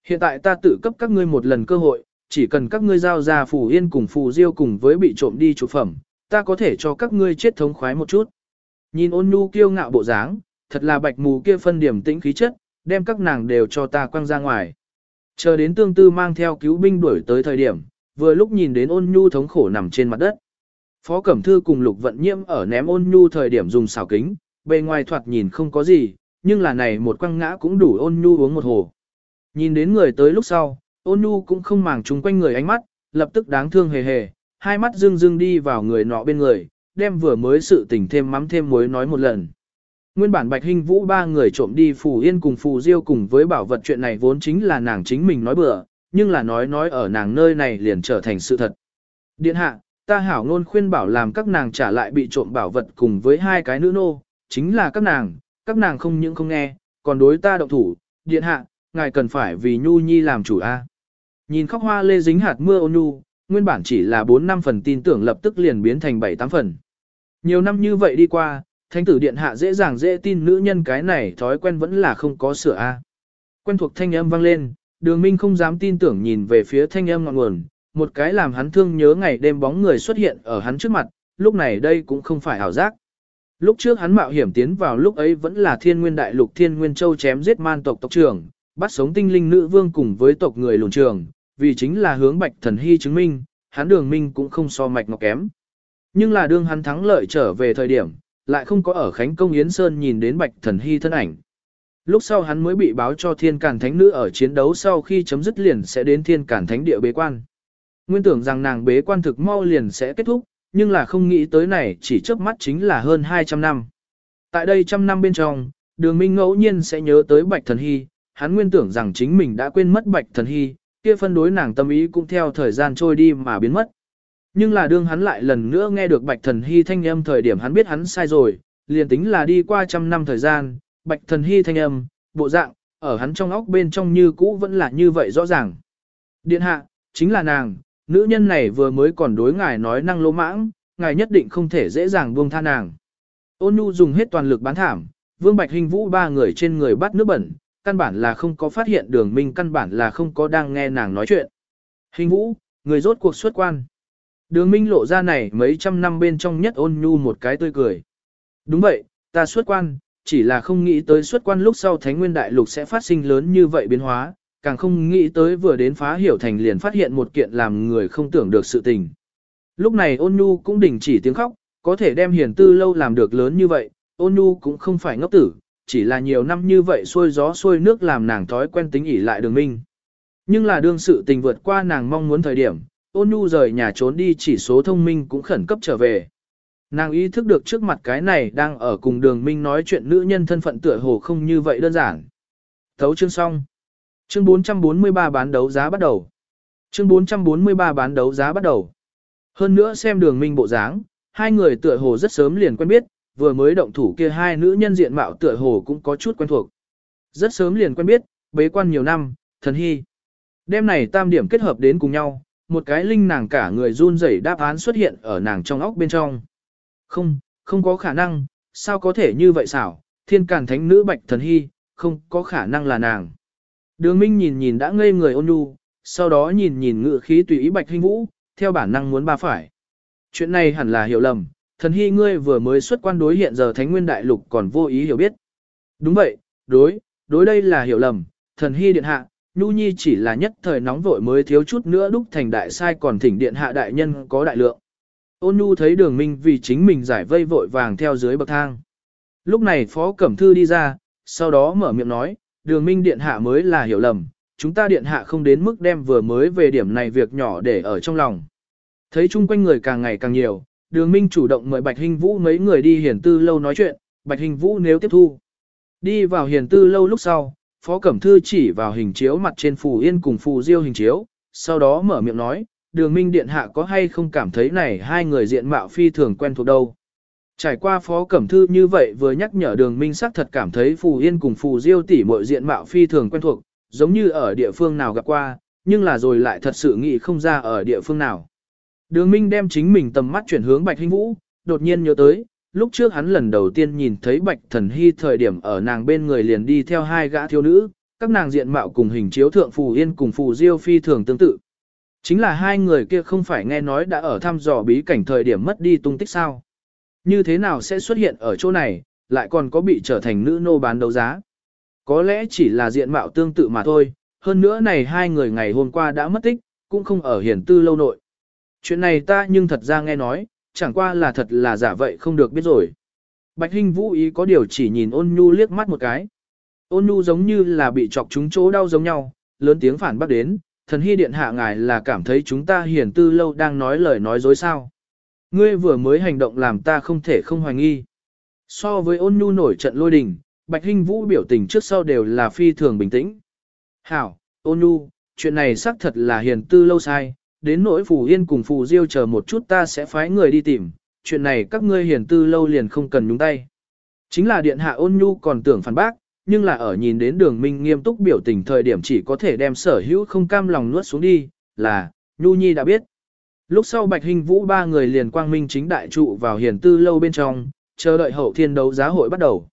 Hiện tại ta tự cấp các ngươi một lần cơ hội, chỉ cần các ngươi giao ra phù yên cùng phù diêu cùng với bị trộm đi chủ phẩm, ta có thể cho các ngươi chết thống khoái một chút. Nhìn ôn nhu kiêu ngạo bộ dáng, thật là bạch mù kia phân điểm tĩnh khí chất, đem các nàng đều cho ta quăng ra ngoài. Chờ đến tương tư mang theo cứu binh đuổi tới thời điểm, vừa lúc nhìn đến ôn nhu thống khổ nằm trên mặt đất. Phó Cẩm Thư cùng Lục Vận Nhiễm ở ném ôn nhu thời điểm dùng xào kính, bề ngoài thoạt nhìn không có gì, nhưng là này một quăng ngã cũng đủ ôn nhu uống một hồ. Nhìn đến người tới lúc sau, ôn nhu cũng không màng chung quanh người ánh mắt, lập tức đáng thương hề hề, hai mắt dương dương đi vào người nọ bên người, đem vừa mới sự tình thêm mắm thêm muối nói một lần. Nguyên bản Bạch Hinh Vũ ba người trộm đi Phù Yên cùng Phù Diêu cùng với bảo vật chuyện này vốn chính là nàng chính mình nói bừa, nhưng là nói nói ở nàng nơi này liền trở thành sự thật. Điện hạ, ta hảo ngôn khuyên bảo làm các nàng trả lại bị trộm bảo vật cùng với hai cái nữ nô, chính là các nàng, các nàng không những không nghe, còn đối ta động thủ, điện hạ, ngài cần phải vì Nhu Nhi làm chủ a. Nhìn khóc hoa lê dính hạt mưa ôn nhu, nguyên bản chỉ là 4 năm phần tin tưởng lập tức liền biến thành 7 tám phần. Nhiều năm như vậy đi qua, thánh tử điện hạ dễ dàng dễ tin nữ nhân cái này thói quen vẫn là không có sửa a. Quen thuộc thanh âm vang lên, đường minh không dám tin tưởng nhìn về phía thanh âm ngọn nguồn, một cái làm hắn thương nhớ ngày đêm bóng người xuất hiện ở hắn trước mặt, lúc này đây cũng không phải ảo giác. Lúc trước hắn mạo hiểm tiến vào lúc ấy vẫn là thiên nguyên đại lục thiên nguyên châu chém giết man tộc tộc trưởng, bắt sống tinh linh nữ vương cùng với tộc người lùn trường, vì chính là hướng bạch thần hy chứng minh, hắn đường minh cũng không so mạch ngọc kém. Nhưng là đương hắn thắng lợi trở về thời điểm, lại không có ở Khánh Công Yến Sơn nhìn đến bạch thần hy thân ảnh. Lúc sau hắn mới bị báo cho thiên cản thánh nữ ở chiến đấu sau khi chấm dứt liền sẽ đến thiên cản thánh địa bế quan. Nguyên tưởng rằng nàng bế quan thực mau liền sẽ kết thúc, nhưng là không nghĩ tới này chỉ trước mắt chính là hơn 200 năm. Tại đây trăm năm bên trong, đường minh ngẫu nhiên sẽ nhớ tới Bạch Thần Hy, hắn nguyên tưởng rằng chính mình đã quên mất Bạch Thần Hy, kia phân đối nàng tâm ý cũng theo thời gian trôi đi mà biến mất. Nhưng là đương hắn lại lần nữa nghe được Bạch Thần Hy thanh âm thời điểm hắn biết hắn sai rồi, liền tính là đi qua trăm năm thời gian, Bạch Thần Hy thanh âm, bộ dạng, ở hắn trong óc bên trong như cũ vẫn là như vậy rõ ràng. Điện hạ, chính là nàng, nữ nhân này vừa mới còn đối ngài nói năng lỗ mãng, ngài nhất định không thể dễ dàng buông tha nàng. Ôn nhu dùng hết toàn lực bán thảm, Vương Bạch Hình Vũ ba người trên người bắt nước bẩn, căn bản là không có phát hiện đường minh căn bản là không có đang nghe nàng nói chuyện. Hình Vũ, người rốt cuộc xuất quan. Đường minh lộ ra này mấy trăm năm bên trong nhất ôn nhu một cái tươi cười. Đúng vậy, ta xuất quan, chỉ là không nghĩ tới xuất quan lúc sau Thánh Nguyên Đại Lục sẽ phát sinh lớn như vậy biến hóa, càng không nghĩ tới vừa đến phá hiểu thành liền phát hiện một kiện làm người không tưởng được sự tình. Lúc này ôn nhu cũng đình chỉ tiếng khóc, có thể đem hiền tư lâu làm được lớn như vậy, ôn nhu cũng không phải ngốc tử, chỉ là nhiều năm như vậy xuôi gió xuôi nước làm nàng thói quen tính ỉ lại đường minh. Nhưng là đương sự tình vượt qua nàng mong muốn thời điểm, ôn nhu rời nhà trốn đi chỉ số thông minh cũng khẩn cấp trở về. Nàng ý thức được trước mặt cái này đang ở cùng đường minh nói chuyện nữ nhân thân phận tựa hồ không như vậy đơn giản. Thấu chương xong. Chương 443 bán đấu giá bắt đầu. Chương 443 bán đấu giá bắt đầu. Hơn nữa xem đường minh bộ dáng, hai người tựa hồ rất sớm liền quen biết, vừa mới động thủ kia hai nữ nhân diện mạo tựa hồ cũng có chút quen thuộc. Rất sớm liền quen biết, bế quan nhiều năm, thần hy. Đêm này tam điểm kết hợp đến cùng nhau, một cái linh nàng cả người run rẩy đáp án xuất hiện ở nàng trong óc bên trong. Không, không có khả năng, sao có thể như vậy xảo, thiên càn thánh nữ bạch thần hy, không có khả năng là nàng. Đường Minh nhìn nhìn đã ngây người ôn nhu, sau đó nhìn nhìn ngự khí tùy ý Bạch Hinh Vũ, theo bản năng muốn ba phải. Chuyện này hẳn là hiểu lầm, thần hy ngươi vừa mới xuất quan đối hiện giờ Thánh Nguyên Đại Lục còn vô ý hiểu biết. Đúng vậy, đối, đối đây là hiểu lầm, thần hy điện hạ, Nhu Nhi chỉ là nhất thời nóng vội mới thiếu chút nữa đúc thành đại sai còn thỉnh điện hạ đại nhân có đại lượng. Ôn Nhu thấy đường minh vì chính mình giải vây vội vàng theo dưới bậc thang. Lúc này Phó Cẩm Thư đi ra, sau đó mở miệng nói, đường minh điện hạ mới là hiểu lầm, chúng ta điện hạ không đến mức đem vừa mới về điểm này việc nhỏ để ở trong lòng. Thấy chung quanh người càng ngày càng nhiều, đường minh chủ động mời Bạch Hình Vũ mấy người đi hiển tư lâu nói chuyện, Bạch Hình Vũ nếu tiếp thu. Đi vào hiển tư lâu lúc sau, Phó Cẩm Thư chỉ vào hình chiếu mặt trên phù yên cùng phù diêu hình chiếu, sau đó mở miệng nói, đường minh điện hạ có hay không cảm thấy này hai người diện mạo phi thường quen thuộc đâu. Trải qua Phó Cẩm Thư như vậy vừa nhắc nhở đường minh sắc thật cảm thấy phù yên cùng phù diêu tỷ mọi diện mạo phi thường quen thuộc, giống như ở địa phương nào gặp qua, nhưng là rồi lại thật sự nghĩ không ra ở địa phương nào. Đường minh đem chính mình tầm mắt chuyển hướng Bạch Hinh Vũ, đột nhiên nhớ tới, lúc trước hắn lần đầu tiên nhìn thấy Bạch Thần Hy thời điểm ở nàng bên người liền đi theo hai gã thiếu nữ, các nàng diện mạo cùng hình chiếu thượng phù yên cùng phù diêu phi thường tương tự. Chính là hai người kia không phải nghe nói đã ở thăm dò bí cảnh thời điểm mất đi tung tích sao. Như thế nào sẽ xuất hiện ở chỗ này, lại còn có bị trở thành nữ nô bán đấu giá. Có lẽ chỉ là diện mạo tương tự mà thôi, hơn nữa này hai người ngày hôm qua đã mất tích, cũng không ở hiển tư lâu nội. Chuyện này ta nhưng thật ra nghe nói, chẳng qua là thật là giả vậy không được biết rồi. Bạch Hinh Vũ ý có điều chỉ nhìn ôn nhu liếc mắt một cái. Ôn nhu giống như là bị chọc trúng chỗ đau giống nhau, lớn tiếng phản bác đến, thần hy điện hạ ngài là cảm thấy chúng ta hiển tư lâu đang nói lời nói dối sao. Ngươi vừa mới hành động làm ta không thể không hoài nghi. So với ôn nhu nổi trận lôi đình, Bạch Hinh Vũ biểu tình trước sau đều là phi thường bình tĩnh. Hảo, ôn nhu, chuyện này xác thật là hiền tư lâu sai, đến nỗi phù yên cùng phù diêu chờ một chút ta sẽ phái người đi tìm, chuyện này các ngươi hiền tư lâu liền không cần nhúng tay. Chính là điện hạ ôn nhu còn tưởng phản bác, nhưng là ở nhìn đến đường minh nghiêm túc biểu tình thời điểm chỉ có thể đem sở hữu không cam lòng nuốt xuống đi, là, nhu nhi đã biết. Lúc sau Bạch Hình Vũ ba người liền quang minh chính đại trụ vào hiền tư lâu bên trong, chờ đợi hậu thiên đấu giá hội bắt đầu.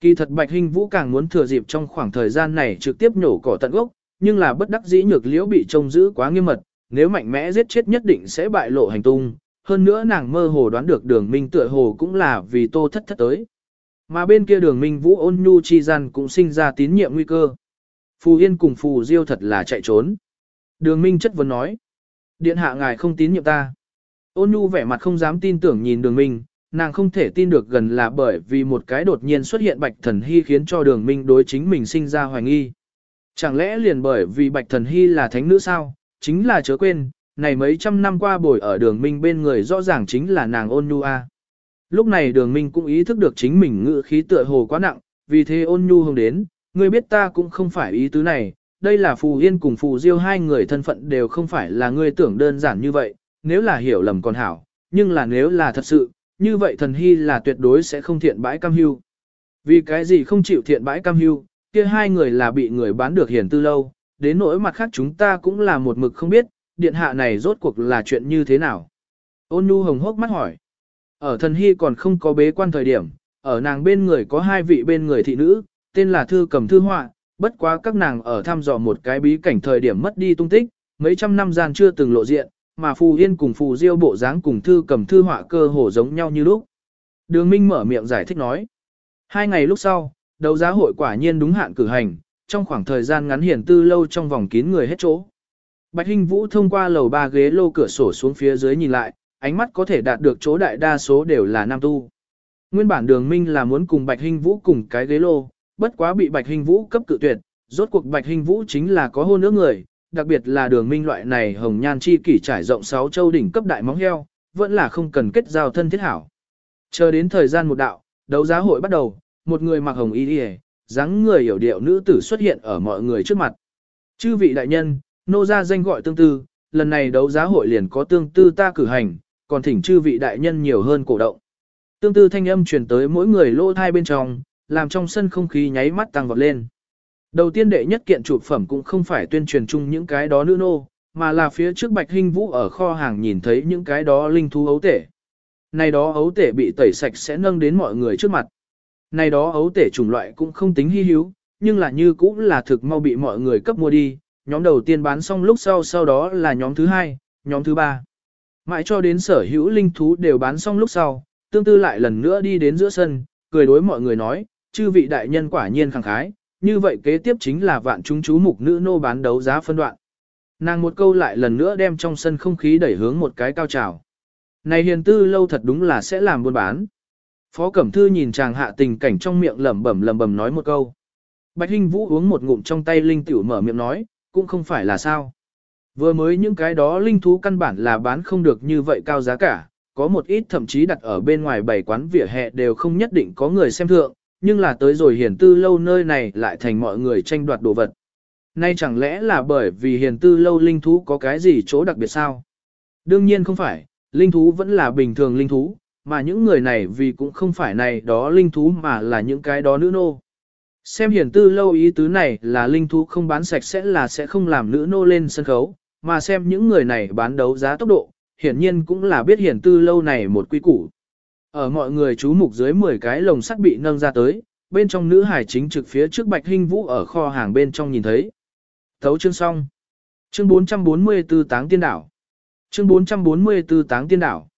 Kỳ thật Bạch Hình Vũ càng muốn thừa dịp trong khoảng thời gian này trực tiếp nhổ cỏ tận gốc, nhưng là bất đắc dĩ nhược liễu bị trông giữ quá nghiêm mật, nếu mạnh mẽ giết chết nhất định sẽ bại lộ hành tung. Hơn nữa nàng mơ hồ đoán được đường minh tựa hồ cũng là vì tô thất thất tới. Mà bên kia đường minh vũ ôn nhu chi gian cũng sinh ra tín nhiệm nguy cơ. Phù Yên cùng Phù Diêu thật là chạy trốn. Đường minh chất vấn nói. Điện hạ ngài không tín nhiệm ta. Ôn nhu vẻ mặt không dám tin tưởng nhìn đường minh, nàng không thể tin được gần là bởi vì một cái đột nhiên xuất hiện bạch thần hy khiến cho đường minh đối chính mình sinh ra hoài nghi. Chẳng lẽ liền bởi vì bạch thần hy là thánh nữ sao, chính là chớ quên, này mấy trăm năm qua bồi ở đường minh bên người rõ ràng chính là nàng ôn nhu a. Lúc này đường minh cũng ý thức được chính mình ngự khí tựa hồ quá nặng, vì thế ôn nhu hồng đến, ngươi biết ta cũng không phải ý tứ này, đây là Phù Yên cùng Phù Diêu hai người thân phận đều không phải là ngươi tưởng đơn giản như vậy, nếu là hiểu lầm còn hảo, nhưng là nếu là thật sự, như vậy thần hy là tuyệt đối sẽ không thiện bãi cam hưu. Vì cái gì không chịu thiện bãi cam hưu, kia hai người là bị người bán được hiển tư lâu, đến nỗi mặt khác chúng ta cũng là một mực không biết, điện hạ này rốt cuộc là chuyện như thế nào. Ôn nhu hồng hốc mắt hỏi. Ở thần hy còn không có bế quan thời điểm, ở nàng bên người có hai vị bên người thị nữ, tên là Thư Cầm Thư Họa, bất quá các nàng ở thăm dò một cái bí cảnh thời điểm mất đi tung tích, mấy trăm năm gian chưa từng lộ diện, mà Phù Yên cùng Phù Diêu bộ dáng cùng Thư Cầm Thư Họa cơ hồ giống nhau như lúc. Đường Minh mở miệng giải thích nói. Hai ngày lúc sau, đấu giá hội quả nhiên đúng hạn cử hành, trong khoảng thời gian ngắn hiển tư lâu trong vòng kín người hết chỗ. Bạch Hinh Vũ thông qua lầu ba ghế lô cửa sổ xuống phía dưới nhìn lại, ánh mắt có thể đạt được chỗ đại đa số đều là nam tu. Nguyên bản đường minh là muốn cùng Bạch Hinh Vũ cùng cái ghế lô, bất quá bị Bạch hình Vũ cấp cự tuyệt, rốt cuộc Bạch hình Vũ chính là có hôn ước người, đặc biệt là đường minh loại này hồng nhan chi kỷ trải rộng sáu châu đỉnh cấp đại móng heo, vẫn là không cần kết giao thân thiết hảo. Chờ đến thời gian một đạo, đấu giá hội bắt đầu, một người mặc hồng y y, dáng người hiểu điệu nữ tử xuất hiện ở mọi người trước mặt. Chư vị đại nhân, nô ra danh gọi tương tư, lần này đấu giá hội liền có tương tư ta cử hành, còn thỉnh chư vị đại nhân nhiều hơn cổ động. Tương tư thanh âm truyền tới mỗi người lỗ thai bên trong, làm trong sân không khí nháy mắt tăng vọt lên. Đầu tiên đệ nhất kiện chụp phẩm cũng không phải tuyên truyền chung những cái đó nữ nô, mà là phía trước Bạch Hinh Vũ ở kho hàng nhìn thấy những cái đó linh thú ấu tể. Này đó ấu tể bị tẩy sạch sẽ nâng đến mọi người trước mặt. Này đó ấu tể chủng loại cũng không tính hy hữu, nhưng là như cũng là thực mau bị mọi người cấp mua đi, nhóm đầu tiên bán xong lúc sau sau đó là nhóm thứ hai, nhóm thứ ba. Mãi cho đến sở hữu linh thú đều bán xong lúc sau, tương tư lại lần nữa đi đến giữa sân, cười đối mọi người nói, chư vị đại nhân quả nhiên khẳng khái, như vậy kế tiếp chính là vạn chúng chú mục nữ nô bán đấu giá phân đoạn. Nàng một câu lại lần nữa đem trong sân không khí đẩy hướng một cái cao trào. Này hiền tư lâu thật đúng là sẽ làm buôn bán. Phó Cẩm Thư nhìn chàng hạ tình cảnh trong miệng lẩm bẩm lẩm bẩm nói một câu. Bạch Hinh Vũ uống một ngụm trong tay linh tiểu mở miệng nói, cũng không phải là sao. Vừa mới những cái đó linh thú căn bản là bán không được như vậy cao giá cả, có một ít thậm chí đặt ở bên ngoài bảy quán vỉa hè đều không nhất định có người xem thượng, nhưng là tới rồi hiền tư lâu nơi này lại thành mọi người tranh đoạt đồ vật. Nay chẳng lẽ là bởi vì hiền tư lâu linh thú có cái gì chỗ đặc biệt sao? Đương nhiên không phải, linh thú vẫn là bình thường linh thú, mà những người này vì cũng không phải này đó linh thú mà là những cái đó nữ nô. Xem hiển tư lâu ý tứ này là linh thú không bán sạch sẽ là sẽ không làm nữ nô lên sân khấu, mà xem những người này bán đấu giá tốc độ, hiển nhiên cũng là biết hiển tư lâu này một quy củ. Ở mọi người chú mục dưới 10 cái lồng sắt bị nâng ra tới, bên trong nữ hải chính trực phía trước bạch hinh vũ ở kho hàng bên trong nhìn thấy. Thấu chương xong. Chương 444 táng tiên đảo. Chương 444 táng tiên đảo.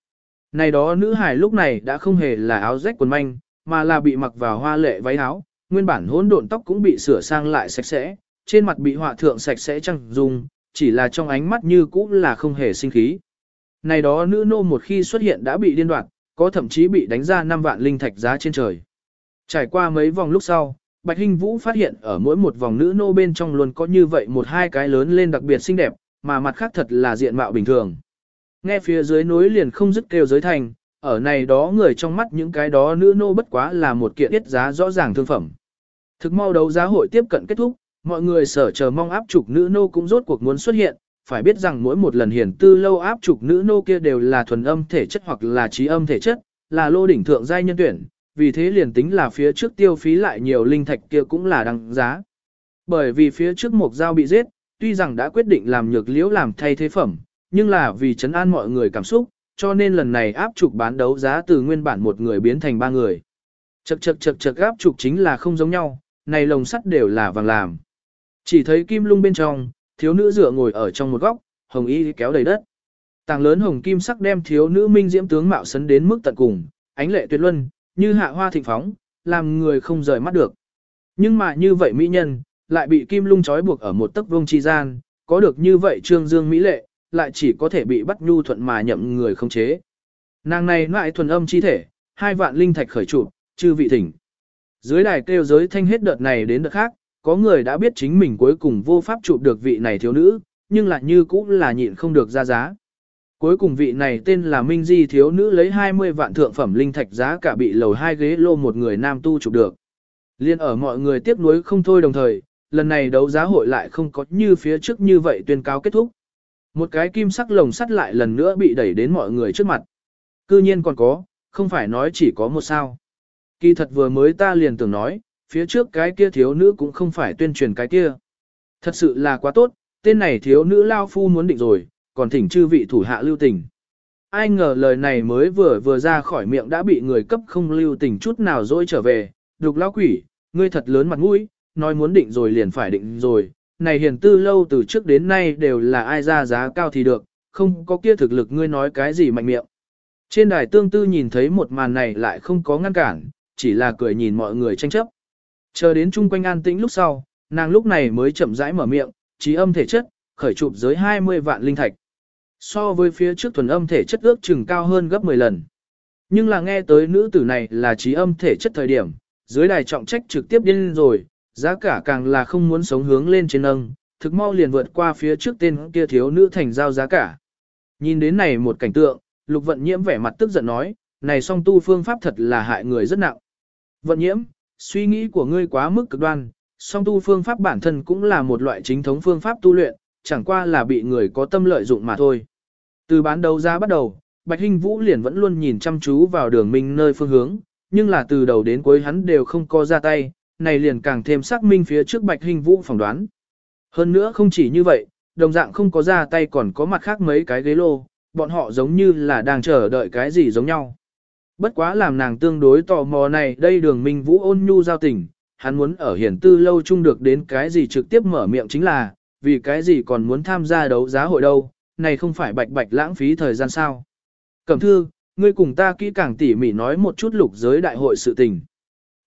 Này đó nữ hải lúc này đã không hề là áo rách quần manh, mà là bị mặc vào hoa lệ váy áo, nguyên bản hỗn độn tóc cũng bị sửa sang lại sạch sẽ, trên mặt bị họa thượng sạch sẽ trăng dùng, chỉ là trong ánh mắt như cũ là không hề sinh khí. Này đó nữ nô một khi xuất hiện đã bị điên đoạt, có thậm chí bị đánh ra 5 vạn linh thạch giá trên trời. Trải qua mấy vòng lúc sau, Bạch Hinh Vũ phát hiện ở mỗi một vòng nữ nô bên trong luôn có như vậy một hai cái lớn lên đặc biệt xinh đẹp, mà mặt khác thật là diện mạo bình thường. Nghe phía dưới núi liền không dứt kêu giới thành, ở này đó người trong mắt những cái đó nữ nô bất quá là một kiện ít giá rõ ràng thương phẩm. Thực mau đấu giá hội tiếp cận kết thúc, mọi người sở chờ mong áp trục nữ nô cũng rốt cuộc muốn xuất hiện, phải biết rằng mỗi một lần hiển tư lâu áp trục nữ nô kia đều là thuần âm thể chất hoặc là trí âm thể chất, là lô đỉnh thượng giai nhân tuyển, vì thế liền tính là phía trước tiêu phí lại nhiều linh thạch kia cũng là đăng giá. Bởi vì phía trước một dao bị giết, tuy rằng đã quyết định làm nhược liễu làm thay thế phẩm, nhưng là vì chấn an mọi người cảm xúc, cho nên lần này áp trục bán đấu giá từ nguyên bản một người biến thành ba người. chật chật chật chật áp trục chính là không giống nhau, này lồng sắt đều là vàng làm. Chỉ thấy kim lung bên trong, thiếu nữ dựa ngồi ở trong một góc, hồng y kéo đầy đất. Tàng lớn hồng kim sắc đem thiếu nữ minh diễm tướng mạo sấn đến mức tận cùng, ánh lệ tuyệt luân, như hạ hoa thịnh phóng, làm người không rời mắt được. Nhưng mà như vậy mỹ nhân, lại bị kim lung trói buộc ở một tấc vương chi gian, có được như vậy trương dương mỹ lệ, lại chỉ có thể bị bắt nhu thuận mà nhậm người không chế. Nàng này lại thuần âm chi thể, hai vạn linh thạch khởi trụ, chư vị thỉnh. Dưới đài kêu giới thanh hết đợt này đến đợt khác, có người đã biết chính mình cuối cùng vô pháp chụp được vị này thiếu nữ, nhưng lại như cũng là nhịn không được ra giá. Cuối cùng vị này tên là Minh Di thiếu nữ lấy 20 vạn thượng phẩm linh thạch giá cả bị lầu hai ghế lô một người nam tu chụp được. Liên ở mọi người tiếc nuối không thôi đồng thời, lần này đấu giá hội lại không có như phía trước như vậy tuyên cáo kết thúc. Một cái kim sắc lồng sắt lại lần nữa bị đẩy đến mọi người trước mặt. Cư nhiên còn có, không phải nói chỉ có một sao. Kỳ thật vừa mới ta liền tưởng nói, phía trước cái kia thiếu nữ cũng không phải tuyên truyền cái kia. Thật sự là quá tốt, tên này thiếu nữ lao phu muốn định rồi, còn thỉnh chư vị thủ hạ lưu tình. Ai ngờ lời này mới vừa vừa ra khỏi miệng đã bị người cấp không lưu tình chút nào dỗi trở về, đục lao quỷ, ngươi thật lớn mặt mũi, nói muốn định rồi liền phải định rồi, này hiền tư lâu từ trước đến nay đều là ai ra giá cao thì được, không có kia thực lực ngươi nói cái gì mạnh miệng. Trên đài tương tư nhìn thấy một màn này lại không có ngăn cản, chỉ là cười nhìn mọi người tranh chấp. Chờ đến chung quanh an tĩnh lúc sau, nàng lúc này mới chậm rãi mở miệng, trí âm thể chất, khởi chụp giới 20 vạn linh thạch. So với phía trước thuần âm thể chất ước chừng cao hơn gấp 10 lần. Nhưng là nghe tới nữ tử này là trí âm thể chất thời điểm, dưới đài trọng trách trực tiếp điên rồi, giá cả càng là không muốn sống hướng lên trên nâng, thực mau liền vượt qua phía trước tên kia thiếu nữ thành giao giá cả. Nhìn đến này một cảnh tượng, lục vận nhiễm vẻ mặt tức giận nói, này song tu phương pháp thật là hại người rất nặng. Vận nhiễm, suy nghĩ của ngươi quá mức cực đoan, song tu phương pháp bản thân cũng là một loại chính thống phương pháp tu luyện, chẳng qua là bị người có tâm lợi dụng mà thôi. Từ bán đấu giá bắt đầu, Bạch Hinh Vũ liền vẫn luôn nhìn chăm chú vào đường minh nơi phương hướng, nhưng là từ đầu đến cuối hắn đều không có ra tay, này liền càng thêm xác minh phía trước Bạch Hinh Vũ phỏng đoán. Hơn nữa không chỉ như vậy, đồng dạng không có ra tay còn có mặt khác mấy cái ghế lô, bọn họ giống như là đang chờ đợi cái gì giống nhau. Bất quá làm nàng tương đối tò mò này đây đường minh vũ ôn nhu giao tình, hắn muốn ở hiển tư lâu chung được đến cái gì trực tiếp mở miệng chính là, vì cái gì còn muốn tham gia đấu giá hội đâu, này không phải bạch bạch lãng phí thời gian sao. Cẩm thư, ngươi cùng ta kỹ càng tỉ mỉ nói một chút lục giới đại hội sự tình.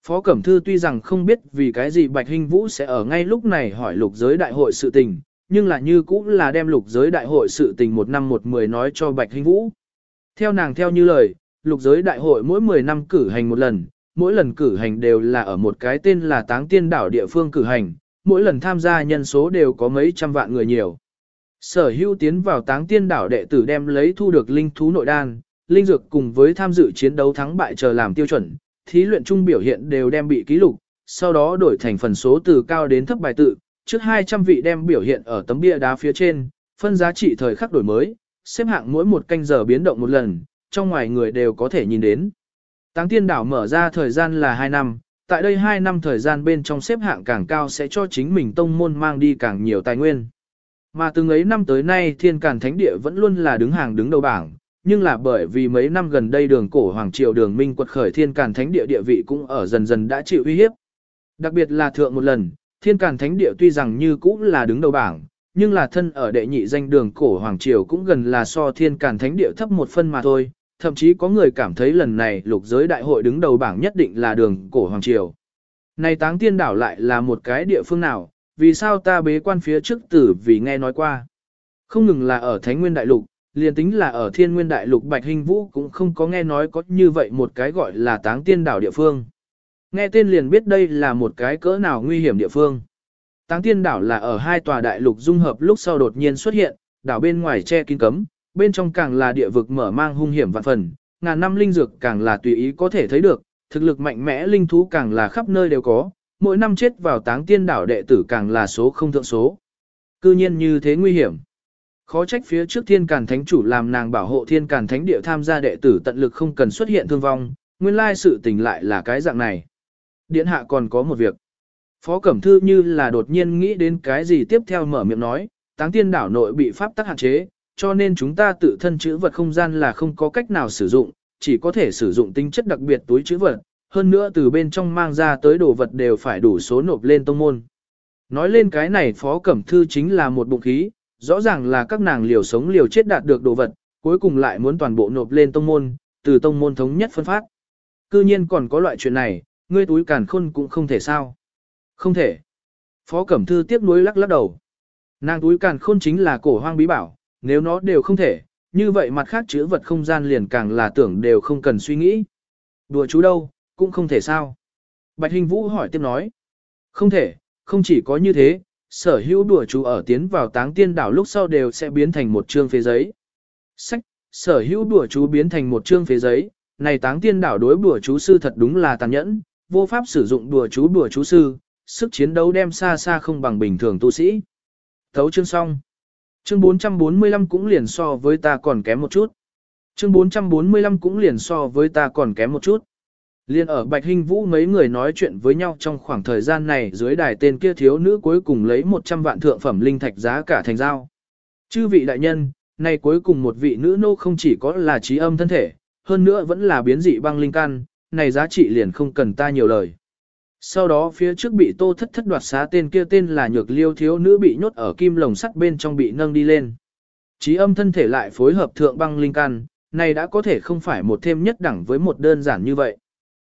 Phó Cẩm Thư tuy rằng không biết vì cái gì Bạch Hinh Vũ sẽ ở ngay lúc này hỏi lục giới đại hội sự tình, nhưng là như cũng là đem lục giới đại hội sự tình một năm một mười nói cho Bạch Hinh Vũ. Theo nàng theo như lời, lục giới đại hội mỗi 10 năm cử hành một lần, mỗi lần cử hành đều là ở một cái tên là Táng Tiên đảo địa phương cử hành, mỗi lần tham gia nhân số đều có mấy trăm vạn người nhiều. Sở hữu tiến vào Táng Tiên đảo đệ tử đem lấy thu được linh thú nội đan, linh dược cùng với tham dự chiến đấu thắng bại chờ làm tiêu chuẩn, thí luyện chung biểu hiện đều đem bị ký lục, sau đó đổi thành phần số từ cao đến thấp bài tự, trước 200 vị đem biểu hiện ở tấm bia đá phía trên, phân giá trị thời khắc đổi mới, xếp hạng mỗi một canh giờ biến động một lần, trong ngoài người đều có thể nhìn đến. Táng tiên đảo mở ra thời gian là 2 năm, tại đây 2 năm thời gian bên trong xếp hạng càng cao sẽ cho chính mình tông môn mang đi càng nhiều tài nguyên. Mà từng ấy năm tới nay thiên càn thánh địa vẫn luôn là đứng hàng đứng đầu bảng, nhưng là bởi vì mấy năm gần đây đường cổ Hoàng Triều đường Minh quật khởi thiên càn thánh địa địa vị cũng ở dần dần đã chịu uy hiếp. Đặc biệt là thượng một lần, thiên càn thánh địa tuy rằng như cũng là đứng đầu bảng, nhưng là thân ở đệ nhị danh đường cổ Hoàng Triều cũng gần là so thiên càn thánh địa thấp một phân mà thôi, thậm chí có người cảm thấy lần này lục giới đại hội đứng đầu bảng nhất định là đường cổ Hoàng Triều. Này táng tiên đảo lại là một cái địa phương nào, vì sao ta bế quan phía trước tử vì nghe nói qua. Không ngừng là ở Thánh Nguyên Đại Lục, liền tính là ở Thiên Nguyên Đại Lục Bạch Hình Vũ cũng không có nghe nói có như vậy một cái gọi là táng tiên đảo địa phương. Nghe tên liền biết đây là một cái cỡ nào nguy hiểm địa phương. Táng tiên đảo là ở hai tòa đại lục dung hợp lúc sau đột nhiên xuất hiện, đảo bên ngoài che kín cấm, bên trong càng là địa vực mở mang hung hiểm vạn phần, ngàn năm linh dược càng là tùy ý có thể thấy được, thực lực mạnh mẽ linh thú càng là khắp nơi đều có, mỗi năm chết vào táng tiên đảo đệ tử càng là số không thượng số. Cư nhiên như thế nguy hiểm. Khó trách phía trước thiên càn thánh chủ làm nàng bảo hộ thiên càn thánh địa tham gia đệ tử tận lực không cần xuất hiện thương vong, nguyên lai sự tình lại là cái dạng này. Điện hạ còn có một việc. Phó Cẩm Thư như là đột nhiên nghĩ đến cái gì tiếp theo mở miệng nói, táng tiên đảo nội bị pháp tắc hạn chế, cho nên chúng ta tự thân chữ vật không gian là không có cách nào sử dụng, chỉ có thể sử dụng tính chất đặc biệt túi chữ vật, hơn nữa từ bên trong mang ra tới đồ vật đều phải đủ số nộp lên tông môn. Nói lên cái này Phó Cẩm Thư chính là một bụng khí, rõ ràng là các nàng liều sống liều chết đạt được đồ vật, cuối cùng lại muốn toàn bộ nộp lên tông môn, từ tông môn thống nhất phân phát. Cư nhiên còn có loại chuyện này, ngươi túi càn khôn cũng không thể sao. Không thể. Phó Cẩm Thư tiếp nối lắc lắc đầu. Nàng túi càn khôn chính là cổ hoang bí bảo, nếu nó đều không thể, như vậy mặt khác chữ vật không gian liền càng là tưởng đều không cần suy nghĩ. Đùa chú đâu, cũng không thể sao. Bạch Hình Vũ hỏi tiếp nói. Không thể, không chỉ có như thế, sở hữu đùa chú ở tiến vào táng tiên đảo lúc sau đều sẽ biến thành một chương phế giấy. Sách, sở hữu đùa chú biến thành một chương phế giấy, này táng tiên đảo đối đùa chú sư thật đúng là tàn nhẫn, vô pháp sử dụng đùa chú đùa chú sư, sức chiến đấu đem xa xa không bằng bình thường tu sĩ. Thấu chương xong. Chương 445 cũng liền so với ta còn kém một chút. Chương 445 cũng liền so với ta còn kém một chút. Liên ở Bạch Hinh Vũ mấy người nói chuyện với nhau trong khoảng thời gian này dưới đài tên kia thiếu nữ cuối cùng lấy 100 vạn thượng phẩm linh thạch giá cả thành giao. Chư vị đại nhân, nay cuối cùng một vị nữ nô không chỉ có là trí âm thân thể, hơn nữa vẫn là biến dị băng linh căn, này giá trị liền không cần ta nhiều lời. Sau đó phía trước bị tô thất thất đoạt xá tên kia tên là nhược liêu thiếu nữ bị nhốt ở kim lồng sắt bên trong bị nâng đi lên. Trí âm thân thể lại phối hợp thượng băng linh căn, này đã có thể không phải một thêm nhất đẳng với một đơn giản như vậy.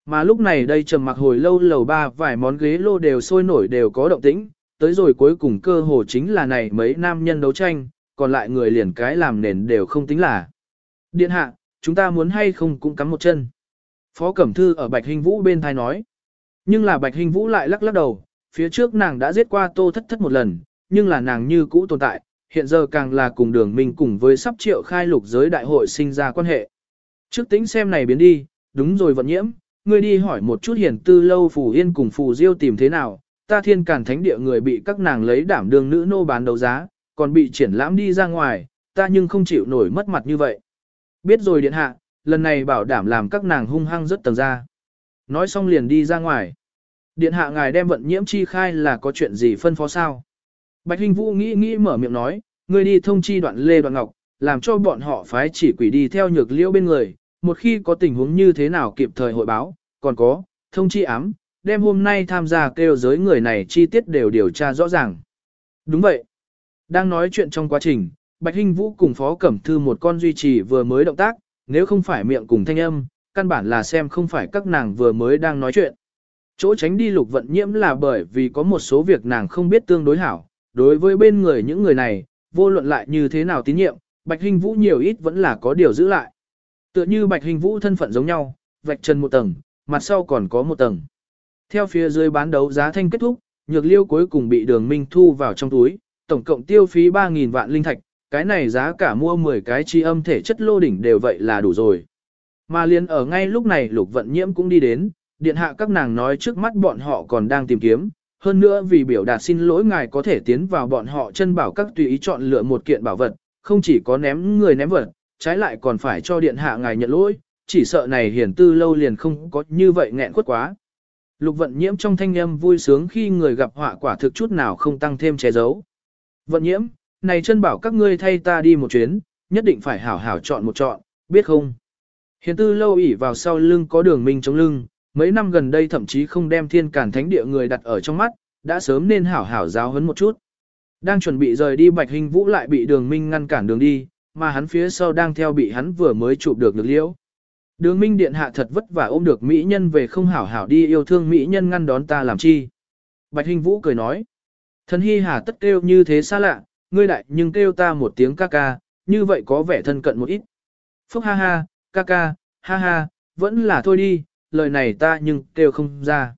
Mà lúc này đây trầm mặc hồi lâu lầu ba vài món ghế lô đều sôi nổi đều có động tĩnh, tới rồi cuối cùng cơ hồ chính là này mấy nam nhân đấu tranh, còn lại người liền cái làm nền đều không tính là. Điện hạ, chúng ta muốn hay không cũng cắm một chân. Phó Cẩm Thư ở Bạch Hình Vũ bên thai nói. Nhưng là Bạch Hình Vũ lại lắc lắc đầu, phía trước nàng đã giết qua tô thất thất một lần, nhưng là nàng như cũ tồn tại, hiện giờ càng là cùng đường mình cùng với sắp triệu khai lục giới đại hội sinh ra quan hệ. Trước tính xem này biến đi, đúng rồi vận nhiễm, ngươi đi hỏi một chút hiển tư lâu phù yên cùng phù diêu tìm thế nào, ta thiên cản thánh địa người bị các nàng lấy đảm đường nữ nô bán đấu giá, còn bị triển lãm đi ra ngoài, ta nhưng không chịu nổi mất mặt như vậy. Biết rồi điện hạ, lần này bảo đảm làm các nàng hung hăng rất tầng ra. Nói xong liền đi ra ngoài. Điện hạ ngài đem vận nhiễm chi khai là có chuyện gì phân phó sao? Bạch Hình Vũ nghĩ nghĩ mở miệng nói, ngươi đi thông chi đoạn Lê Đoạn Ngọc, làm cho bọn họ phái chỉ quỷ đi theo nhược liễu bên người, một khi có tình huống như thế nào kịp thời hội báo, còn có, thông chi ám, đem hôm nay tham gia kêu giới người này chi tiết đều điều tra rõ ràng. Đúng vậy. Đang nói chuyện trong quá trình, Bạch Hinh Vũ cùng Phó Cẩm Thư một con duy trì vừa mới động tác, nếu không phải miệng cùng thanh âm, căn bản là xem không phải các nàng vừa mới đang nói chuyện. Chỗ tránh đi lục vận nhiễm là bởi vì có một số việc nàng không biết tương đối hảo, đối với bên người những người này, vô luận lại như thế nào tín nhiệm, Bạch Hình Vũ nhiều ít vẫn là có điều giữ lại. Tựa như Bạch Hình Vũ thân phận giống nhau, vạch chân một tầng, mặt sau còn có một tầng. Theo phía dưới bán đấu giá thanh kết thúc, nhược liêu cuối cùng bị đường minh thu vào trong túi, tổng cộng tiêu phí 3.000 vạn linh thạch, cái này giá cả mua 10 cái chi âm thể chất lô đỉnh đều vậy là đủ rồi. Mà liền ở ngay lúc này lục vận nhiễm cũng đi đến, điện hạ các nàng nói trước mắt bọn họ còn đang tìm kiếm, hơn nữa vì biểu đạt xin lỗi ngài có thể tiến vào bọn họ chân bảo các tùy ý chọn lựa một kiện bảo vật, không chỉ có ném người ném vật, trái lại còn phải cho điện hạ ngài nhận lỗi, chỉ sợ này hiển tư lâu liền không có như vậy nghẹn quất quá. Lục vận nhiễm trong thanh âm vui sướng khi người gặp họa quả thực chút nào không tăng thêm che giấu. Vận nhiễm, này chân bảo các ngươi thay ta đi một chuyến, nhất định phải hảo hảo chọn một chọn, biết không? Hiền tư lâu ỉ vào sau lưng có đường minh chống lưng, mấy năm gần đây thậm chí không đem thiên cản thánh địa người đặt ở trong mắt, đã sớm nên hảo hảo giáo huấn một chút. Đang chuẩn bị rời đi bạch hình vũ lại bị đường minh ngăn cản đường đi, mà hắn phía sau đang theo bị hắn vừa mới chụp được lực liễu. Đường minh điện hạ thật vất vả ôm được mỹ nhân về không hảo hảo đi yêu thương mỹ nhân ngăn đón ta làm chi. Bạch hình vũ cười nói. Thần hy hà tất kêu như thế xa lạ, ngươi đại nhưng kêu ta một tiếng ca ca, như vậy có vẻ thân cận một ít. Phúc ha ha, ca ca, ha ha, vẫn là thôi đi, lời này ta nhưng kêu không ra.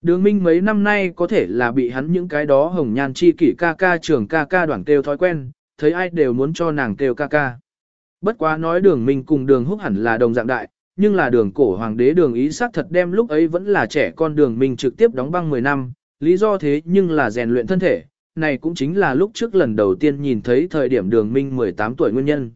Đường Minh mấy năm nay có thể là bị hắn những cái đó hồng nhan chi kỷ ca ca trưởng ca ca đoàn kêu thói quen, thấy ai đều muốn cho nàng kêu ca ca. Bất quá nói đường Minh cùng đường húc hẳn là đồng dạng đại, nhưng là đường cổ hoàng đế đường ý xác thật đem lúc ấy vẫn là trẻ con đường Minh trực tiếp đóng băng 10 năm, lý do thế nhưng là rèn luyện thân thể, này cũng chính là lúc trước lần đầu tiên nhìn thấy thời điểm đường Minh 18 tuổi nguyên nhân.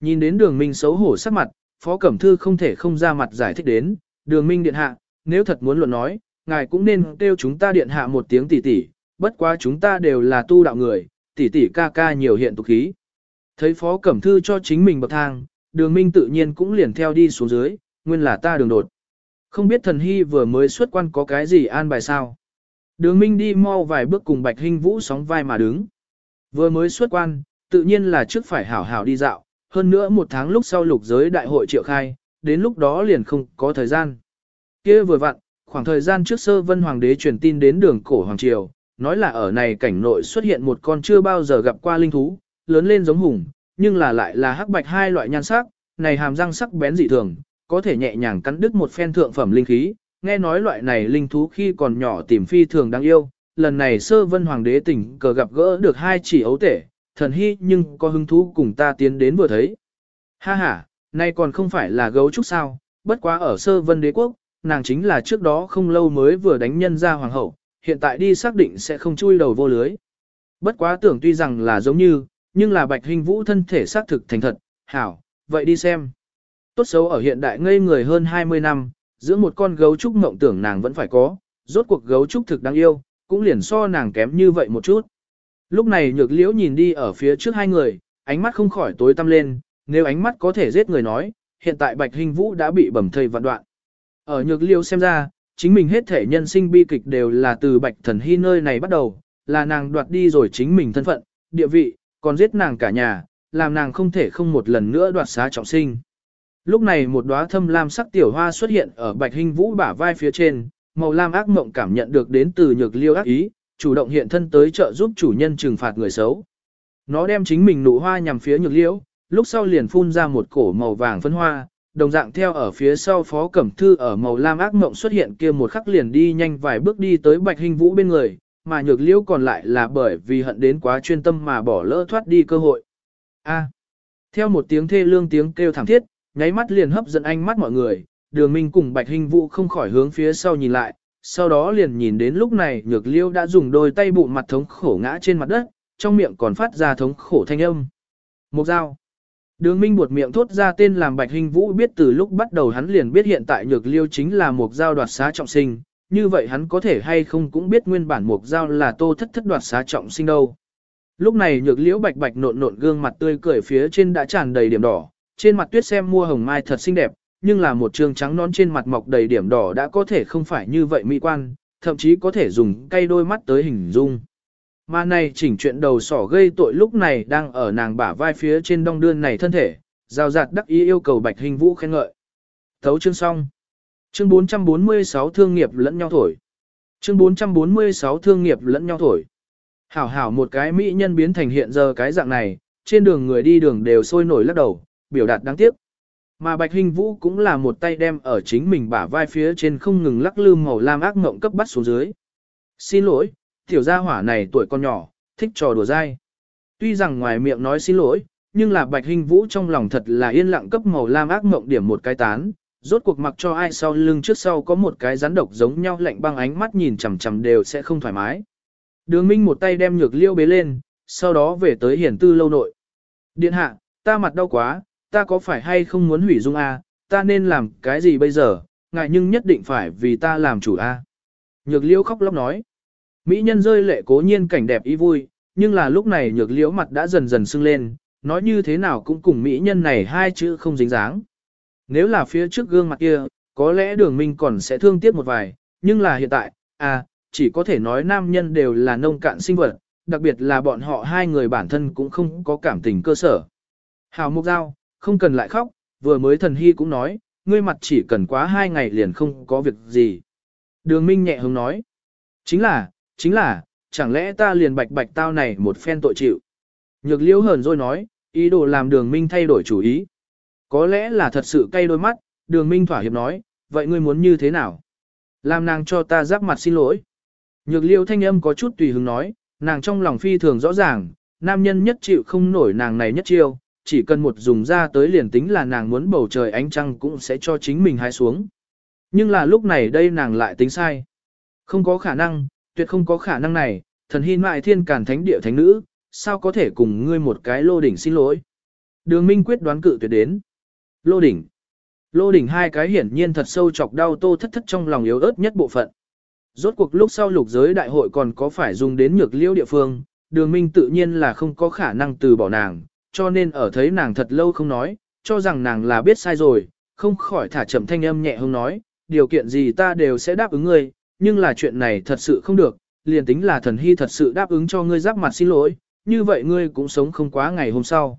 Nhìn đến đường Minh xấu hổ sắc mặt, Phó Cẩm Thư không thể không ra mặt giải thích đến, đường Minh điện hạ, nếu thật muốn luận nói, ngài cũng nên kêu chúng ta điện hạ một tiếng tỷ tỷ, bất quá chúng ta đều là tu đạo người, tỷ tỷ ca ca nhiều hiện tục khí. Thấy Phó Cẩm Thư cho chính mình bậc thang, đường Minh tự nhiên cũng liền theo đi xuống dưới, nguyên là ta đường đột. Không biết thần hy vừa mới xuất quan có cái gì an bài sao. Đường Minh đi mau vài bước cùng Bạch Hinh Vũ sóng vai mà đứng. Vừa mới xuất quan, tự nhiên là trước phải hảo hảo đi dạo, hơn nữa một tháng lúc sau lục giới đại hội triệu khai, đến lúc đó liền không có thời gian. kia vừa vặn, khoảng thời gian trước sơ vân hoàng đế truyền tin đến đường cổ hoàng triều, nói là ở này cảnh nội xuất hiện một con chưa bao giờ gặp qua linh thú, lớn lên giống hùng, nhưng là lại là hắc bạch hai loại nhan sắc, này hàm răng sắc bén dị thường, có thể nhẹ nhàng cắn đứt một phen thượng phẩm linh khí, nghe nói loại này linh thú khi còn nhỏ tìm phi thường đáng yêu, lần này sơ vân hoàng đế tỉnh cờ gặp gỡ được hai chỉ ấu tể, thần hy nhưng có hứng thú cùng ta tiến đến vừa thấy. Ha ha, nay còn không phải là gấu trúc sao, bất quá ở sơ vân đế quốc, nàng chính là trước đó không lâu mới vừa đánh nhân ra hoàng hậu, hiện tại đi xác định sẽ không chui đầu vô lưới. Bất quá tưởng tuy rằng là giống như, nhưng là bạch hình vũ thân thể xác thực thành thật, hảo, vậy đi xem. Tốt xấu ở hiện đại ngây người hơn 20 năm, giữa một con gấu trúc mộng tưởng nàng vẫn phải có, rốt cuộc gấu trúc thực đáng yêu, cũng liền so nàng kém như vậy một chút. Lúc này nhược liễu nhìn đi ở phía trước hai người, ánh mắt không khỏi tối tăm lên, nếu ánh mắt có thể giết người nói, hiện tại bạch hình vũ đã bị bầm thây vạn đoạn. Ở nhược liễu xem ra, chính mình hết thể nhân sinh bi kịch đều là từ bạch thần hy nơi này bắt đầu, là nàng đoạt đi rồi chính mình thân phận, địa vị, còn giết nàng cả nhà, làm nàng không thể không một lần nữa đoạt xá trọng sinh. Lúc này một đóa thâm lam sắc tiểu hoa xuất hiện ở bạch hình vũ bả vai phía trên, màu lam ác mộng cảm nhận được đến từ nhược liêu ác ý, chủ động hiện thân tới trợ giúp chủ nhân trừng phạt người xấu. Nó đem chính mình nụ hoa nhằm phía nhược liễu, lúc sau liền phun ra một cổ màu vàng phân hoa, đồng dạng theo ở phía sau phó cẩm thư ở màu lam ác mộng xuất hiện kia một khắc liền đi nhanh vài bước đi tới bạch hình vũ bên người, mà nhược liễu còn lại là bởi vì hận đến quá chuyên tâm mà bỏ lỡ thoát đi cơ hội. A. Theo một tiếng thê lương tiếng kêu thảm thiết, nháy mắt liền hấp dẫn ánh mắt mọi người, đường minh cùng bạch hình vũ không khỏi hướng phía sau nhìn lại, sau đó liền nhìn đến lúc này nhược liêu đã dùng đôi tay bụng mặt thống khổ ngã trên mặt đất, trong miệng còn phát ra thống khổ thanh âm. Một dao. Đường minh buột miệng thốt ra tên làm bạch hình vũ biết từ lúc bắt đầu hắn liền biết hiện tại nhược liêu chính là một dao đoạt xá trọng sinh, như vậy hắn có thể hay không cũng biết nguyên bản một dao là tô thất thất đoạt xá trọng sinh đâu. Lúc này nhược liễu bạch bạch nộn nộn gương mặt tươi cười phía trên đã tràn đầy điểm đỏ, trên mặt tuyết xem mua hồng mai thật xinh đẹp, nhưng là một trường trắng nón trên mặt mọc đầy điểm đỏ đã có thể không phải như vậy mỹ quan, thậm chí có thể dùng cây đôi mắt tới hình dung. Mà này chỉnh chuyện đầu sỏ gây tội lúc này đang ở nàng bả vai phía trên đong đươn này thân thể, rào rạt đắc ý yêu cầu Bạch Hình Vũ khen ngợi. Thấu chương xong. Chương 446 thương nghiệp lẫn nhau thổi. Chương 446 thương nghiệp lẫn nhau thổi. Hảo hảo một cái mỹ nhân biến thành hiện giờ cái dạng này, trên đường người đi đường đều sôi nổi lắc đầu, biểu đạt đáng tiếc. Mà Bạch Hình Vũ cũng là một tay đem ở chính mình bả vai phía trên không ngừng lắc lư màu lam ác ngộng cấp bắt xuống dưới. Xin lỗi, tiểu gia hỏa này tuổi con nhỏ, thích trò đùa dai. Tuy rằng ngoài miệng nói xin lỗi, nhưng là Bạch Hình Vũ trong lòng thật là yên lặng cấp màu lam ác ngộng điểm một cái tán, rốt cuộc mặc cho ai sau lưng trước sau có một cái rắn độc giống nhau lạnh băng ánh mắt nhìn chằm chằm đều sẽ không thoải mái. Đường Minh một tay đem nhược liêu bế lên, sau đó về tới hiển tư lâu nội. Điện hạ, ta mặt đau quá, ta có phải hay không muốn hủy dung A, ta nên làm cái gì bây giờ, ngại nhưng nhất định phải vì ta làm chủ A. Nhược liễu khóc lóc nói. Mỹ nhân rơi lệ cố nhiên cảnh đẹp ý vui, nhưng là lúc này nhược liễu mặt đã dần dần sưng lên, nói như thế nào cũng cùng mỹ nhân này hai chữ không dính dáng. Nếu là phía trước gương mặt kia, có lẽ đường minh còn sẽ thương tiếc một vài, nhưng là hiện tại, à, chỉ có thể nói nam nhân đều là nông cạn sinh vật, đặc biệt là bọn họ hai người bản thân cũng không có cảm tình cơ sở. Hào Mục Giao, không cần lại khóc, vừa mới thần hy cũng nói, ngươi mặt chỉ cần quá hai ngày liền không có việc gì. Đường Minh nhẹ hứng nói, chính là, chính là, chẳng lẽ ta liền bạch bạch tao này một phen tội chịu. Nhược liễu hờn rồi nói, ý đồ làm đường Minh thay đổi chủ ý. Có lẽ là thật sự cay đôi mắt, đường Minh thỏa hiệp nói, vậy ngươi muốn như thế nào? Làm nàng cho ta giáp mặt xin lỗi. Nhược liêu thanh âm có chút tùy hứng nói, nàng trong lòng phi thường rõ ràng, nam nhân nhất chịu không nổi nàng này nhất chiêu, chỉ cần một dùng ra tới liền tính là nàng muốn bầu trời ánh trăng cũng sẽ cho chính mình hái xuống. Nhưng là lúc này đây nàng lại tính sai. Không có khả năng, tuyệt không có khả năng này, thần hy mại thiên cản thánh địa thánh nữ, sao có thể cùng ngươi một cái lô đỉnh xin lỗi. Đường Minh quyết đoán cự tuyệt đến. Lô đỉnh. Lô đỉnh hai cái hiển nhiên thật sâu chọc đau tô thất thất trong lòng yếu ớt nhất bộ phận. Rốt cuộc lúc sau lục giới đại hội còn có phải dùng đến nhược liêu địa phương, đường minh tự nhiên là không có khả năng từ bỏ nàng, cho nên ở thấy nàng thật lâu không nói, cho rằng nàng là biết sai rồi, không khỏi thả chậm thanh âm nhẹ hông nói, điều kiện gì ta đều sẽ đáp ứng ngươi, nhưng là chuyện này thật sự không được, liền tính là thần hy thật sự đáp ứng cho ngươi giáp mặt xin lỗi, như vậy ngươi cũng sống không quá ngày hôm sau.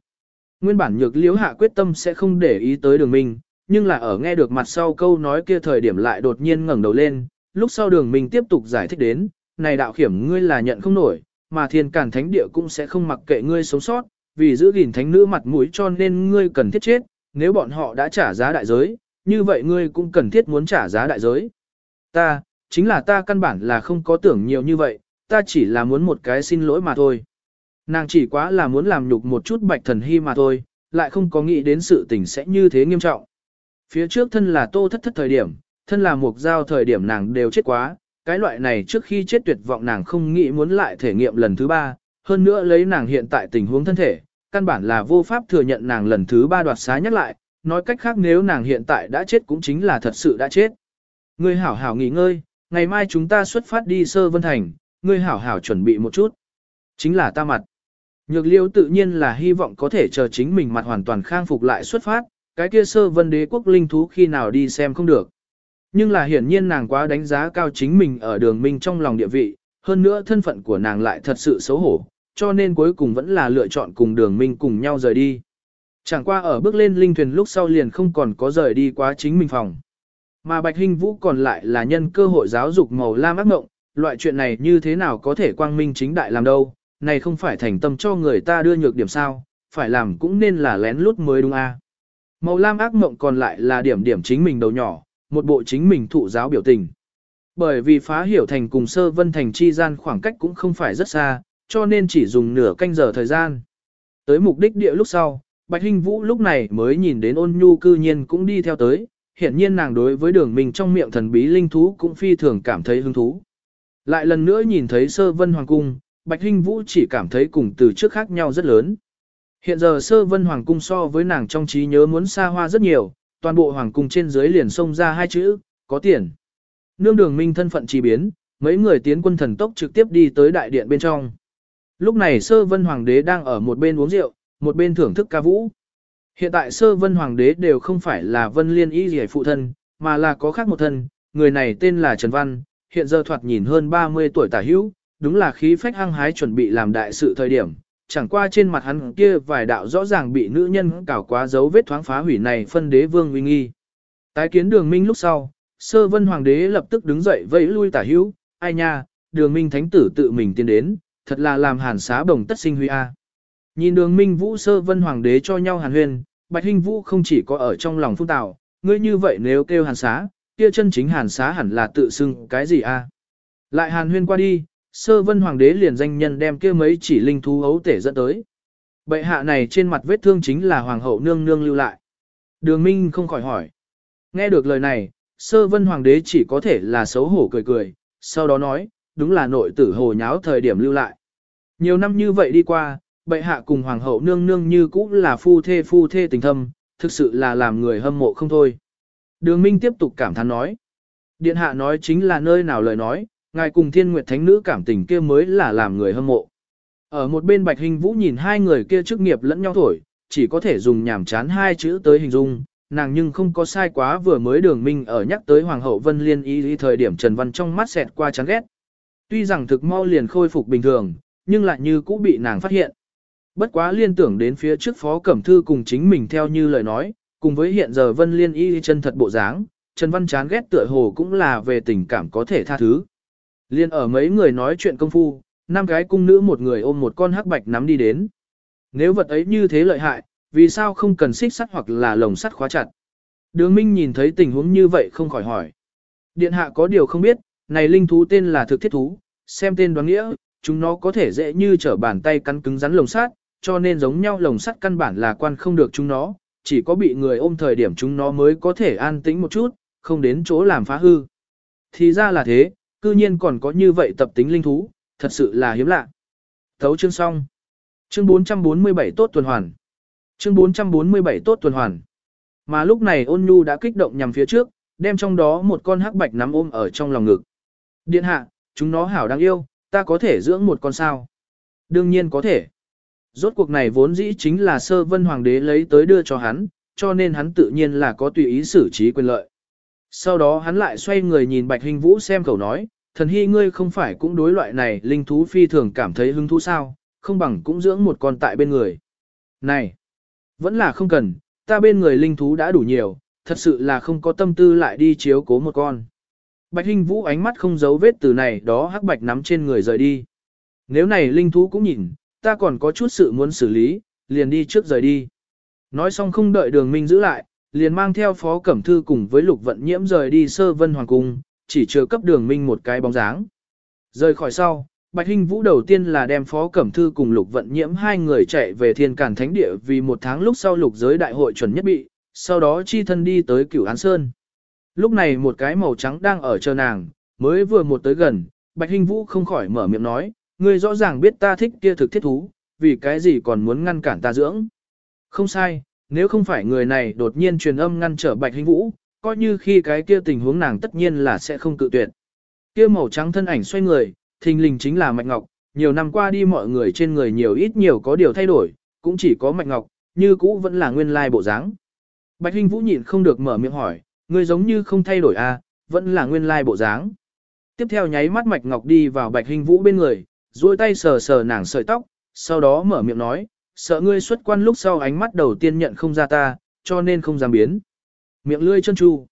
Nguyên bản nhược liễu hạ quyết tâm sẽ không để ý tới đường minh, nhưng là ở nghe được mặt sau câu nói kia thời điểm lại đột nhiên ngẩng đầu lên, lúc sau đường minh tiếp tục giải thích đến, này đạo khiểm ngươi là nhận không nổi, mà thiên cản thánh địa cũng sẽ không mặc kệ ngươi sống sót, vì giữ gìn thánh nữ mặt mũi cho nên ngươi cần thiết chết, nếu bọn họ đã trả giá đại giới, như vậy ngươi cũng cần thiết muốn trả giá đại giới. Ta, chính là ta căn bản là không có tưởng nhiều như vậy, ta chỉ là muốn một cái xin lỗi mà thôi. Nàng chỉ quá là muốn làm nhục một chút bạch thần hy mà thôi, lại không có nghĩ đến sự tình sẽ như thế nghiêm trọng. Phía trước thân là tô thất thất thời điểm, thân là mục giao thời điểm nàng đều chết quá, cái loại này trước khi chết tuyệt vọng nàng không nghĩ muốn lại thể nghiệm lần thứ ba, hơn nữa lấy nàng hiện tại tình huống thân thể, căn bản là vô pháp thừa nhận nàng lần thứ ba đoạt xá nhắc lại, nói cách khác nếu nàng hiện tại đã chết cũng chính là thật sự đã chết. Ngươi hảo hảo nghỉ ngơi, ngày mai chúng ta xuất phát đi sơ vân thành, ngươi hảo hảo chuẩn bị một chút. Chính là ta mặt. Nhược liêu tự nhiên là hy vọng có thể chờ chính mình mặt hoàn toàn khang phục lại xuất phát, cái kia sơ vân đế quốc linh thú khi nào đi xem không được. Nhưng là hiển nhiên nàng quá đánh giá cao chính mình ở đường minh trong lòng địa vị, hơn nữa thân phận của nàng lại thật sự xấu hổ, cho nên cuối cùng vẫn là lựa chọn cùng đường minh cùng nhau rời đi. Chẳng qua ở bước lên linh thuyền lúc sau liền không còn có rời đi quá chính mình phòng. Mà Bạch Hinh Vũ còn lại là nhân cơ hội giáo dục màu lam ác mộng, loại chuyện này như thế nào có thể quang minh chính đại làm đâu, này không phải thành tâm cho người ta đưa nhược điểm sao, phải làm cũng nên là lén lút mới đúng a. Màu lam ác mộng còn lại là điểm điểm chính mình đầu nhỏ, một bộ chính mình thụ giáo biểu tình. Bởi vì phá hiểu thành cùng sơ vân thành chi gian khoảng cách cũng không phải rất xa, cho nên chỉ dùng nửa canh giờ thời gian. Tới mục đích địa lúc sau, Bạch Hinh Vũ lúc này mới nhìn đến ôn nhu cư nhiên cũng đi theo tới, hiện nhiên nàng đối với đường mình trong miệng thần bí linh thú cũng phi thường cảm thấy hứng thú. Lại lần nữa nhìn thấy sơ vân hoàng cung, Bạch Hinh Vũ chỉ cảm thấy cùng từ trước khác nhau rất lớn. Hiện giờ sơ vân hoàng cung so với nàng trong trí nhớ muốn xa hoa rất nhiều, toàn bộ hoàng cung trên dưới liền xông ra hai chữ, có tiền. Nương đường minh thân phận chi biến, mấy người tiến quân thần tốc trực tiếp đi tới đại điện bên trong. Lúc này sơ vân hoàng đế đang ở một bên uống rượu, một bên thưởng thức ca vũ. Hiện tại sơ vân hoàng đế đều không phải là vân liên y gì phụ thân, mà là có khác một thân, người này tên là Trần Văn, hiện giờ thoạt nhìn hơn 30 tuổi tả hữu, đúng là khí phách hăng hái chuẩn bị làm đại sự thời điểm, chẳng qua trên mặt hắn kia vài đạo rõ ràng bị nữ nhân cào quá dấu vết thoáng phá hủy này phân đế vương uy nghi. Tái kiến đường minh lúc sau, sơ vân hoàng đế lập tức đứng dậy vẫy lui tả hữu, ai nha, đường minh thánh tử tự mình tiến đến, thật là làm hàn xá bồng tất sinh huy a. Nhìn đường minh vũ sơ vân hoàng đế cho nhau hàn huyền, bạch hình vũ không chỉ có ở trong lòng phung tạo, ngươi như vậy nếu kêu hàn xá, kia chân chính hàn xá hẳn là tự xưng cái gì a? Lại hàn huyên qua đi, sơ vân hoàng đế liền danh nhân đem kia mấy chỉ linh thú ấu tể dẫn tới. Bệ hạ này trên mặt vết thương chính là hoàng hậu nương nương lưu lại. Đường Minh không khỏi hỏi. Nghe được lời này, sơ vân hoàng đế chỉ có thể là xấu hổ cười cười, sau đó nói, đúng là nội tử hồ nháo thời điểm lưu lại. Nhiều năm như vậy đi qua, bệ hạ cùng hoàng hậu nương nương như cũ là phu thê phu thê tình thâm, thực sự là làm người hâm mộ không thôi. Đường Minh tiếp tục cảm thán nói. Điện hạ nói chính là nơi nào lời nói, ngài cùng thiên nguyệt thánh nữ cảm tình kia mới là làm người hâm mộ. Ở một bên bạch hình vũ nhìn hai người kia chức nghiệp lẫn nhau thổi, chỉ có thể dùng nhảm chán hai chữ tới hình dung, nàng nhưng không có sai quá vừa mới đường minh ở nhắc tới Hoàng hậu Vân Liên ý, ý thời điểm Trần Văn trong mắt xẹt qua chán ghét. Tuy rằng thực mau liền khôi phục bình thường, nhưng lại như cũ bị nàng phát hiện. Bất quá liên tưởng đến phía trước phó cẩm thư cùng chính mình theo như lời nói, cùng với hiện giờ Vân Liên y chân thật bộ dáng, Trần Văn chán ghét tựa hồ cũng là về tình cảm có thể tha thứ. Liên ở mấy người nói chuyện công phu, năm gái cung nữ một người ôm một con hắc bạch nắm đi đến. Nếu vật ấy như thế lợi hại, vì sao không cần xích sắt hoặc là lồng sắt khóa chặt? Đường Minh nhìn thấy tình huống như vậy không khỏi hỏi. Điện hạ có điều không biết, này linh thú tên là thực thiết thú, xem tên đoán nghĩa, chúng nó có thể dễ như trở bàn tay cắn cứng rắn lồng sắt, cho nên giống nhau lồng sắt căn bản là quan không được chúng nó, chỉ có bị người ôm thời điểm chúng nó mới có thể an tĩnh một chút, không đến chỗ làm phá hư. Thì ra là thế, cư nhiên còn có như vậy tập tính linh thú, thật sự là hiếm lạ. Thấu chương xong. Chương 447 tốt tuần hoàn. Chương 447 tốt tuần hoàn. Mà lúc này ôn nhu đã kích động nhằm phía trước, đem trong đó một con hắc bạch nắm ôm ở trong lòng ngực. Điện hạ, chúng nó hảo đáng yêu, ta có thể dưỡng một con sao? Đương nhiên có thể. Rốt cuộc này vốn dĩ chính là sơ vân hoàng đế lấy tới đưa cho hắn, cho nên hắn tự nhiên là có tùy ý xử trí quyền lợi. Sau đó hắn lại xoay người nhìn Bạch Hình Vũ xem khẩu nói, thần hy ngươi không phải cũng đối loại này linh thú phi thường cảm thấy hứng thú sao, không bằng cũng dưỡng một con tại bên người. Này, vẫn là không cần, ta bên người linh thú đã đủ nhiều, thật sự là không có tâm tư lại đi chiếu cố một con. Bạch Hinh Vũ ánh mắt không giấu vết từ này đó hắc bạch nắm trên người rời đi. Nếu này linh thú cũng nhìn, ta còn có chút sự muốn xử lý, liền đi trước rời đi. Nói xong không đợi đường minh giữ lại, liền mang theo phó cẩm thư cùng với lục vận nhiễm rời đi sơ vân hoàng cung, chỉ chờ cấp đường minh một cái bóng dáng. Rời khỏi sau, Bạch Hinh Vũ đầu tiên là đem Phó Cẩm Thư cùng Lục Vận Nhiễm hai người chạy về Thiên Cản Thánh Địa vì một tháng lúc sau lục giới đại hội chuẩn nhất bị, sau đó chi thân đi tới Cửu Án Sơn. Lúc này một cái màu trắng đang ở chờ nàng, mới vừa một tới gần, Bạch Hinh Vũ không khỏi mở miệng nói, ngươi rõ ràng biết ta thích kia thực thiết thú, vì cái gì còn muốn ngăn cản ta dưỡng. Không sai, nếu không phải người này đột nhiên truyền âm ngăn trở Bạch Hinh Vũ, coi như khi cái kia tình huống nàng tất nhiên là sẽ không cự tuyệt. Kia màu trắng thân ảnh xoay người, thình lình chính là Mạch Ngọc, nhiều năm qua đi mọi người trên người nhiều ít nhiều có điều thay đổi, cũng chỉ có Mạch Ngọc, như cũ vẫn là nguyên lai bộ dáng. Bạch Hinh Vũ nhịn không được mở miệng hỏi, Ngươi giống như không thay đổi à, vẫn là nguyên lai bộ dáng. Tiếp theo nháy mắt Mạch Ngọc đi vào Bạch hình Vũ bên người, duỗi tay sờ sờ nàng sợi tóc, sau đó mở miệng nói, sợ ngươi xuất quan lúc sau ánh mắt đầu tiên nhận không ra ta, cho nên không dám biến miệng lươi chân chu.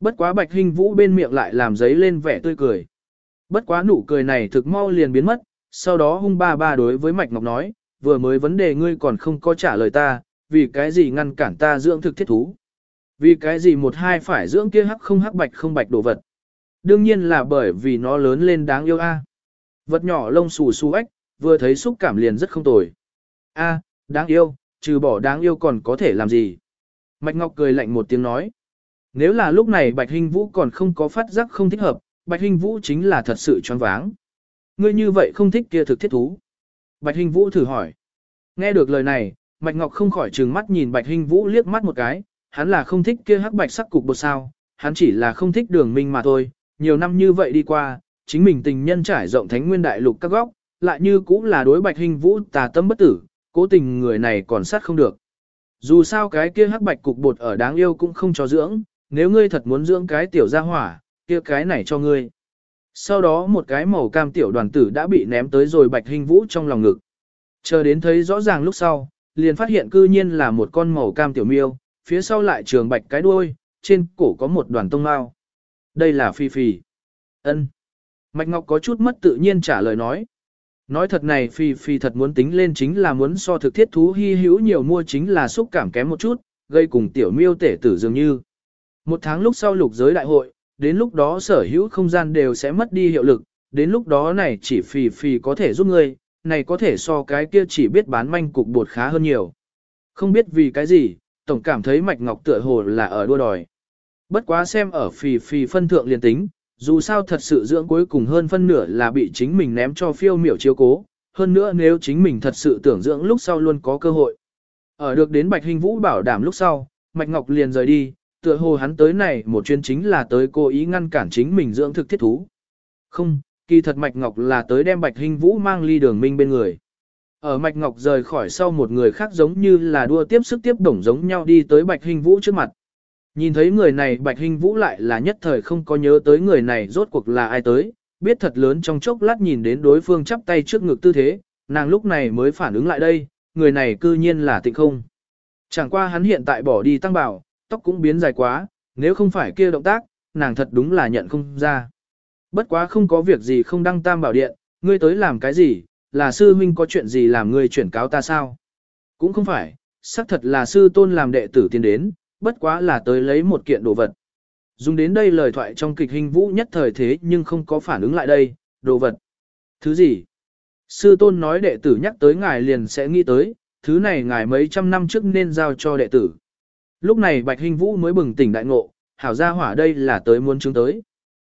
Bất quá bạch hình vũ bên miệng lại làm giấy lên vẻ tươi cười. Bất quá nụ cười này thực mau liền biến mất, sau đó hung ba ba đối với Mạch Ngọc nói, vừa mới vấn đề ngươi còn không có trả lời ta, vì cái gì ngăn cản ta dưỡng thực thiết thú. Vì cái gì một hai phải dưỡng kia hắc không hắc bạch không bạch đồ vật. Đương nhiên là bởi vì nó lớn lên đáng yêu a. Vật nhỏ lông xù xù ếch, vừa thấy xúc cảm liền rất không tồi. A, đáng yêu, trừ bỏ đáng yêu còn có thể làm gì. Mạch Ngọc cười lạnh một tiếng nói. Nếu là lúc này Bạch Hinh Vũ còn không có phát giác không thích hợp, Bạch Hinh Vũ chính là thật sự choáng váng. Ngươi như vậy không thích kia thực thiết thú. Bạch Hinh Vũ thử hỏi. Nghe được lời này, Mạch Ngọc không khỏi trừng mắt nhìn Bạch Hinh Vũ liếc mắt một cái, hắn là không thích kia hắc bạch sắc cục bột sao, hắn chỉ là không thích đường minh mà thôi, nhiều năm như vậy đi qua, chính mình tình nhân trải rộng thánh nguyên đại lục các góc, lại như cũng là đối Bạch hình Vũ tà tâm bất tử, cố tình người này còn sát không được. Dù sao cái kia hắc bạch cục bột ở đáng yêu cũng không cho dưỡng, nếu ngươi thật muốn dưỡng cái tiểu gia hỏa, kia cái này cho ngươi. Sau đó một cái màu cam tiểu đoàn tử đã bị ném tới rồi bạch hình vũ trong lòng ngực. Chờ đến thấy rõ ràng lúc sau, liền phát hiện cư nhiên là một con màu cam tiểu miêu, phía sau lại trường bạch cái đuôi, trên cổ có một đoàn tông mao. Đây là phi phi. ân Mạch Ngọc có chút mất tự nhiên trả lời nói. Nói thật này phi phi thật muốn tính lên chính là muốn so thực thiết thú hy hữu nhiều mua chính là xúc cảm kém một chút, gây cùng tiểu miêu tể tử dường như. Một tháng lúc sau lục giới đại hội, đến lúc đó sở hữu không gian đều sẽ mất đi hiệu lực, đến lúc đó này chỉ phì phì có thể giúp ngươi, này có thể so cái kia chỉ biết bán manh cục bột khá hơn nhiều. Không biết vì cái gì, tổng cảm thấy mạch ngọc tựa hồ là ở đua đòi. Bất quá xem ở phì phì phân thượng liền tính, dù sao thật sự dưỡng cuối cùng hơn phân nửa là bị chính mình ném cho phiêu miểu chiếu cố, hơn nữa nếu chính mình thật sự tưởng dưỡng lúc sau luôn có cơ hội. Ở được đến Bạch Hình Vũ bảo đảm lúc sau, Mạch Ngọc liền rời đi, tựa hồ hắn tới này một chuyến chính là tới cố ý ngăn cản chính mình dưỡng thực thiết thú. Không, kỳ thật Mạch Ngọc là tới đem Bạch Hình Vũ mang ly đường minh bên người. Ở Mạch Ngọc rời khỏi sau một người khác giống như là đua tiếp sức tiếp đồng giống nhau đi tới Bạch Hình Vũ trước mặt. Nhìn thấy người này Bạch Hình Vũ lại là nhất thời không có nhớ tới người này rốt cuộc là ai tới, biết thật lớn trong chốc lát nhìn đến đối phương chắp tay trước ngực tư thế, nàng lúc này mới phản ứng lại đây, người này cư nhiên là tịnh không. Chẳng qua hắn hiện tại bỏ đi tăng bảo, tóc cũng biến dài quá, nếu không phải kia động tác, nàng thật đúng là nhận không ra. Bất quá không có việc gì không đăng tam bảo điện, ngươi tới làm cái gì, là sư huynh có chuyện gì làm ngươi chuyển cáo ta sao? Cũng không phải, xác thật là sư tôn làm đệ tử tiến đến, bất quá là tới lấy một kiện đồ vật. Dùng đến đây lời thoại trong kịch hình vũ nhất thời thế nhưng không có phản ứng lại đây, đồ vật. Thứ gì? Sư tôn nói đệ tử nhắc tới ngài liền sẽ nghĩ tới, thứ này ngài mấy trăm năm trước nên giao cho đệ tử. Lúc này Bạch Hình Vũ mới bừng tỉnh đại ngộ, hảo gia hỏa đây là tới muốn chứng tới.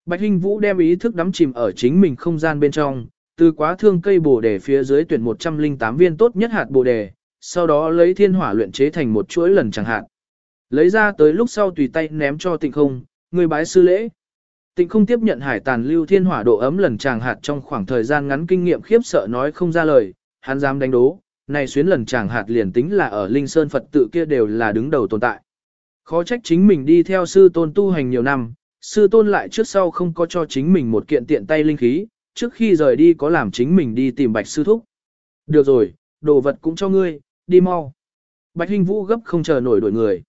Bạch Hình Vũ đem ý thức đắm chìm ở chính mình không gian bên trong, từ quá thương cây bồ đề phía dưới tuyển 108 viên tốt nhất hạt bồ đề, sau đó lấy thiên hỏa luyện chế thành một chuỗi lần chẳng hạn. Lấy ra tới lúc sau tùy tay ném cho tịnh không, người bái sư lễ. Tịnh không tiếp nhận hải tàn lưu thiên hỏa độ ấm lần chàng hạt trong khoảng thời gian ngắn kinh nghiệm khiếp sợ nói không ra lời, hắn dám đánh đố, này xuyến lần chàng hạt liền tính là ở Linh Sơn Phật tự kia đều là đứng đầu tồn tại. Khó trách chính mình đi theo sư tôn tu hành nhiều năm, sư tôn lại trước sau không có cho chính mình một kiện tiện tay linh khí, trước khi rời đi có làm chính mình đi tìm bạch sư thúc. Được rồi, đồ vật cũng cho ngươi, đi mau. Bạch Hinh Vũ gấp không chờ nổi đổi người.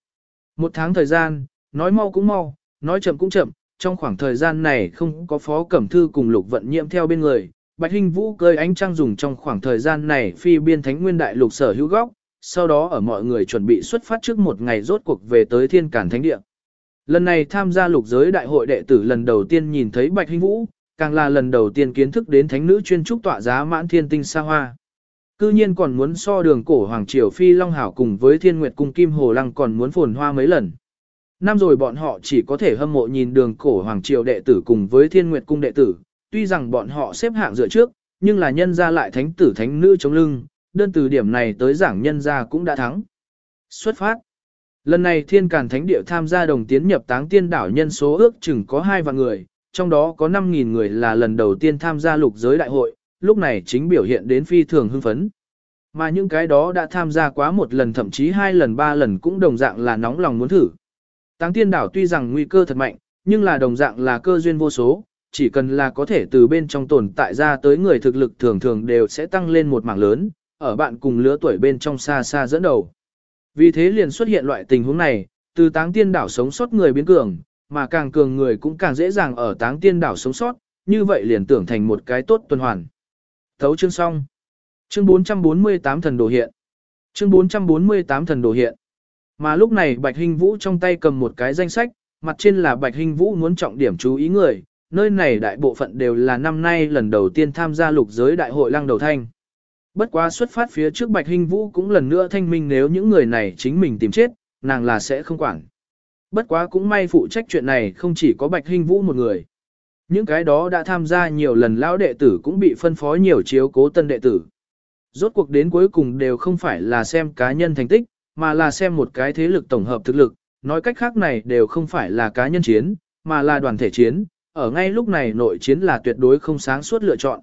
Một tháng thời gian, nói mau cũng mau, nói chậm cũng chậm, trong khoảng thời gian này không có phó cẩm thư cùng lục vận nhiễm theo bên người. Bạch Hinh Vũ cơi ánh trăng dùng trong khoảng thời gian này phi biên thánh nguyên đại lục sở hữu góc, sau đó ở mọi người chuẩn bị xuất phát trước một ngày rốt cuộc về tới thiên cản thánh địa. Lần này tham gia lục giới đại hội đệ tử lần đầu tiên nhìn thấy Bạch Hinh Vũ, càng là lần đầu tiên kiến thức đến thánh nữ chuyên trúc tọa giá mãn thiên tinh xa hoa. Cư nhiên còn muốn so đường cổ Hoàng Triều Phi Long Hảo cùng với Thiên Nguyệt Cung Kim Hồ Lăng còn muốn phồn hoa mấy lần. Năm rồi bọn họ chỉ có thể hâm mộ nhìn đường cổ Hoàng Triều đệ tử cùng với Thiên Nguyệt Cung đệ tử, tuy rằng bọn họ xếp hạng dựa trước, nhưng là nhân ra lại thánh tử thánh nữ chống lưng, đơn từ điểm này tới giảng nhân ra cũng đã thắng. Xuất phát. Lần này Thiên Càn Thánh Địa tham gia đồng tiến nhập táng tiên đảo nhân số ước chừng có 2 vạn người, trong đó có 5.000 người là lần đầu tiên tham gia lục giới đại hội, lúc này chính biểu hiện đến phi thường hưng phấn. Mà những cái đó đã tham gia quá một lần thậm chí hai lần ba lần cũng đồng dạng là nóng lòng muốn thử. Táng tiên đảo tuy rằng nguy cơ thật mạnh, nhưng là đồng dạng là cơ duyên vô số, chỉ cần là có thể từ bên trong tồn tại ra tới người thực lực thường thường đều sẽ tăng lên một mảng lớn, ở bạn cùng lứa tuổi bên trong xa xa dẫn đầu. Vì thế liền xuất hiện loại tình huống này, từ táng tiên đảo sống sót người biến cường, mà càng cường người cũng càng dễ dàng ở táng tiên đảo sống sót, như vậy liền tưởng thành một cái tốt tuần hoàn. Thấu chương xong. Chương 448 thần đồ hiện. Chương 448 thần đồ hiện. Mà lúc này Bạch hình Vũ trong tay cầm một cái danh sách, mặt trên là Bạch hình Vũ muốn trọng điểm chú ý người, nơi này đại bộ phận đều là năm nay lần đầu tiên tham gia lục giới đại hội lăng đầu thanh. Bất quá xuất phát phía trước Bạch hình Vũ cũng lần nữa thanh minh nếu những người này chính mình tìm chết, nàng là sẽ không quản. Bất quá cũng may phụ trách chuyện này không chỉ có Bạch Hinh Vũ một người. Những cái đó đã tham gia nhiều lần lão đệ tử cũng bị phân phó nhiều chiếu cố tân đệ tử. Rốt cuộc đến cuối cùng đều không phải là xem cá nhân thành tích, mà là xem một cái thế lực tổng hợp thực lực, nói cách khác này đều không phải là cá nhân chiến, mà là đoàn thể chiến, ở ngay lúc này nội chiến là tuyệt đối không sáng suốt lựa chọn.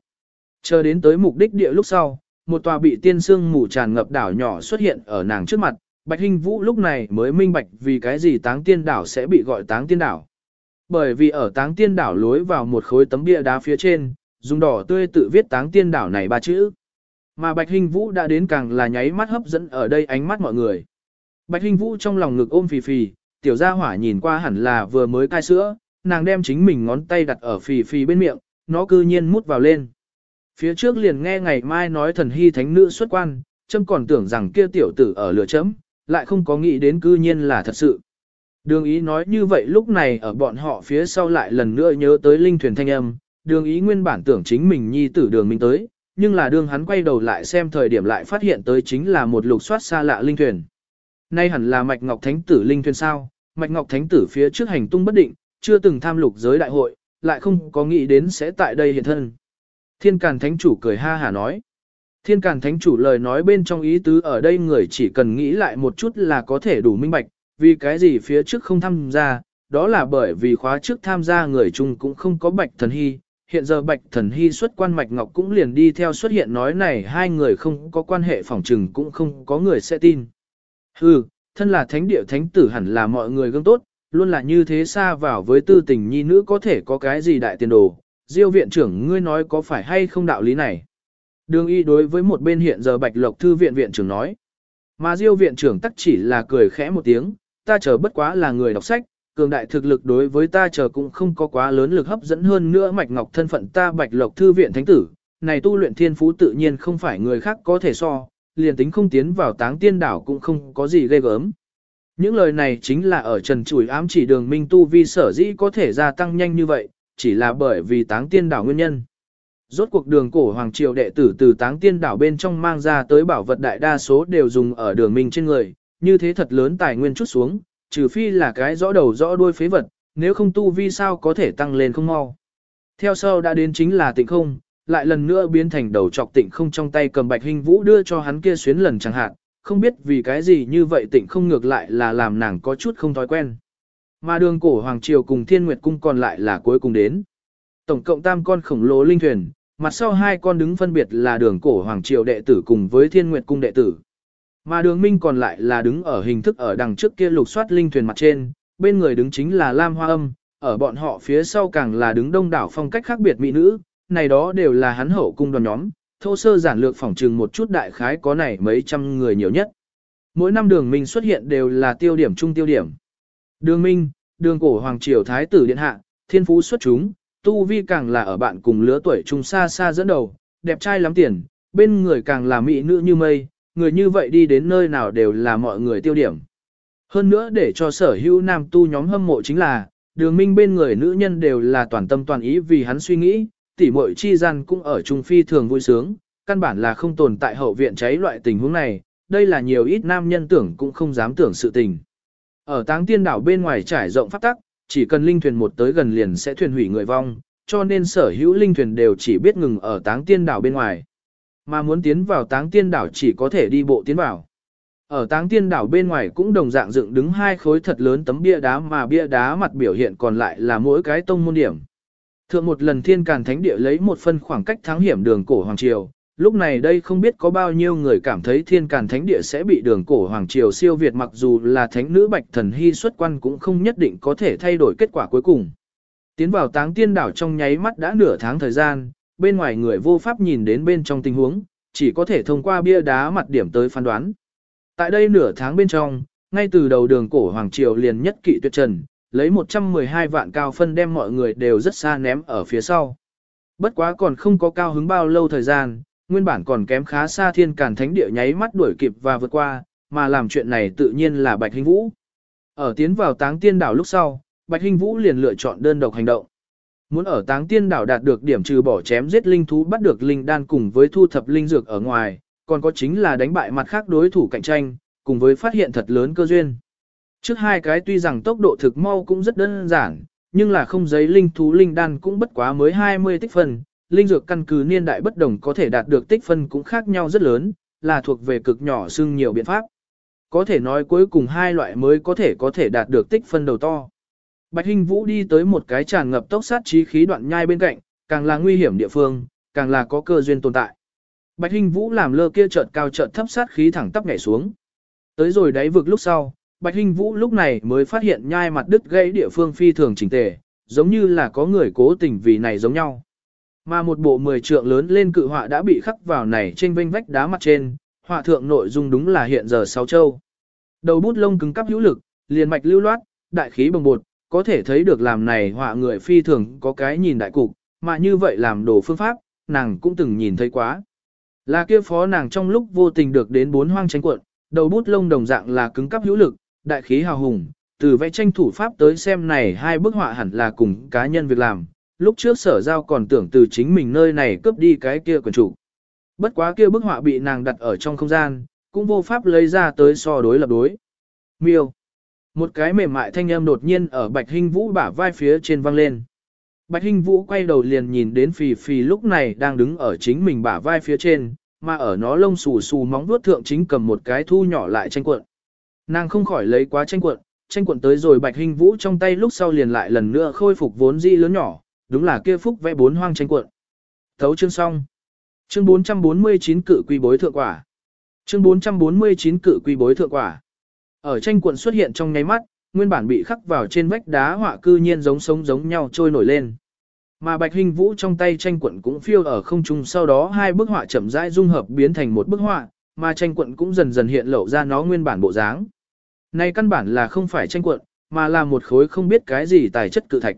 Chờ đến tới mục đích địa lúc sau, một tòa bị tiên sương mù tràn ngập đảo nhỏ xuất hiện ở nàng trước mặt, Bạch Hinh Vũ lúc này mới minh bạch vì cái gì táng tiên đảo sẽ bị gọi táng tiên đảo. Bởi vì ở táng tiên đảo lối vào một khối tấm bia đá phía trên, dùng đỏ tươi tự viết táng tiên đảo này ba chữ. Mà Bạch Hinh Vũ đã đến càng là nháy mắt hấp dẫn ở đây ánh mắt mọi người. Bạch Hinh Vũ trong lòng ngực ôm phì phì, tiểu gia hỏa nhìn qua hẳn là vừa mới cai sữa, nàng đem chính mình ngón tay đặt ở phì phì bên miệng, nó cư nhiên mút vào lên. Phía trước liền nghe ngày mai nói thần hy thánh nữ xuất quan, châm còn tưởng rằng kia tiểu tử ở lửa chấm, lại không có nghĩ đến cư nhiên là thật sự. Đường ý nói như vậy lúc này ở bọn họ phía sau lại lần nữa nhớ tới linh thuyền thanh âm, đường ý nguyên bản tưởng chính mình nhi tử đường mình tới, nhưng là đường hắn quay đầu lại xem thời điểm lại phát hiện tới chính là một lục soát xa lạ linh thuyền. Nay hẳn là Mạch Ngọc Thánh tử linh thuyền sao, Mạch Ngọc Thánh tử phía trước hành tung bất định, chưa từng tham lục giới đại hội, lại không có nghĩ đến sẽ tại đây hiện thân. Thiên Càn Thánh chủ cười ha hà nói. Thiên Càn Thánh chủ lời nói bên trong ý tứ ở đây người chỉ cần nghĩ lại một chút là có thể đủ minh bạch, vì cái gì phía trước không tham gia, đó là bởi vì khóa trước tham gia người chung cũng không có Bạch Thần Hy, hiện giờ Bạch Thần Hy xuất quan Mạch Ngọc cũng liền đi theo xuất hiện nói này hai người không có quan hệ phỏng trừng cũng không có người sẽ tin. Hừ, thân là thánh địa thánh tử hẳn là mọi người gương tốt, luôn là như thế xa vào với tư tình nhi nữ có thể có cái gì đại tiền đồ. Diêu viện trưởng ngươi nói có phải hay không đạo lý này? Đường y đối với một bên hiện giờ bạch lộc thư viện viện trưởng nói. Mà diêu viện trưởng tắc chỉ là cười khẽ một tiếng, ta chờ bất quá là người đọc sách, cường đại thực lực đối với ta chờ cũng không có quá lớn lực hấp dẫn hơn nữa mạch ngọc thân phận ta bạch lộc thư viện thánh tử. Này tu luyện thiên phú tự nhiên không phải người khác có thể so, liền tính không tiến vào táng tiên đảo cũng không có gì ghê gớm. Những lời này chính là ở trần chủi ám chỉ đường minh tu vi sở dĩ có thể gia tăng nhanh như vậy, chỉ là bởi vì táng tiên đảo nguyên nhân. Rốt cuộc đường cổ hoàng triều đệ tử từ táng tiên đảo bên trong mang ra tới bảo vật đại đa số đều dùng ở đường mình trên người, như thế thật lớn tài nguyên chút xuống, trừ phi là cái rõ đầu rõ đuôi phế vật, nếu không tu vi sao có thể tăng lên không mau. Theo sau đã đến chính là tịnh không, lại lần nữa biến thành đầu trọc tịnh không trong tay cầm bạch hình vũ đưa cho hắn kia xuyến lần chẳng hạn, không biết vì cái gì như vậy tịnh không ngược lại là làm nàng có chút không thói quen. Mà đường cổ Hoàng Triều cùng Thiên Nguyệt Cung còn lại là cuối cùng đến. Tổng cộng tam con khổng lồ linh thuyền, mặt sau hai con đứng phân biệt là đường cổ Hoàng Triều đệ tử cùng với Thiên Nguyệt Cung đệ tử. Mà đường minh còn lại là đứng ở hình thức ở đằng trước kia lục soát linh thuyền mặt trên, bên người đứng chính là Lam Hoa Âm, ở bọn họ phía sau càng là đứng đông đảo phong cách khác biệt mỹ nữ, này đó đều là hắn hậu cung đoàn nhóm, thô sơ giản lược phỏng trừng một chút đại khái có này mấy trăm người nhiều nhất. Mỗi năm đường minh xuất hiện đều là tiêu điểm trung tiêu điểm. Đường minh, đường cổ hoàng triều thái tử điện hạ, thiên phú xuất chúng, tu vi càng là ở bạn cùng lứa tuổi trung xa xa dẫn đầu, đẹp trai lắm tiền, bên người càng là mỹ nữ như mây, người như vậy đi đến nơi nào đều là mọi người tiêu điểm. Hơn nữa để cho sở hữu nam tu nhóm hâm mộ chính là, đường minh bên người nữ nhân đều là toàn tâm toàn ý vì hắn suy nghĩ, tỉ muội chi gian cũng ở trung phi thường vui sướng, căn bản là không tồn tại hậu viện cháy loại tình huống này, đây là nhiều ít nam nhân tưởng cũng không dám tưởng sự tình. Ở táng tiên đảo bên ngoài trải rộng pháp tắc, chỉ cần linh thuyền một tới gần liền sẽ thuyền hủy người vong, cho nên sở hữu linh thuyền đều chỉ biết ngừng ở táng tiên đảo bên ngoài. Mà muốn tiến vào táng tiên đảo chỉ có thể đi bộ tiến vào. Ở táng tiên đảo bên ngoài cũng đồng dạng dựng đứng hai khối thật lớn tấm bia đá mà bia đá mặt biểu hiện còn lại là mỗi cái tông môn điểm. Thượng một lần thiên càn thánh địa lấy một phân khoảng cách thắng hiểm đường cổ Hoàng Triều, lúc này đây không biết có bao nhiêu người cảm thấy thiên càn thánh địa sẽ bị đường cổ Hoàng Triều siêu việt mặc dù là thánh nữ bạch thần hy xuất quan cũng không nhất định có thể thay đổi kết quả cuối cùng. Tiến vào táng tiên đảo trong nháy mắt đã nửa tháng thời gian, bên ngoài người vô pháp nhìn đến bên trong tình huống, chỉ có thể thông qua bia đá mặt điểm tới phán đoán. Tại đây nửa tháng bên trong, ngay từ đầu đường cổ Hoàng Triều liền nhất kỵ tuyệt trần, lấy 112 vạn cao phân đem mọi người đều rất xa ném ở phía sau. Bất quá còn không có cao hứng bao lâu thời gian, nguyên bản còn kém khá xa thiên càn thánh địa nháy mắt đuổi kịp và vượt qua, mà làm chuyện này tự nhiên là Bạch Hinh Vũ. Ở tiến vào táng tiên đảo lúc sau, Bạch Hinh Vũ liền lựa chọn đơn độc hành động. Muốn ở táng tiên đảo đạt được điểm trừ bỏ chém giết linh thú bắt được linh đan cùng với thu thập linh dược ở ngoài, còn có chính là đánh bại mặt khác đối thủ cạnh tranh, cùng với phát hiện thật lớn cơ duyên. Trước hai cái tuy rằng tốc độ thực mau cũng rất đơn giản, nhưng là không giấy linh thú linh đan cũng bất quá mới 20 tích phần linh dược căn cứ niên đại bất đồng có thể đạt được tích phân cũng khác nhau rất lớn, là thuộc về cực nhỏ xưng nhiều biện pháp. Có thể nói cuối cùng hai loại mới có thể có thể đạt được tích phân đầu to. Bạch Hinh Vũ đi tới một cái tràn ngập tốc sát trí khí đoạn nhai bên cạnh, càng là nguy hiểm địa phương, càng là có cơ duyên tồn tại. Bạch Hinh Vũ làm lơ kia chợt cao chợt thấp sát khí thẳng tắp nhảy xuống. Tới rồi đáy vực lúc sau, Bạch Hinh Vũ lúc này mới phát hiện nhai mặt đứt gãy địa phương phi thường chỉnh tề, giống như là có người cố tình vì này giống nhau. Mà một bộ mười trượng lớn lên cự họa đã bị khắc vào này trên vênh vách đá mặt trên, họa thượng nội dung đúng là hiện giờ sáu châu. Đầu bút lông cứng cắp hữu lực, liền mạch lưu loát, đại khí bồng bột, có thể thấy được làm này họa người phi thường có cái nhìn đại cục, mà như vậy làm đồ phương pháp, nàng cũng từng nhìn thấy quá. Là kia phó nàng trong lúc vô tình được đến bốn hoang tranh cuộn, đầu bút lông đồng dạng là cứng cắp hữu lực, đại khí hào hùng, từ vẽ tranh thủ pháp tới xem này hai bức họa hẳn là cùng cá nhân việc làm, lúc trước sở giao còn tưởng từ chính mình nơi này cướp đi cái kia quần chủ. Bất quá kia bức họa bị nàng đặt ở trong không gian, cũng vô pháp lấy ra tới so đối lập đối. Miêu. Một cái mềm mại thanh âm đột nhiên ở Bạch Hinh Vũ bả vai phía trên vang lên. Bạch Hinh Vũ quay đầu liền nhìn đến Phì Phì lúc này đang đứng ở chính mình bả vai phía trên, mà ở nó lông xù xù móng vuốt thượng chính cầm một cái thu nhỏ lại tranh cuộn. Nàng không khỏi lấy quá tranh cuộn, tranh cuộn tới rồi Bạch Hinh Vũ trong tay lúc sau liền lại lần nữa khôi phục vốn dĩ lớn nhỏ, đúng là kia phúc vẽ bốn hoang tranh cuộn. Thấu chương xong. Chương 449 cự quy bối thượng quả. Chương 449 cự quy bối thượng quả. Ở tranh cuộn xuất hiện trong nháy mắt, nguyên bản bị khắc vào trên vách đá họa cư nhiên giống sống giống nhau trôi nổi lên. Mà Bạch Hình Vũ trong tay tranh cuộn cũng phiêu ở không trung sau đó hai bức họa chậm rãi dung hợp biến thành một bức họa, mà tranh cuộn cũng dần dần hiện lộ ra nó nguyên bản bộ dáng. Này căn bản là không phải tranh cuộn, mà là một khối không biết cái gì tài chất cự thạch.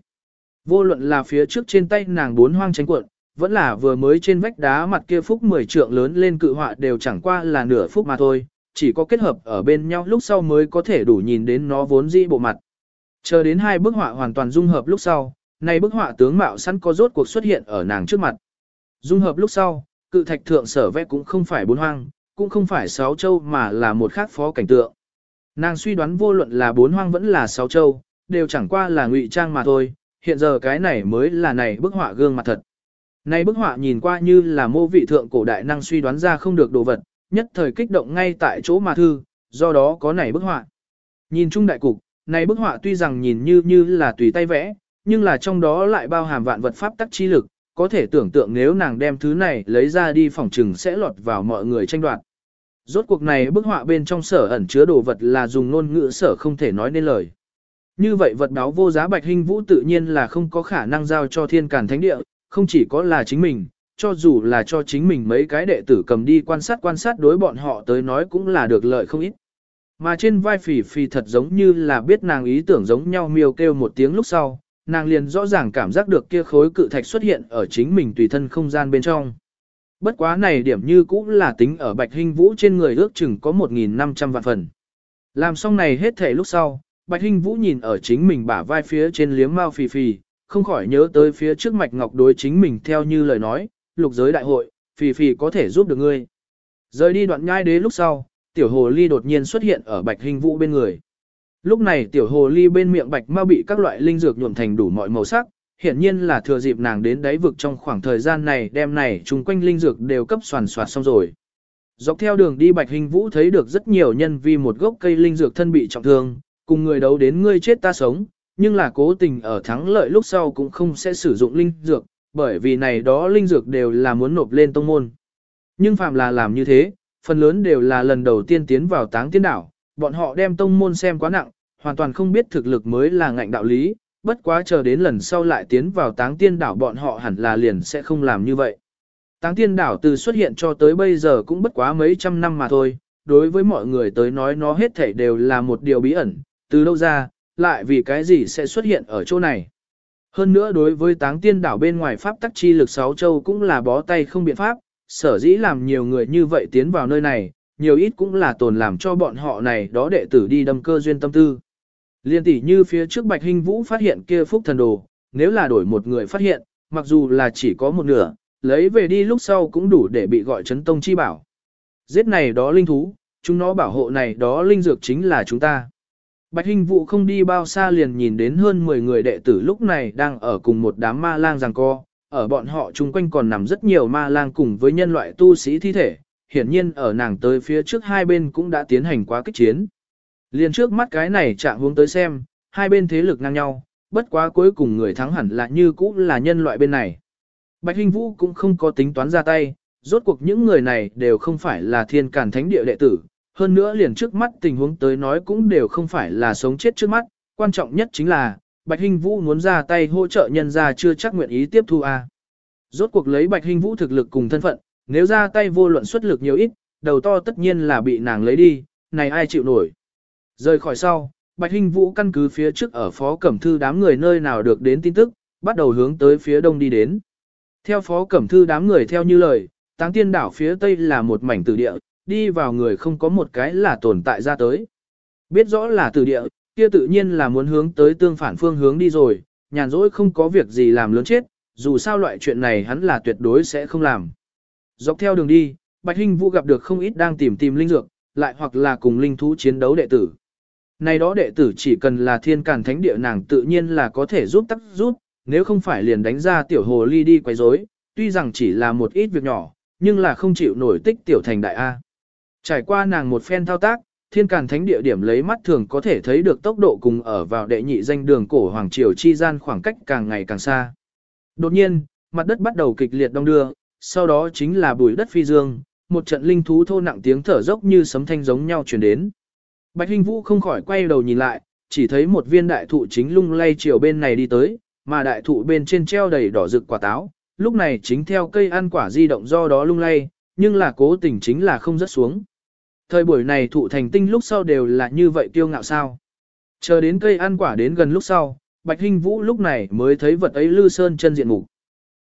Vô luận là phía trước trên tay nàng bốn hoang tránh cuộn, vẫn là vừa mới trên vách đá mặt kia phúc 10 trượng lớn lên cự họa đều chẳng qua là nửa phút mà thôi, chỉ có kết hợp ở bên nhau lúc sau mới có thể đủ nhìn đến nó vốn dĩ bộ mặt. Chờ đến hai bức họa hoàn toàn dung hợp lúc sau, này bức họa tướng mạo sẵn có rốt cuộc xuất hiện ở nàng trước mặt. Dung hợp lúc sau, cự thạch thượng sở vẽ cũng không phải bốn hoang, cũng không phải sáu châu mà là một khác phó cảnh tượng. Nàng suy đoán vô luận là bốn hoang vẫn là sáu châu, đều chẳng qua là ngụy trang mà thôi, hiện giờ cái này mới là này bức họa gương mặt thật. Này bức họa nhìn qua như là mô vị thượng cổ đại năng suy đoán ra không được đồ vật, nhất thời kích động ngay tại chỗ mà thư, do đó có này bức họa. Nhìn chung đại cục, này bức họa tuy rằng nhìn như như là tùy tay vẽ, nhưng là trong đó lại bao hàm vạn vật pháp tắc chi lực, có thể tưởng tượng nếu nàng đem thứ này lấy ra đi phòng trừng sẽ lọt vào mọi người tranh đoạt. Rốt cuộc này bức họa bên trong sở ẩn chứa đồ vật là dùng ngôn ngữ sở không thể nói nên lời. Như vậy vật báo vô giá bạch hình vũ tự nhiên là không có khả năng giao cho thiên càn thánh địa, không chỉ có là chính mình, cho dù là cho chính mình mấy cái đệ tử cầm đi quan sát quan sát đối bọn họ tới nói cũng là được lợi không ít. Mà trên vai phỉ phỉ thật giống như là biết nàng ý tưởng giống nhau miêu kêu một tiếng lúc sau, nàng liền rõ ràng cảm giác được kia khối cự thạch xuất hiện ở chính mình tùy thân không gian bên trong. Bất quá này điểm như cũng là tính ở bạch hình vũ trên người ước chừng có 1.500 vạn phần. Làm xong này hết thể lúc sau, bạch hình vũ nhìn ở chính mình bả vai phía trên liếm Mao phì phì, không khỏi nhớ tới phía trước mạch ngọc đối chính mình theo như lời nói, lục giới đại hội, phì phì có thể giúp được ngươi. Rời đi đoạn nhai đế lúc sau, tiểu hồ ly đột nhiên xuất hiện ở bạch hình vũ bên người. Lúc này tiểu hồ ly bên miệng bạch Mao bị các loại linh dược nhuộm thành đủ mọi màu sắc, hiển nhiên là thừa dịp nàng đến đáy vực trong khoảng thời gian này đem này chung quanh linh dược đều cấp soàn soạt xong rồi. Dọc theo đường đi bạch hình vũ thấy được rất nhiều nhân vì một gốc cây linh dược thân bị trọng thương, cùng người đấu đến ngươi chết ta sống, nhưng là cố tình ở thắng lợi lúc sau cũng không sẽ sử dụng linh dược, bởi vì này đó linh dược đều là muốn nộp lên tông môn. Nhưng phạm là làm như thế, phần lớn đều là lần đầu tiên tiến vào táng tiên đảo, bọn họ đem tông môn xem quá nặng, hoàn toàn không biết thực lực mới là ngạnh đạo lý, bất quá chờ đến lần sau lại tiến vào táng tiên đảo bọn họ hẳn là liền sẽ không làm như vậy. Táng tiên đảo từ xuất hiện cho tới bây giờ cũng bất quá mấy trăm năm mà thôi, đối với mọi người tới nói nó hết thảy đều là một điều bí ẩn, từ đâu ra, lại vì cái gì sẽ xuất hiện ở chỗ này. Hơn nữa đối với táng tiên đảo bên ngoài pháp tắc chi lực sáu châu cũng là bó tay không biện pháp, sở dĩ làm nhiều người như vậy tiến vào nơi này, nhiều ít cũng là tồn làm cho bọn họ này đó đệ tử đi đâm cơ duyên tâm tư. Liên tỷ như phía trước Bạch Hinh Vũ phát hiện kia phúc thần đồ, nếu là đổi một người phát hiện, mặc dù là chỉ có một nửa, lấy về đi lúc sau cũng đủ để bị gọi chấn tông chi bảo. Giết này đó linh thú, chúng nó bảo hộ này đó linh dược chính là chúng ta. Bạch Hinh Vũ không đi bao xa liền nhìn đến hơn 10 người đệ tử lúc này đang ở cùng một đám ma lang giằng co, ở bọn họ chung quanh còn nằm rất nhiều ma lang cùng với nhân loại tu sĩ thi thể, hiển nhiên ở nàng tới phía trước hai bên cũng đã tiến hành quá kích chiến. Liền trước mắt cái này chạm hướng tới xem, hai bên thế lực ngang nhau, bất quá cuối cùng người thắng hẳn là như cũ là nhân loại bên này. Bạch Hinh Vũ cũng không có tính toán ra tay, rốt cuộc những người này đều không phải là thiên càn thánh địa đệ tử, hơn nữa liền trước mắt tình huống tới nói cũng đều không phải là sống chết trước mắt, quan trọng nhất chính là, Bạch Hinh Vũ muốn ra tay hỗ trợ nhân ra chưa chắc nguyện ý tiếp thu a. Rốt cuộc lấy Bạch Hinh Vũ thực lực cùng thân phận, nếu ra tay vô luận xuất lực nhiều ít, đầu to tất nhiên là bị nàng lấy đi, này ai chịu nổi. Rời khỏi sau, Bạch Hinh Vũ căn cứ phía trước ở phó cẩm thư đám người nơi nào được đến tin tức, bắt đầu hướng tới phía đông đi đến. Theo phó cẩm thư đám người theo như lời, táng tiên đảo phía tây là một mảnh tử địa, đi vào người không có một cái là tồn tại ra tới. Biết rõ là từ địa, kia tự nhiên là muốn hướng tới tương phản phương hướng đi rồi, nhàn rỗi không có việc gì làm lớn chết, dù sao loại chuyện này hắn là tuyệt đối sẽ không làm. Dọc theo đường đi, Bạch Hinh Vũ gặp được không ít đang tìm tìm linh dược, lại hoặc là cùng linh thú chiến đấu đệ tử. Này đó đệ tử chỉ cần là thiên càn thánh địa nàng tự nhiên là có thể giúp tắc giúp, nếu không phải liền đánh ra tiểu hồ ly đi quấy rối, tuy rằng chỉ là một ít việc nhỏ, nhưng là không chịu nổi tích tiểu thành đại A. Trải qua nàng một phen thao tác, thiên càn thánh địa điểm lấy mắt thường có thể thấy được tốc độ cùng ở vào đệ nhị danh đường cổ hoàng triều chi gian khoảng cách càng ngày càng xa. Đột nhiên, mặt đất bắt đầu kịch liệt đông đưa, sau đó chính là bùi đất phi dương, một trận linh thú thô nặng tiếng thở dốc như sấm thanh giống nhau truyền đến. Bạch Hinh Vũ không khỏi quay đầu nhìn lại, chỉ thấy một viên đại thụ chính lung lay chiều bên này đi tới, mà đại thụ bên trên treo đầy đỏ rực quả táo, lúc này chính theo cây ăn quả di động do đó lung lay, nhưng là cố tình chính là không rớt xuống. Thời buổi này thụ thành tinh lúc sau đều là như vậy tiêu ngạo sao. Chờ đến cây ăn quả đến gần lúc sau, Bạch Hinh Vũ lúc này mới thấy vật ấy lư sơn chân diện mục.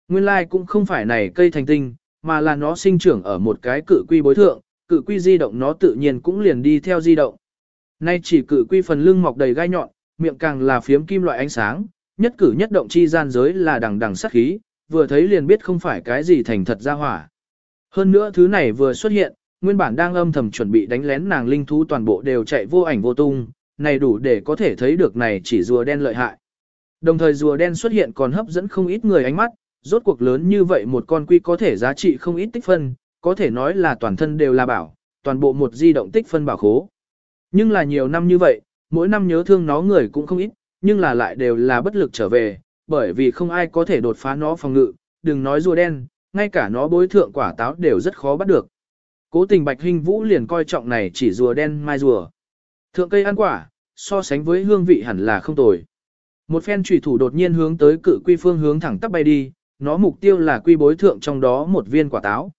Nguyên lai like cũng không phải này cây thành tinh, mà là nó sinh trưởng ở một cái cự quy bối thượng, cự quy di động nó tự nhiên cũng liền đi theo di động. Nay chỉ cự quy phần lưng mọc đầy gai nhọn, miệng càng là phiếm kim loại ánh sáng, nhất cử nhất động chi gian giới là đằng đằng sát khí, vừa thấy liền biết không phải cái gì thành thật ra hỏa. Hơn nữa thứ này vừa xuất hiện, nguyên bản đang âm thầm chuẩn bị đánh lén nàng linh thú toàn bộ đều chạy vô ảnh vô tung, này đủ để có thể thấy được này chỉ rùa đen lợi hại. Đồng thời rùa đen xuất hiện còn hấp dẫn không ít người ánh mắt, rốt cuộc lớn như vậy một con quy có thể giá trị không ít tích phân, có thể nói là toàn thân đều là bảo, toàn bộ một di động tích phân bảo khố. Nhưng là nhiều năm như vậy, mỗi năm nhớ thương nó người cũng không ít, nhưng là lại đều là bất lực trở về, bởi vì không ai có thể đột phá nó phòng ngự, đừng nói rùa đen, ngay cả nó bối thượng quả táo đều rất khó bắt được. Cố tình Bạch Hinh Vũ liền coi trọng này chỉ rùa đen mai rùa. Thượng cây ăn quả, so sánh với hương vị hẳn là không tồi. Một phen trùy thủ đột nhiên hướng tới cự quy phương hướng thẳng tắp bay đi, nó mục tiêu là quy bối thượng trong đó một viên quả táo.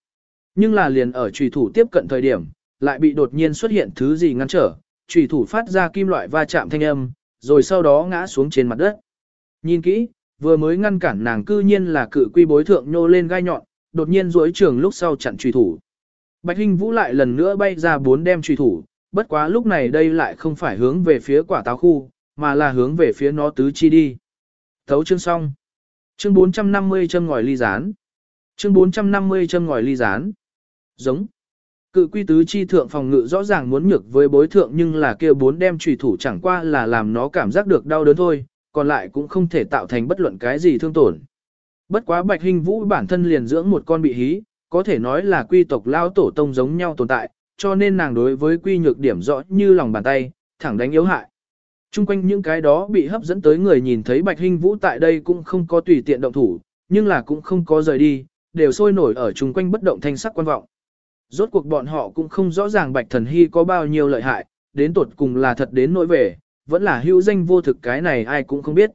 Nhưng là liền ở trùy thủ tiếp cận thời điểm, lại bị đột nhiên xuất hiện thứ gì ngăn trở, trùy thủ phát ra kim loại va chạm thanh âm, rồi sau đó ngã xuống trên mặt đất. Nhìn kỹ, vừa mới ngăn cản nàng cư nhiên là cự quy bối thượng nhô lên gai nhọn, đột nhiên duỗi trường lúc sau chặn trùy thủ. Bạch Hinh Vũ lại lần nữa bay ra bốn đem truy thủ, bất quá lúc này đây lại không phải hướng về phía quả táo khu, mà là hướng về phía nó tứ chi đi. Thấu chương xong. Chương 450 châm ngòi ly rán. Chương 450 châm ngòi ly rán. Giống. Cự quy tứ chi thượng phòng ngự rõ ràng muốn nhược với bối thượng nhưng là kia bốn đem trùy thủ chẳng qua là làm nó cảm giác được đau đớn thôi, còn lại cũng không thể tạo thành bất luận cái gì thương tổn. Bất quá bạch hình vũ bản thân liền dưỡng một con bị hí, có thể nói là quy tộc lao tổ tông giống nhau tồn tại, cho nên nàng đối với quy nhược điểm rõ như lòng bàn tay, thẳng đánh yếu hại. Trung quanh những cái đó bị hấp dẫn tới người nhìn thấy Bạch Hinh Vũ tại đây cũng không có tùy tiện động thủ, nhưng là cũng không có rời đi, đều sôi nổi ở chung quanh bất động thanh sắc quan vọng. Rốt cuộc bọn họ cũng không rõ ràng Bạch Thần Hy có bao nhiêu lợi hại, đến tột cùng là thật đến nỗi về, vẫn là hữu danh vô thực cái này ai cũng không biết.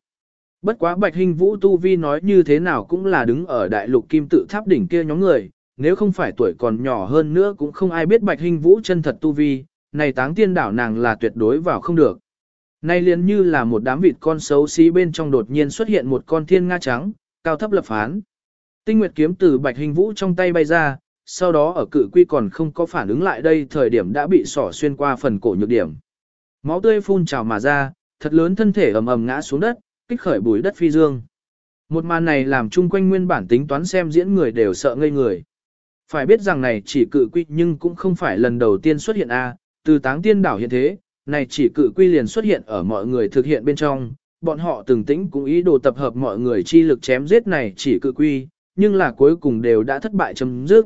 Bất quá Bạch Hinh Vũ Tu Vi nói như thế nào cũng là đứng ở đại lục kim tự tháp đỉnh kia nhóm người, nếu không phải tuổi còn nhỏ hơn nữa cũng không ai biết Bạch Hinh Vũ chân thật Tu Vi, này táng tiên đảo nàng là tuyệt đối vào không được. Nay liền như là một đám vịt con xấu xí bên trong đột nhiên xuất hiện một con thiên nga trắng, cao thấp lập phán. Tinh Nguyệt kiếm từ Bạch Hình Vũ trong tay bay ra, sau đó ở cự quy còn không có phản ứng lại đây thời điểm đã bị sỏ xuyên qua phần cổ nhược điểm. Máu tươi phun trào mà ra, thật lớn thân thể ầm ầm ngã xuống đất, kích khởi bùi đất phi dương. Một màn này làm chung quanh nguyên bản tính toán xem diễn người đều sợ ngây người. Phải biết rằng này chỉ cự quy nhưng cũng không phải lần đầu tiên xuất hiện A, từ táng tiên đảo hiện thế, này chỉ cự quy liền xuất hiện ở mọi người thực hiện bên trong, bọn họ từng tĩnh cũng ý đồ tập hợp mọi người chi lực chém giết này chỉ cự quy, nhưng là cuối cùng đều đã thất bại chấm dứt.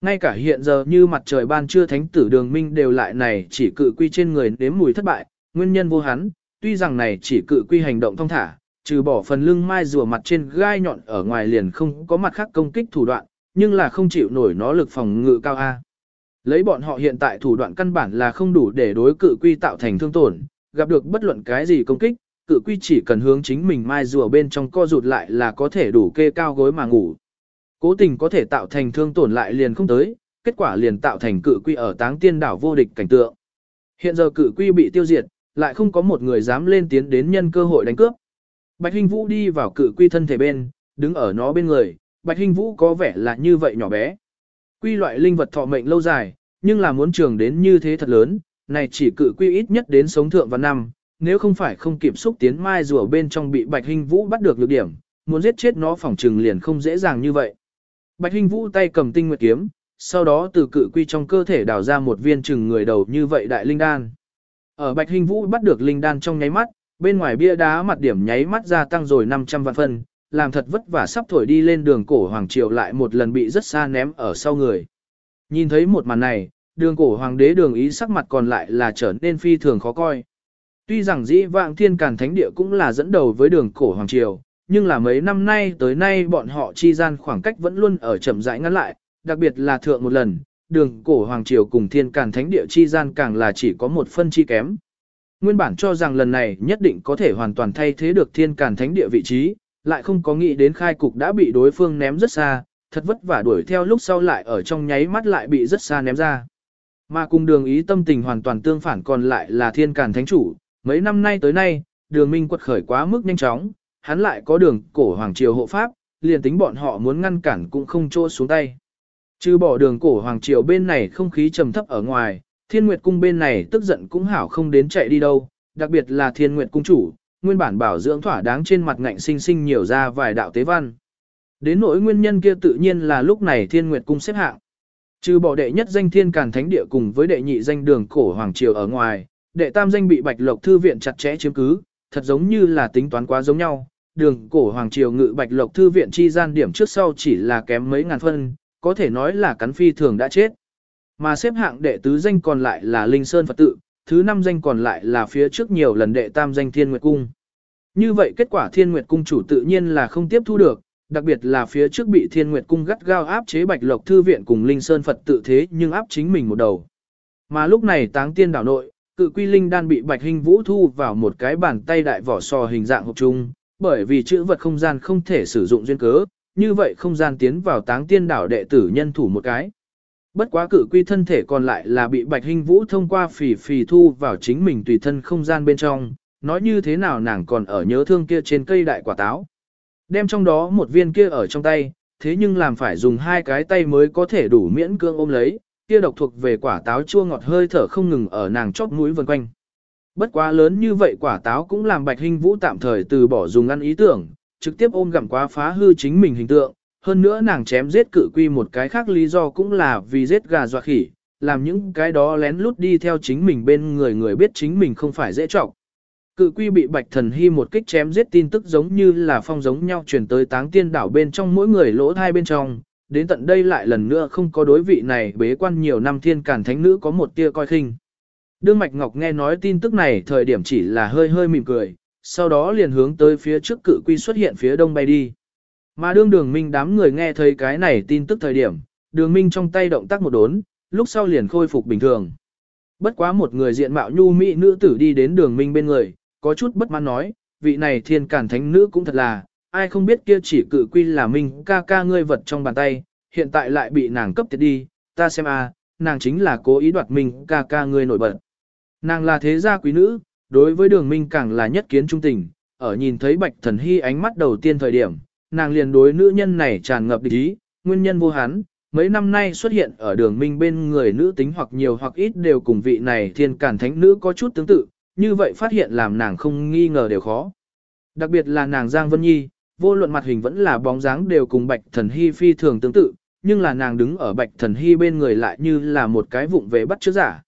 Ngay cả hiện giờ như mặt trời ban trưa thánh tử đường minh đều lại này chỉ cự quy trên người nếm mùi thất bại, nguyên nhân vô hắn, tuy rằng này chỉ cự quy hành động thông thả, trừ bỏ phần lưng mai rùa mặt trên gai nhọn ở ngoài liền không có mặt khác công kích thủ đoạn, nhưng là không chịu nổi nó lực phòng ngự cao A. Lấy bọn họ hiện tại thủ đoạn căn bản là không đủ để đối cự quy tạo thành thương tổn, gặp được bất luận cái gì công kích, cự quy chỉ cần hướng chính mình mai rùa bên trong co rụt lại là có thể đủ kê cao gối mà ngủ. Cố tình có thể tạo thành thương tổn lại liền không tới, kết quả liền tạo thành cự quy ở táng tiên đảo vô địch cảnh tượng. Hiện giờ cự quy bị tiêu diệt, lại không có một người dám lên tiến đến nhân cơ hội đánh cướp. Bạch Hinh Vũ đi vào cự quy thân thể bên, đứng ở nó bên người, Bạch Hinh Vũ có vẻ là như vậy nhỏ bé. Quy loại linh vật thọ mệnh lâu dài, nhưng là muốn trường đến như thế thật lớn, này chỉ cự quy ít nhất đến sống thượng và năm, nếu không phải không kịp xúc tiến mai rùa bên trong bị Bạch Hinh Vũ bắt được lược điểm, muốn giết chết nó phòng trừng liền không dễ dàng như vậy. Bạch Hinh Vũ tay cầm tinh nguyệt kiếm, sau đó từ cự quy trong cơ thể đào ra một viên chừng người đầu như vậy đại linh đan. Ở Bạch Hinh Vũ bắt được linh đan trong nháy mắt, bên ngoài bia đá mặt điểm nháy mắt gia tăng rồi 500 vạn phân, làm thật vất vả sắp thổi đi lên đường cổ hoàng triều lại một lần bị rất xa ném ở sau người. Nhìn thấy một màn này, đường cổ hoàng đế đường ý sắc mặt còn lại là trở nên phi thường khó coi. Tuy rằng dĩ vạng thiên càn thánh địa cũng là dẫn đầu với đường cổ hoàng triều, nhưng là mấy năm nay tới nay bọn họ chi gian khoảng cách vẫn luôn ở chậm rãi ngắn lại, đặc biệt là thượng một lần, đường cổ hoàng triều cùng thiên càn thánh địa chi gian càng là chỉ có một phân chi kém. Nguyên bản cho rằng lần này nhất định có thể hoàn toàn thay thế được thiên càn thánh địa vị trí, lại không có nghĩ đến khai cục đã bị đối phương ném rất xa, thật vất vả đuổi theo lúc sau lại ở trong nháy mắt lại bị rất xa ném ra. Mà cùng đường ý tâm tình hoàn toàn tương phản còn lại là thiên càn thánh chủ, mấy năm nay tới nay, đường minh quật khởi quá mức nhanh chóng, hắn lại có đường cổ hoàng triều hộ pháp, liền tính bọn họ muốn ngăn cản cũng không chỗ xuống tay. Trừ bỏ đường cổ hoàng triều bên này không khí trầm thấp ở ngoài, thiên nguyệt cung bên này tức giận cũng hảo không đến chạy đi đâu, đặc biệt là thiên nguyệt cung chủ, nguyên bản bảo dưỡng thỏa đáng trên mặt ngạnh sinh sinh nhiều ra vài đạo tế văn. Đến nỗi nguyên nhân kia tự nhiên là lúc này thiên nguyệt cung xếp hạng. Trừ bỏ đệ nhất danh thiên càn thánh địa cùng với đệ nhị danh đường cổ hoàng triều ở ngoài, đệ tam danh bị bạch lộc thư viện chặt chẽ chiếm cứ, thật giống như là tính toán quá giống nhau. Đường cổ hoàng triều ngự bạch lộc thư viện chi gian điểm trước sau chỉ là kém mấy ngàn phân, có thể nói là cắn phi thường đã chết. Mà xếp hạng đệ tứ danh còn lại là Linh Sơn Phật tự, thứ năm danh còn lại là phía trước nhiều lần đệ tam danh Thiên Nguyệt Cung. Như vậy kết quả Thiên Nguyệt Cung chủ tự nhiên là không tiếp thu được, đặc biệt là phía trước bị Thiên Nguyệt Cung gắt gao áp chế Bạch Lộc Thư Viện cùng Linh Sơn Phật tự thế nhưng áp chính mình một đầu. Mà lúc này táng tiên đảo nội, cự quy linh đan bị Bạch Hình Vũ thu vào một cái bàn tay đại vỏ sò hình dạng hộp chung, bởi vì chữ vật không gian không thể sử dụng duyên cớ, như vậy không gian tiến vào táng tiên đảo đệ tử nhân thủ một cái. Bất quá cự quy thân thể còn lại là bị Bạch Hinh Vũ thông qua phì phì thu vào chính mình tùy thân không gian bên trong, nói như thế nào nàng còn ở nhớ thương kia trên cây đại quả táo. Đem trong đó một viên kia ở trong tay, thế nhưng làm phải dùng hai cái tay mới có thể đủ miễn cương ôm lấy, kia độc thuộc về quả táo chua ngọt hơi thở không ngừng ở nàng chóp mũi vần quanh. Bất quá lớn như vậy quả táo cũng làm Bạch Hinh Vũ tạm thời từ bỏ dùng ăn ý tưởng, trực tiếp ôm gặm quá phá hư chính mình hình tượng, hơn nữa nàng chém giết cự quy một cái khác lý do cũng là vì giết gà dọa khỉ, làm những cái đó lén lút đi theo chính mình bên người người biết chính mình không phải dễ trọng. Cự quy bị bạch thần hy một kích chém giết tin tức giống như là phong giống nhau truyền tới táng tiên đảo bên trong mỗi người lỗ thai bên trong, đến tận đây lại lần nữa không có đối vị này bế quan nhiều năm thiên cản thánh nữ có một tia coi khinh. Đương Mạch Ngọc nghe nói tin tức này thời điểm chỉ là hơi hơi mỉm cười, sau đó liền hướng tới phía trước cự quy xuất hiện phía đông bay đi. Mà đương đường minh đám người nghe thấy cái này tin tức thời điểm, đường minh trong tay động tác một đốn, lúc sau liền khôi phục bình thường. Bất quá một người diện mạo nhu mỹ nữ tử đi đến đường minh bên người, có chút bất mãn nói, vị này thiên cản thánh nữ cũng thật là, ai không biết kia chỉ cự quy là minh ca ca ngươi vật trong bàn tay, hiện tại lại bị nàng cấp tiệt đi, ta xem a, nàng chính là cố ý đoạt minh ca ca ngươi nổi bật. Nàng là thế gia quý nữ, đối với đường minh càng là nhất kiến trung tình, ở nhìn thấy bạch thần hy ánh mắt đầu tiên thời điểm, nàng liền đối nữ nhân này tràn ngập địch ý, nguyên nhân vô hán, mấy năm nay xuất hiện ở đường minh bên người nữ tính hoặc nhiều hoặc ít đều cùng vị này thiên cản thánh nữ có chút tương tự, như vậy phát hiện làm nàng không nghi ngờ đều khó. Đặc biệt là nàng Giang Vân Nhi, vô luận mặt hình vẫn là bóng dáng đều cùng Bạch Thần Hy phi thường tương tự, nhưng là nàng đứng ở Bạch Thần Hy bên người lại như là một cái vụng về bắt chước giả.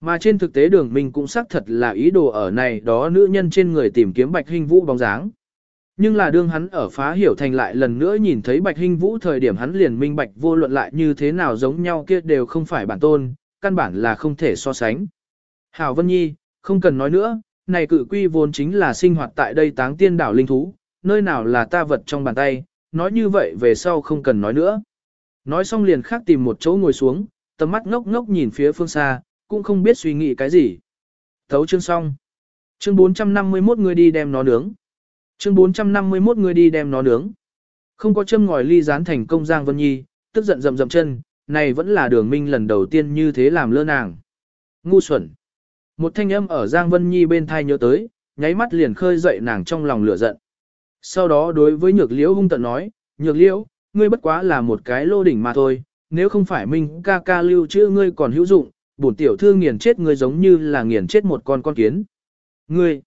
Mà trên thực tế đường minh cũng xác thật là ý đồ ở này đó nữ nhân trên người tìm kiếm Bạch hình Vũ bóng dáng. Nhưng là đương hắn ở phá hiểu thành lại lần nữa nhìn thấy Bạch Hinh Vũ thời điểm hắn liền minh bạch vô luận lại như thế nào giống nhau kia đều không phải bản tôn, căn bản là không thể so sánh. Hảo Vân Nhi, không cần nói nữa, này cự quy vốn chính là sinh hoạt tại đây táng tiên đảo linh thú, nơi nào là ta vật trong bàn tay, nói như vậy về sau không cần nói nữa. Nói xong liền khác tìm một chỗ ngồi xuống, tầm mắt ngốc ngốc nhìn phía phương xa, cũng không biết suy nghĩ cái gì. Thấu chương xong. Chương 451 người đi đem nó nướng. Chương 451 người đi đem nó nướng. Không có châm ngòi ly gián thành công Giang Vân Nhi, tức giận rầm rầm chân, này vẫn là đường minh lần đầu tiên như thế làm lơ nàng. Ngu xuẩn. Một thanh âm ở Giang Vân Nhi bên thai nhớ tới, nháy mắt liền khơi dậy nàng trong lòng lửa giận. Sau đó đối với nhược liễu hung tận nói, nhược liễu, ngươi bất quá là một cái lô đỉnh mà thôi, nếu không phải minh ca ca lưu chữ ngươi còn hữu dụng, bổn tiểu thư nghiền chết ngươi giống như là nghiền chết một con con kiến. Ngươi,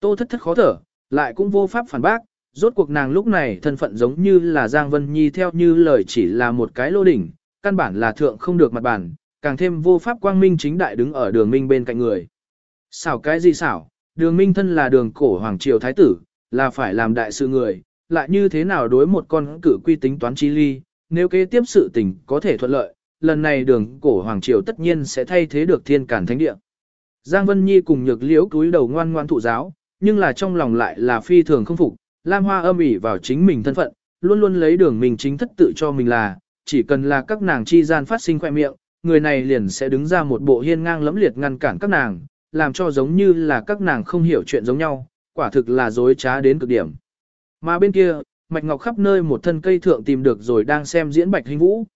tô thất thất khó thở, lại cũng vô pháp phản bác, rốt cuộc nàng lúc này thân phận giống như là Giang Vân Nhi theo như lời chỉ là một cái lô đỉnh, căn bản là thượng không được mặt bản, càng thêm vô pháp quang minh chính đại đứng ở đường minh bên cạnh người. Xảo cái gì xảo, đường minh thân là đường cổ hoàng triều thái tử, là phải làm đại sự người, lại như thế nào đối một con cử quy tính toán chi ly, nếu kế tiếp sự tình có thể thuận lợi, lần này đường cổ hoàng triều tất nhiên sẽ thay thế được thiên cản thánh địa. Giang Vân Nhi cùng nhược liễu cúi đầu ngoan ngoan thụ giáo, nhưng là trong lòng lại là phi thường không phục, Lam Hoa âm ỉ vào chính mình thân phận, luôn luôn lấy đường mình chính thất tự cho mình là, chỉ cần là các nàng chi gian phát sinh khoe miệng, người này liền sẽ đứng ra một bộ hiên ngang lẫm liệt ngăn cản các nàng, làm cho giống như là các nàng không hiểu chuyện giống nhau, quả thực là dối trá đến cực điểm. Mà bên kia, Mạch Ngọc khắp nơi một thân cây thượng tìm được rồi đang xem diễn Bạch Hình Vũ.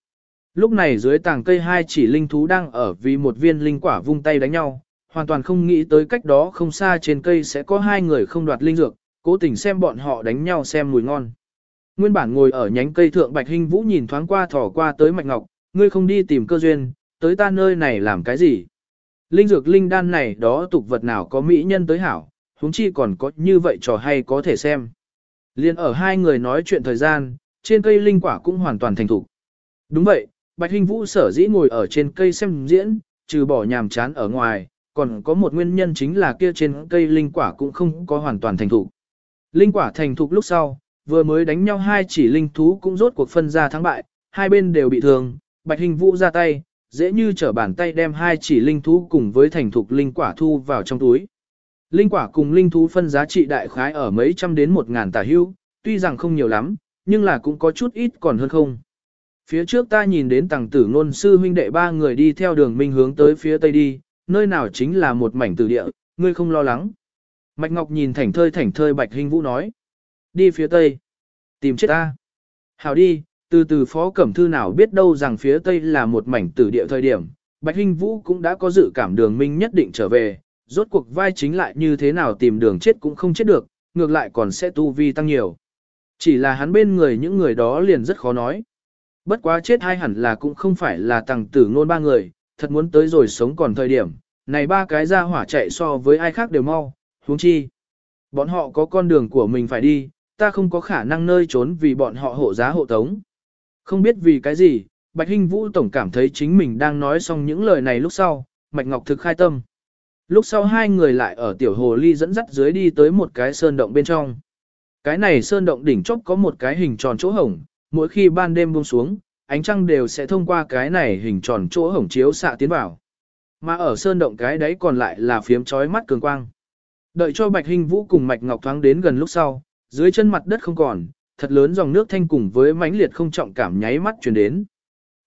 Lúc này dưới tảng cây hai chỉ linh thú đang ở vì một viên linh quả vung tay đánh nhau, hoàn toàn không nghĩ tới cách đó không xa trên cây sẽ có hai người không đoạt linh dược, cố tình xem bọn họ đánh nhau xem mùi ngon. Nguyên bản ngồi ở nhánh cây thượng Bạch Hinh Vũ nhìn thoáng qua thỏ qua tới Mạch Ngọc, ngươi không đi tìm cơ duyên, tới ta nơi này làm cái gì? Linh dược linh đan này đó tục vật nào có mỹ nhân tới hảo, huống chi còn có như vậy trò hay có thể xem. Liên ở hai người nói chuyện thời gian, trên cây linh quả cũng hoàn toàn thành thục. Đúng vậy, Bạch Hinh Vũ sở dĩ ngồi ở trên cây xem diễn, trừ bỏ nhàm chán ở ngoài, còn có một nguyên nhân chính là kia trên cây linh quả cũng không có hoàn toàn thành thục. Linh quả thành thục lúc sau, vừa mới đánh nhau hai chỉ linh thú cũng rốt cuộc phân ra thắng bại, hai bên đều bị thương, Bạch Hình Vũ ra tay, dễ như trở bàn tay đem hai chỉ linh thú cùng với thành thục linh quả thu vào trong túi. Linh quả cùng linh thú phân giá trị đại khái ở mấy trăm đến một ngàn tả hưu, tuy rằng không nhiều lắm, nhưng là cũng có chút ít còn hơn không. Phía trước ta nhìn đến tàng tử ngôn sư huynh đệ ba người đi theo đường minh hướng tới phía tây đi, nơi nào chính là một mảnh tử địa, ngươi không lo lắng. Mạch Ngọc nhìn thảnh thơi thảnh thơi Bạch Hinh Vũ nói. Đi phía tây. Tìm chết ta. Hảo đi, từ từ phó cẩm thư nào biết đâu rằng phía tây là một mảnh tử địa thời điểm. Bạch Hinh Vũ cũng đã có dự cảm đường minh nhất định trở về, rốt cuộc vai chính lại như thế nào tìm đường chết cũng không chết được, ngược lại còn sẽ tu vi tăng nhiều. Chỉ là hắn bên người những người đó liền rất khó nói. Bất quá chết hay hẳn là cũng không phải là tàng tử ngôn ba người, thật muốn tới rồi sống còn thời điểm, này ba cái ra hỏa chạy so với ai khác đều mau, huống chi. Bọn họ có con đường của mình phải đi, ta không có khả năng nơi trốn vì bọn họ hộ giá hộ tống. Không biết vì cái gì, Bạch Hinh Vũ Tổng cảm thấy chính mình đang nói xong những lời này lúc sau, Mạch Ngọc thực khai tâm. Lúc sau hai người lại ở tiểu hồ ly dẫn dắt dưới đi tới một cái sơn động bên trong. Cái này sơn động đỉnh chóp có một cái hình tròn chỗ hổng, mỗi khi ban đêm buông xuống, ánh trăng đều sẽ thông qua cái này hình tròn chỗ hổng chiếu xạ tiến vào. Mà ở sơn động cái đấy còn lại là phiếm chói mắt cường quang. Đợi cho Bạch Hình Vũ cùng Mạch Ngọc thoáng đến gần lúc sau, dưới chân mặt đất không còn, thật lớn dòng nước thanh cùng với mãnh liệt không trọng cảm nháy mắt truyền đến.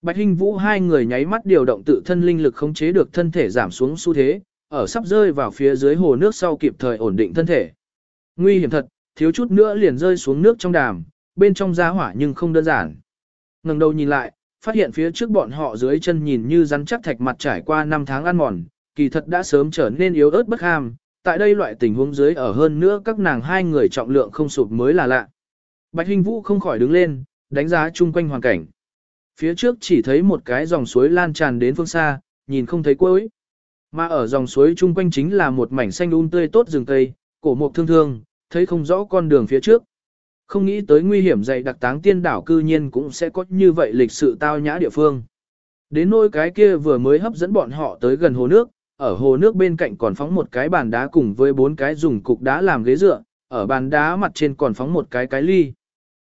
Bạch Hình Vũ hai người nháy mắt điều động tự thân linh lực khống chế được thân thể giảm xuống xu thế, ở sắp rơi vào phía dưới hồ nước sau kịp thời ổn định thân thể. Nguy hiểm thật, thiếu chút nữa liền rơi xuống nước trong đàm, bên trong giá hỏa nhưng không đơn giản ngẩng đầu nhìn lại, phát hiện phía trước bọn họ dưới chân nhìn như rắn chắc thạch mặt trải qua năm tháng ăn mòn, kỳ thật đã sớm trở nên yếu ớt bất ham, tại đây loại tình huống dưới ở hơn nữa các nàng hai người trọng lượng không sụp mới là lạ. Bạch Hình Vũ không khỏi đứng lên, đánh giá chung quanh hoàn cảnh. Phía trước chỉ thấy một cái dòng suối lan tràn đến phương xa, nhìn không thấy cuối. Mà ở dòng suối chung quanh chính là một mảnh xanh um tươi tốt rừng cây, cổ mục thương thương, thấy không rõ con đường phía trước. Không nghĩ tới nguy hiểm dày đặc táng tiên đảo cư nhiên cũng sẽ có như vậy lịch sự tao nhã địa phương. Đến nỗi cái kia vừa mới hấp dẫn bọn họ tới gần hồ nước, ở hồ nước bên cạnh còn phóng một cái bàn đá cùng với bốn cái dùng cục đá làm ghế dựa, ở bàn đá mặt trên còn phóng một cái cái ly.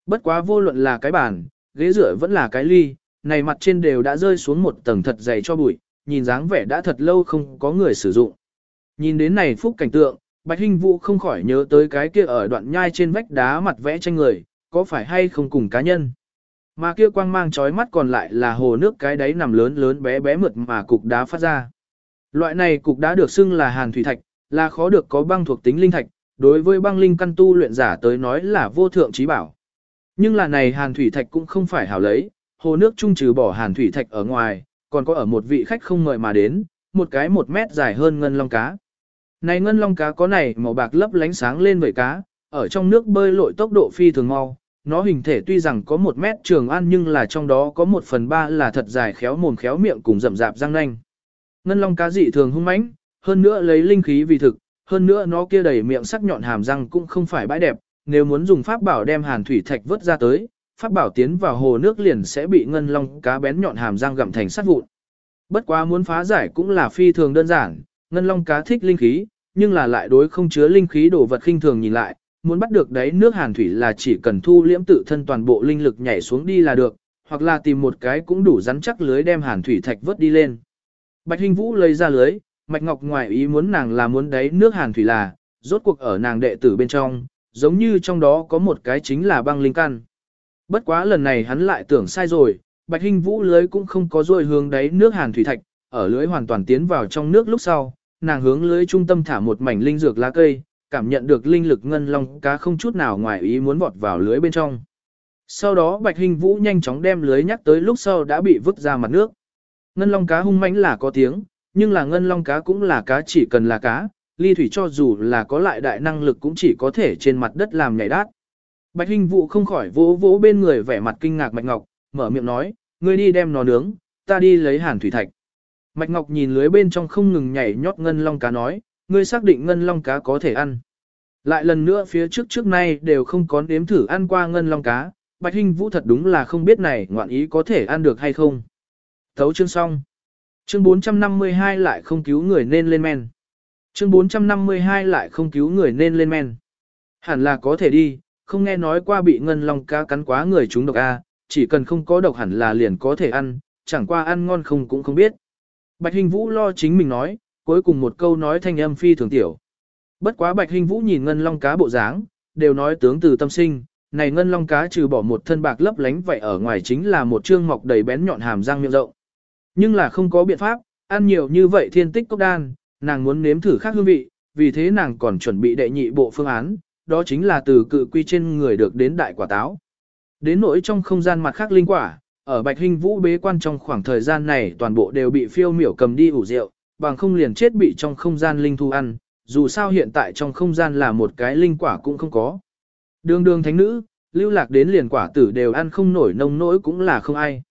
Bất quá vô luận là cái bàn, ghế dựa vẫn là cái ly, này mặt trên đều đã rơi xuống một tầng thật dày cho bụi, nhìn dáng vẻ đã thật lâu không có người sử dụng. Nhìn đến này phúc cảnh tượng, Bạch Hinh Vũ không khỏi nhớ tới cái kia ở đoạn nhai trên vách đá mặt vẽ tranh người, có phải hay không cùng cá nhân. Mà kia quang mang chói mắt còn lại là hồ nước cái đáy nằm lớn lớn bé bé mượt mà cục đá phát ra. Loại này cục đá được xưng là hàn thủy thạch, là khó được có băng thuộc tính linh thạch, đối với băng linh căn tu luyện giả tới nói là vô thượng trí bảo. Nhưng là này hàn thủy thạch cũng không phải hảo lấy, hồ nước trung trừ bỏ hàn thủy thạch ở ngoài, còn có ở một vị khách không mời mà đến, một cái một mét dài hơn ngân long cá. Này ngân long cá có này màu bạc lấp lánh sáng lên vẩy cá, ở trong nước bơi lội tốc độ phi thường mau, nó hình thể tuy rằng có một mét trường ăn nhưng là trong đó có một phần ba là thật dài khéo mồm khéo miệng cùng rậm rạp răng nanh. Ngân long cá dị thường hung mãnh, hơn nữa lấy linh khí vì thực, hơn nữa nó kia đầy miệng sắc nhọn hàm răng cũng không phải bãi đẹp, nếu muốn dùng pháp bảo đem hàn thủy thạch vớt ra tới, pháp bảo tiến vào hồ nước liền sẽ bị ngân long cá bén nhọn hàm răng gặm thành sắt vụn. Bất quá muốn phá giải cũng là phi thường đơn giản, ngân long cá thích linh khí, nhưng là lại đối không chứa linh khí đồ vật khinh thường nhìn lại, muốn bắt được đấy nước hàn thủy là chỉ cần thu liễm tự thân toàn bộ linh lực nhảy xuống đi là được, hoặc là tìm một cái cũng đủ rắn chắc lưới đem hàn thủy thạch vớt đi lên. Bạch Hinh Vũ lấy ra lưới, Mạch Ngọc ngoài ý muốn nàng là muốn đấy nước hàn thủy là, rốt cuộc ở nàng đệ tử bên trong, giống như trong đó có một cái chính là băng linh căn. Bất quá lần này hắn lại tưởng sai rồi, Bạch Hinh Vũ lưới cũng không có ruồi hướng đấy nước hàn thủy thạch, ở lưới hoàn toàn tiến vào trong nước lúc sau, nàng hướng lưới trung tâm thả một mảnh linh dược lá cây, cảm nhận được linh lực ngân long cá không chút nào ngoài ý muốn vọt vào lưới bên trong. Sau đó Bạch hình Vũ nhanh chóng đem lưới nhắc tới lúc sau đã bị vứt ra mặt nước. Ngân long cá hung mãnh là có tiếng, nhưng là ngân long cá cũng là cá chỉ cần là cá, ly thủy cho dù là có lại đại năng lực cũng chỉ có thể trên mặt đất làm nhảy đát. Bạch hình Vũ không khỏi vỗ vỗ bên người vẻ mặt kinh ngạc Bạch Ngọc, mở miệng nói, ngươi đi đem nó nướng, ta đi lấy hàn thủy thạch. Mạch Ngọc nhìn lưới bên trong không ngừng nhảy nhót ngân long cá nói, ngươi xác định ngân long cá có thể ăn. Lại lần nữa phía trước trước nay đều không có nếm thử ăn qua ngân long cá, Bạch Hinh Vũ thật đúng là không biết này ngoạn ý có thể ăn được hay không. Thấu chương xong. Chương 452 lại không cứu người nên lên men. Chương 452 lại không cứu người nên lên men. Hẳn là có thể đi, không nghe nói qua bị ngân long cá cắn quá người chúng độc A, chỉ cần không có độc hẳn là liền có thể ăn, chẳng qua ăn ngon không cũng không biết. Bạch Hình Vũ lo chính mình nói, cuối cùng một câu nói thanh âm phi thường tiểu. Bất quá Bạch Hình Vũ nhìn ngân long cá bộ dáng, đều nói tướng từ tâm sinh, này ngân long cá trừ bỏ một thân bạc lấp lánh vậy ở ngoài chính là một trương mọc đầy bén nhọn hàm răng miệng rộng. Nhưng là không có biện pháp, ăn nhiều như vậy thiên tích cốc đan, nàng muốn nếm thử khác hương vị, vì thế nàng còn chuẩn bị đệ nhị bộ phương án, đó chính là từ cự quy trên người được đến đại quả táo. Đến nỗi trong không gian mặt khác linh quả, ở Bạch Hinh Vũ bế quan trong khoảng thời gian này toàn bộ đều bị phiêu miểu cầm đi ủ rượu, bằng không liền chết bị trong không gian linh thu ăn, dù sao hiện tại trong không gian là một cái linh quả cũng không có. Đường đường thánh nữ, lưu lạc đến liền quả tử đều ăn không nổi nông nỗi cũng là không ai.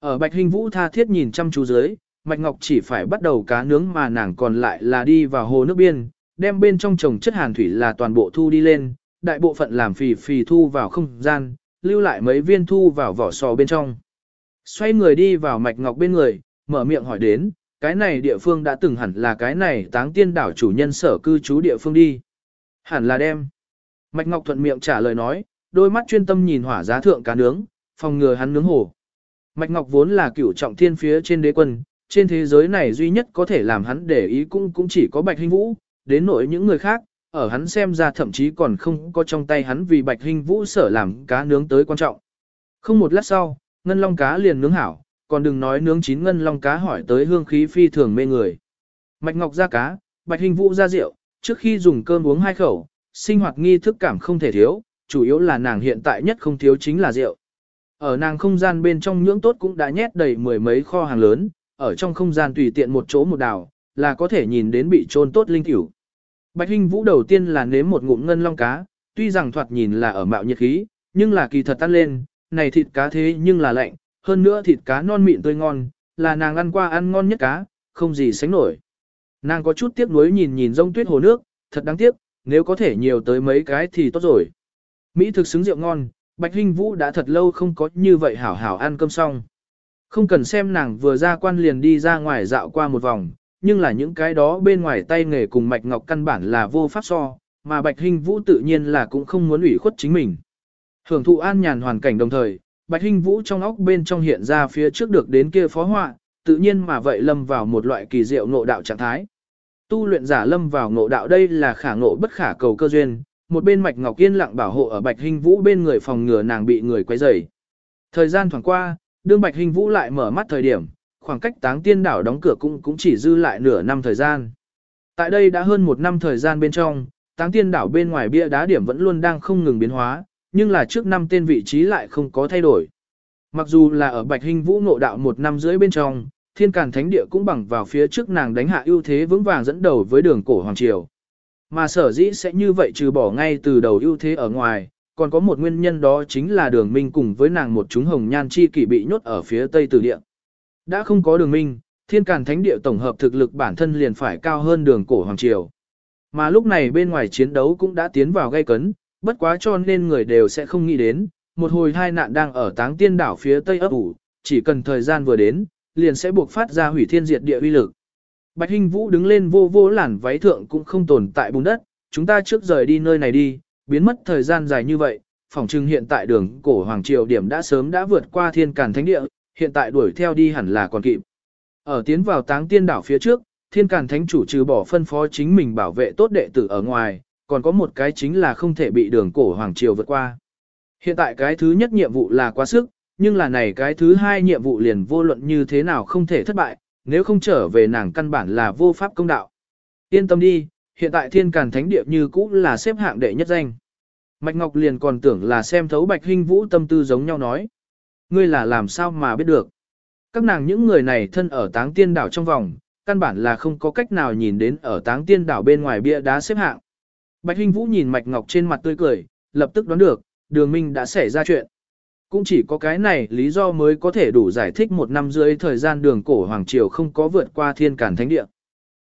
Ở Bạch Hinh Vũ tha thiết nhìn chăm chú dưới, Mạch Ngọc chỉ phải bắt đầu cá nướng mà nàng còn lại là đi vào hồ nước biên, đem bên trong trồng chất hàn thủy là toàn bộ thu đi lên, đại bộ phận làm phì phì thu vào không gian, lưu lại mấy viên thu vào vỏ sò bên trong. Xoay người đi vào Mạch Ngọc bên người, mở miệng hỏi đến, cái này địa phương đã từng hẳn là cái này táng tiên đảo chủ nhân sở cư trú địa phương đi. Hẳn là đem. Mạch Ngọc thuận miệng trả lời nói, đôi mắt chuyên tâm nhìn hỏa giá thượng cá nướng, phòng ngừa hắn nướng hổ. Mạch Ngọc vốn là cửu trọng thiên phía trên đế quân, trên thế giới này duy nhất có thể làm hắn để ý cũng cũng chỉ có Bạch Hinh Vũ, đến nỗi những người khác, ở hắn xem ra thậm chí còn không có trong tay hắn vì Bạch Hinh Vũ sở làm cá nướng tới quan trọng. Không một lát sau, ngân long cá liền nướng hảo, còn đừng nói nướng chín ngân long cá hỏi tới hương khí phi thường mê người. Mạch Ngọc ra cá, Bạch Hinh Vũ ra rượu, trước khi dùng cơm uống hai khẩu, sinh hoạt nghi thức cảm không thể thiếu, chủ yếu là nàng hiện tại nhất không thiếu chính là rượu. Ở nàng không gian bên trong nhưỡng tốt cũng đã nhét đầy mười mấy kho hàng lớn, ở trong không gian tùy tiện một chỗ một đảo, là có thể nhìn đến bị trôn tốt linh tiểu. Bạch Hinh Vũ đầu tiên là nếm một ngụm ngân long cá, tuy rằng thoạt nhìn là ở mạo nhiệt khí, nhưng là kỳ thật tan lên, này thịt cá thế nhưng là lạnh, hơn nữa thịt cá non mịn tươi ngon, là nàng ăn qua ăn ngon nhất cá, không gì sánh nổi. Nàng có chút tiếc nuối nhìn nhìn rông tuyết hồ nước, thật đáng tiếc, nếu có thể nhiều tới mấy cái thì tốt rồi. Mỹ thực xứng rượu ngon, Bạch Hinh Vũ đã thật lâu không có như vậy hảo hảo ăn cơm xong. Không cần xem nàng vừa ra quan liền đi ra ngoài dạo qua một vòng, nhưng là những cái đó bên ngoài tay nghề cùng Mạch Ngọc căn bản là vô pháp so, mà Bạch Hinh Vũ tự nhiên là cũng không muốn ủy khuất chính mình. Hưởng thụ an nhàn hoàn cảnh đồng thời, Bạch Hinh Vũ trong óc bên trong hiện ra phía trước được đến kia phó họa, tự nhiên mà vậy lâm vào một loại kỳ diệu ngộ đạo trạng thái. Tu luyện giả lâm vào ngộ đạo đây là khả ngộ bất khả cầu cơ duyên, một bên Mạch Ngọc Yên lặng bảo hộ ở Bạch Hinh Vũ bên người phòng ngừa nàng bị người quấy rầy. Thời gian thoảng qua, đương Bạch hinh Vũ lại mở mắt thời điểm, khoảng cách táng tiên đảo đóng cửa cũng cũng chỉ dư lại nửa năm thời gian. Tại đây đã hơn một năm thời gian bên trong, táng tiên đảo bên ngoài bia đá điểm vẫn luôn đang không ngừng biến hóa, nhưng là trước năm tên vị trí lại không có thay đổi. Mặc dù là ở Bạch Hình Vũ ngộ đạo một năm rưỡi bên trong, thiên càn thánh địa cũng bằng vào phía trước nàng đánh hạ ưu thế vững vàng dẫn đầu với đường cổ Hoàng Triều. Mà sở dĩ sẽ như vậy trừ bỏ ngay từ đầu ưu thế ở ngoài, còn có một nguyên nhân đó chính là đường minh cùng với nàng một chúng hồng nhan chi kỷ bị nhốt ở phía tây từ địa. Đã không có đường minh, thiên càn thánh địa tổng hợp thực lực bản thân liền phải cao hơn đường cổ Hoàng Triều. Mà lúc này bên ngoài chiến đấu cũng đã tiến vào gây cấn, bất quá cho nên người đều sẽ không nghĩ đến, một hồi hai nạn đang ở táng tiên đảo phía tây ấp ủ, chỉ cần thời gian vừa đến, liền sẽ buộc phát ra hủy thiên diệt địa uy lực. Bạch Hinh Vũ đứng lên vô vô làn váy thượng cũng không tồn tại bùn đất, chúng ta trước rời đi nơi này đi, biến mất thời gian dài như vậy, phòng trưng hiện tại đường cổ Hoàng Triều điểm đã sớm đã vượt qua thiên càn thánh địa, hiện tại đuổi theo đi hẳn là còn kịp. Ở tiến vào táng tiên đảo phía trước, thiên càn thánh chủ trừ bỏ phân phó chính mình bảo vệ tốt đệ tử ở ngoài, còn có một cái chính là không thể bị đường cổ Hoàng Triều vượt qua. Hiện tại cái thứ nhất nhiệm vụ là quá sức, nhưng là này cái thứ hai nhiệm vụ liền vô luận như thế nào không thể thất bại, nếu không trở về nàng căn bản là vô pháp công đạo. Yên tâm đi, hiện tại thiên càn thánh địa như cũ là xếp hạng đệ nhất danh. Mạch Ngọc liền còn tưởng là xem thấu Bạch Hinh Vũ tâm tư giống nhau nói. Ngươi là làm sao mà biết được. Các nàng những người này thân ở táng tiên đảo trong vòng, căn bản là không có cách nào nhìn đến ở táng tiên đảo bên ngoài bia đá xếp hạng. Bạch Hinh Vũ nhìn Mạch Ngọc trên mặt tươi cười, lập tức đoán được, đường minh đã xảy ra chuyện. Cũng chỉ có cái này lý do mới có thể đủ giải thích một năm dưới thời gian đường cổ Hoàng Triều không có vượt qua thiên cản thánh địa.